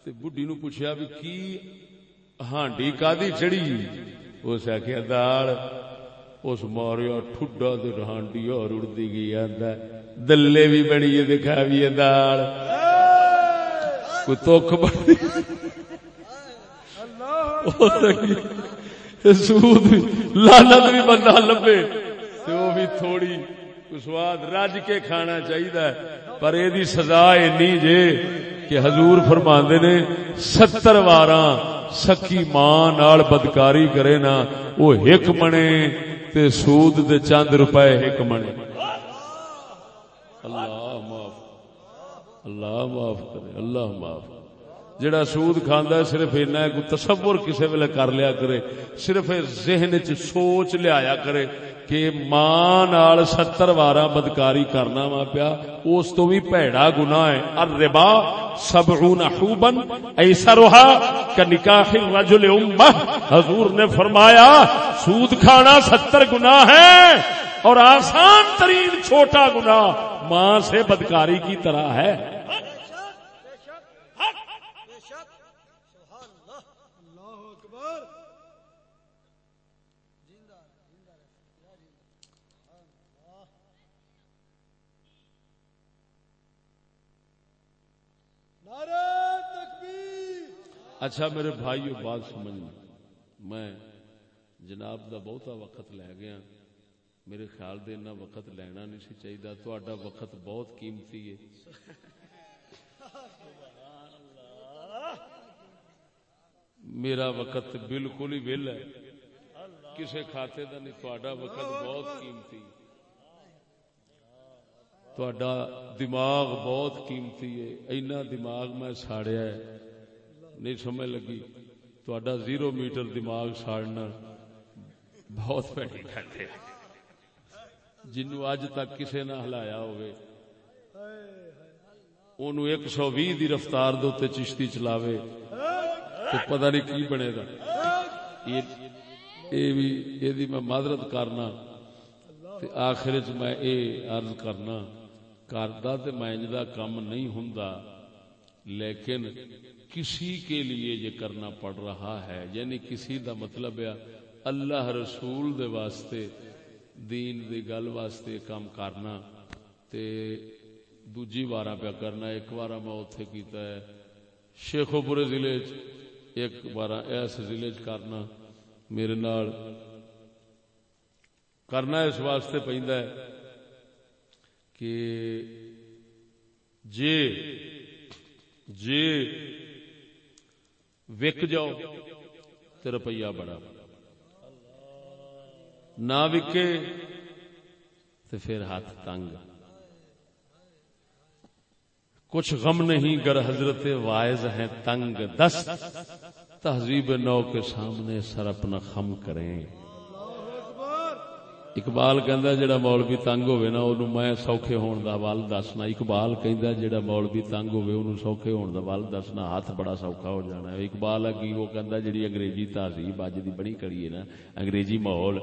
Speaker 2: تے بڈی نو پوچھا بھی کی، ہانڈی کا چڑی اس آخیا دال اس ماریا ٹھڈا ہانڈی اور اڑتی گئی دلے بھی بڑی دکھا بھی دال کوئی سود لالت بھی بندہ لبے۔ تو وہ بھی تھوڑی سواد رج کے کھانا چاہیے پر یہ سزا اینی جے کہ حضور فرما نے ستر وار سکی ماں نال بدکاری کرے نا، وہ ہک منے تے سود دے چند روپے ہک منے اللہ معاف اللہ معاف کرے، اللہ معاف۔
Speaker 1: جڑا سود کھاندا ہے، صرف اینا ہے کوئی تصور کسے ویلے کر لیا کرے، صرف ذہن وچ سوچ لیا کرے۔ کہ ماں نال ستر وارا بدکاری کرنا وا پیا اس تو بھی پیڑا گناہ ہے الربا سبعون حوبا ایسرها کنکاح الرجل امہ حضور نے فرمایا سود کھانا ستر گناہ ہے اور آسان ترین چھوٹا گناہ ماں سے بدکاری کی طرح ہے اچھا میرے بھائیو، بات سمجھ۔ میں جناب دا بہتا وقت لے گیا۔ میرے خیال دے اتنا وقت لینا نہیں سی چاہیے تھوڑا وقت بہت قیمتی ہے۔ میرا وقت بالکل ہی ویل ہے۔ کسے کھاتے دا نہیں تھوڑا وقت بہت قیمتی۔ تھوڑا دماغ بہت قیمتی ہے۔ اینا دماغ میں ساڑیا ہے۔ نہیں سمجھ لگی۔ تھوڑا زیرو میٹر دماغ ساڑنا بہت پیڑی کرتے جنو اج تک کسے نہ ہلایا ہوئے، اونوں ایک سو بھی دی رفتار دے چشتی چلاوے تو پتہ نہیں کی بنے گا۔ یہ بھی یہ میں معذرت کرنا تے آخر چ میں اے عرض کرنا، کردا تے میں انجدا کام نہیں ہوندا، لیکن کسی کے لیے یہ کرنا پڑ رہا ہے یعنی کسی دا مطلب ہے اللہ رسول دے واسطے، دین دی گل واسطے کام کرنا، تے دوجی بارہ پہ کرنا، ایک بار میں اتنے کیتا ہے۔ شیخو پورے ضلع ایک بار ایس ضلع کرنا میرے نال کرنا اس واسطے پہ کہ جے جے وک جاؤ تو روپیہ بڑا نہ وکے تو پھر ہاتھ تنگ۔ کچھ غم نہیں گر، حضرت وائز ہیں تنگ۔ دس تہذیب نو کے سامنے سر اپنا خم کریں۔ اقبال کہندا جڑا مولوی تنگ ہوے نا اونوں میں سوکھے ہون دا ول دسنا اقبال کہندا جڑا مولوی تنگ ہوے اونوں سوکھے ہون دا ول دسنا ہاتھ بڑا سوکھا ہو جانا ہے اقبال اگی وہ کہندا جڑی انگریزی تہذیب اج دی بڑی کڑی ہے نا انگریزی ماحول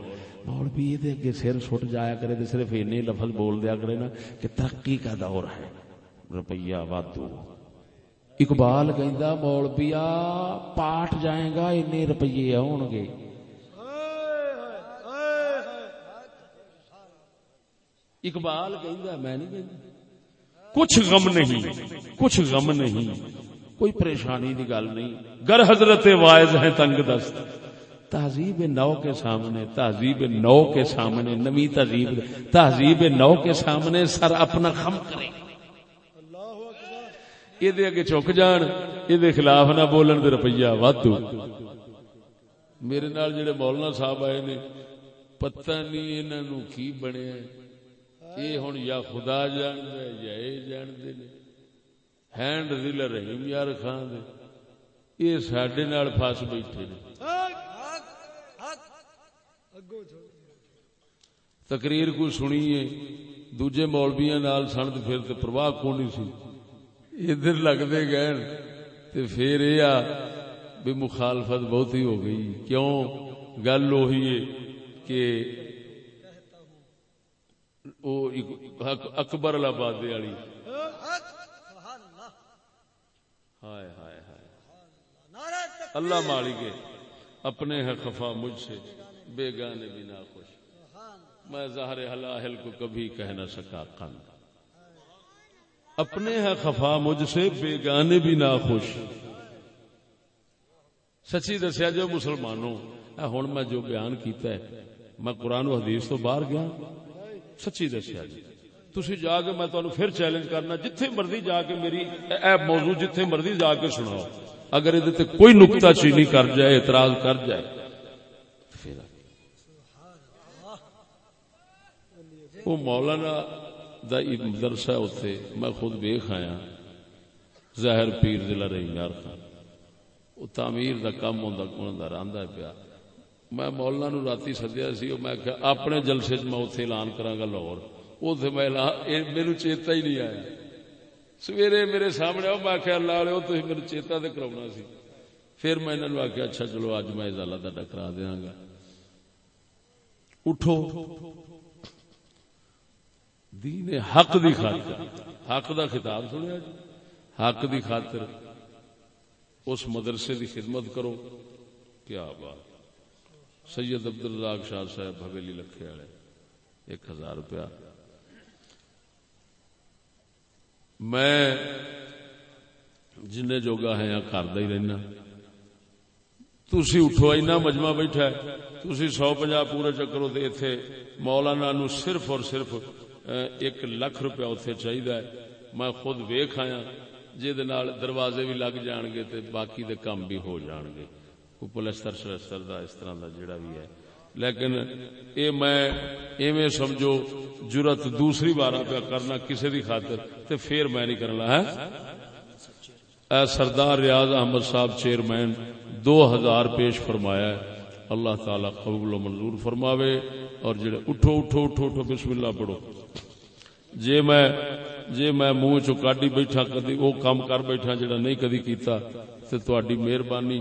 Speaker 1: مولوی دے اگے سر سٹ جایا کرے تے صرف اینے لفظ بول دیا کرے نا کہ ترقی کا دور ہے روپیہ وادو اقبال کہندا مولویا پاٹ جائے گا اینے روپیے آون گے اقبال میں نہیں کچھ غم نہیں، کچھ غم نہیں، کوئی پریشانی کی گل نہیں۔ گر حضرت وائز ہے تنگ دست۔ تہذیب نو کے سامنے، تہذیب نو کے سامنے نمی تہذیب تہذیب نو کے سامنے سر اپنا خم کرے۔ یہ اگے چک جان، یہ خلاف نہ بولن دے روپیہ وادو۔ میرے نال جڑے مولانا صاحب آئے نے، پتہ نہیں انہوں کی بنے یہ ہوں یا خدا جان دے یا یہ جان دے ہینڈ دل رحیم یار خان دے یہ سڈے فس بیٹھے نے تقریر کو سنیے دوجے مولبیا نال سن تو پھر تو پرواہ کونی سی ادھر لگتے گئے تو پھر یہ بھی مخالفت بہت ہی ہو گئی کیوں گل وہی ہے کہ اکبر آباد والی۔ ہائے ہائے ہائے۔ اللہ مالی کے اپنے ہے خفا مجھ سے۔ بے گانے بھی نہ خوش میں ظاہر حلاحل کو کبھی کہہ نہ سکا، قند۔ اپنے ہے خفا مجھ سے، بے گانے بھی نہ خوش سچی دسیا جو مسلمانوں ہوں میں جو بیان کیتا ہے، میں قرآن و حدیث تو باہر گیا۔ سچی دسیا جی۔ تھی جا کے میں تمہیں پھر چیلنج کرنا، جتھے مرضی جا کے میری اے موضوع جتھے مرضی جا کے سناؤ۔ اگر یہ کوئی نکتا چینی کر جائے، اعتراض کر جائے وہ مولانا دا درسا اتے میں خود ویخ آیا۔ ظاہر پیر ضلع رہی یار خان۔ وہ تعمیر دا کم ہوندا رہندا ہے پیا۔ میں مولانا نو راتی سدیا سی میں اپنے جلسے میں اوتھے اعلان کراں گا لاہور اوتھے میں میرے چیتا ہی نہیں آیا۔ سویرے میرے سامنے آؤ، میں آخیا اللہ والے تھی میرے چیتا تے کراونا سی۔ پھر میں انہوں نے آخیا اچھا چلو، اج میں ازالہ تہاڈا کرا دیاں گا اٹھو۔ دین حق دی خاطر۔ حق دا خطاب سنیا جی۔ حق دی خاطر اس مدرسے دی خدمت کرو۔ کیا بات۔ سید عبد الرزاق شاہ صاحب حویلی لکھے والے، ایک ہزار روپیہ۔ میں جن جوگا ہے کردا ہی رہنا۔ تھی اٹھو، اینا مجمع بیٹھا تھی سو پنجا پورے چکرو دے تھے مولانا نو صرف اور صرف ایک لکھ روپیہ اتنے چاہیے میں خود ویخ آیا جہد دروازے بھی لگ جان گے تے باقی دے کام بھی ہو جان گے۔ پلستر شلستر دا اس طرح دا جڑا بھی ہے۔ لیکن اے میں ایویں سمجھو جرت دوسری بار پہ کرنا کسی دی خاطر تے پھر میں نہیں کرنا ہے اے سردار ریاض احمد صاحب چیئرمین دو ہزار پیش فرمایا ہے۔ اللہ تعالی قبول و منظور فرماوے اور جڑے اٹھو اٹھو اٹھو اٹھو بسم اللہ پڑھو۔ جے میں جے میں منہ چو کاڈی بیٹھا، کدی وہ کام کر بیٹھا جڑا نہیں کدی کیتا، تے تہاڈی مہربانی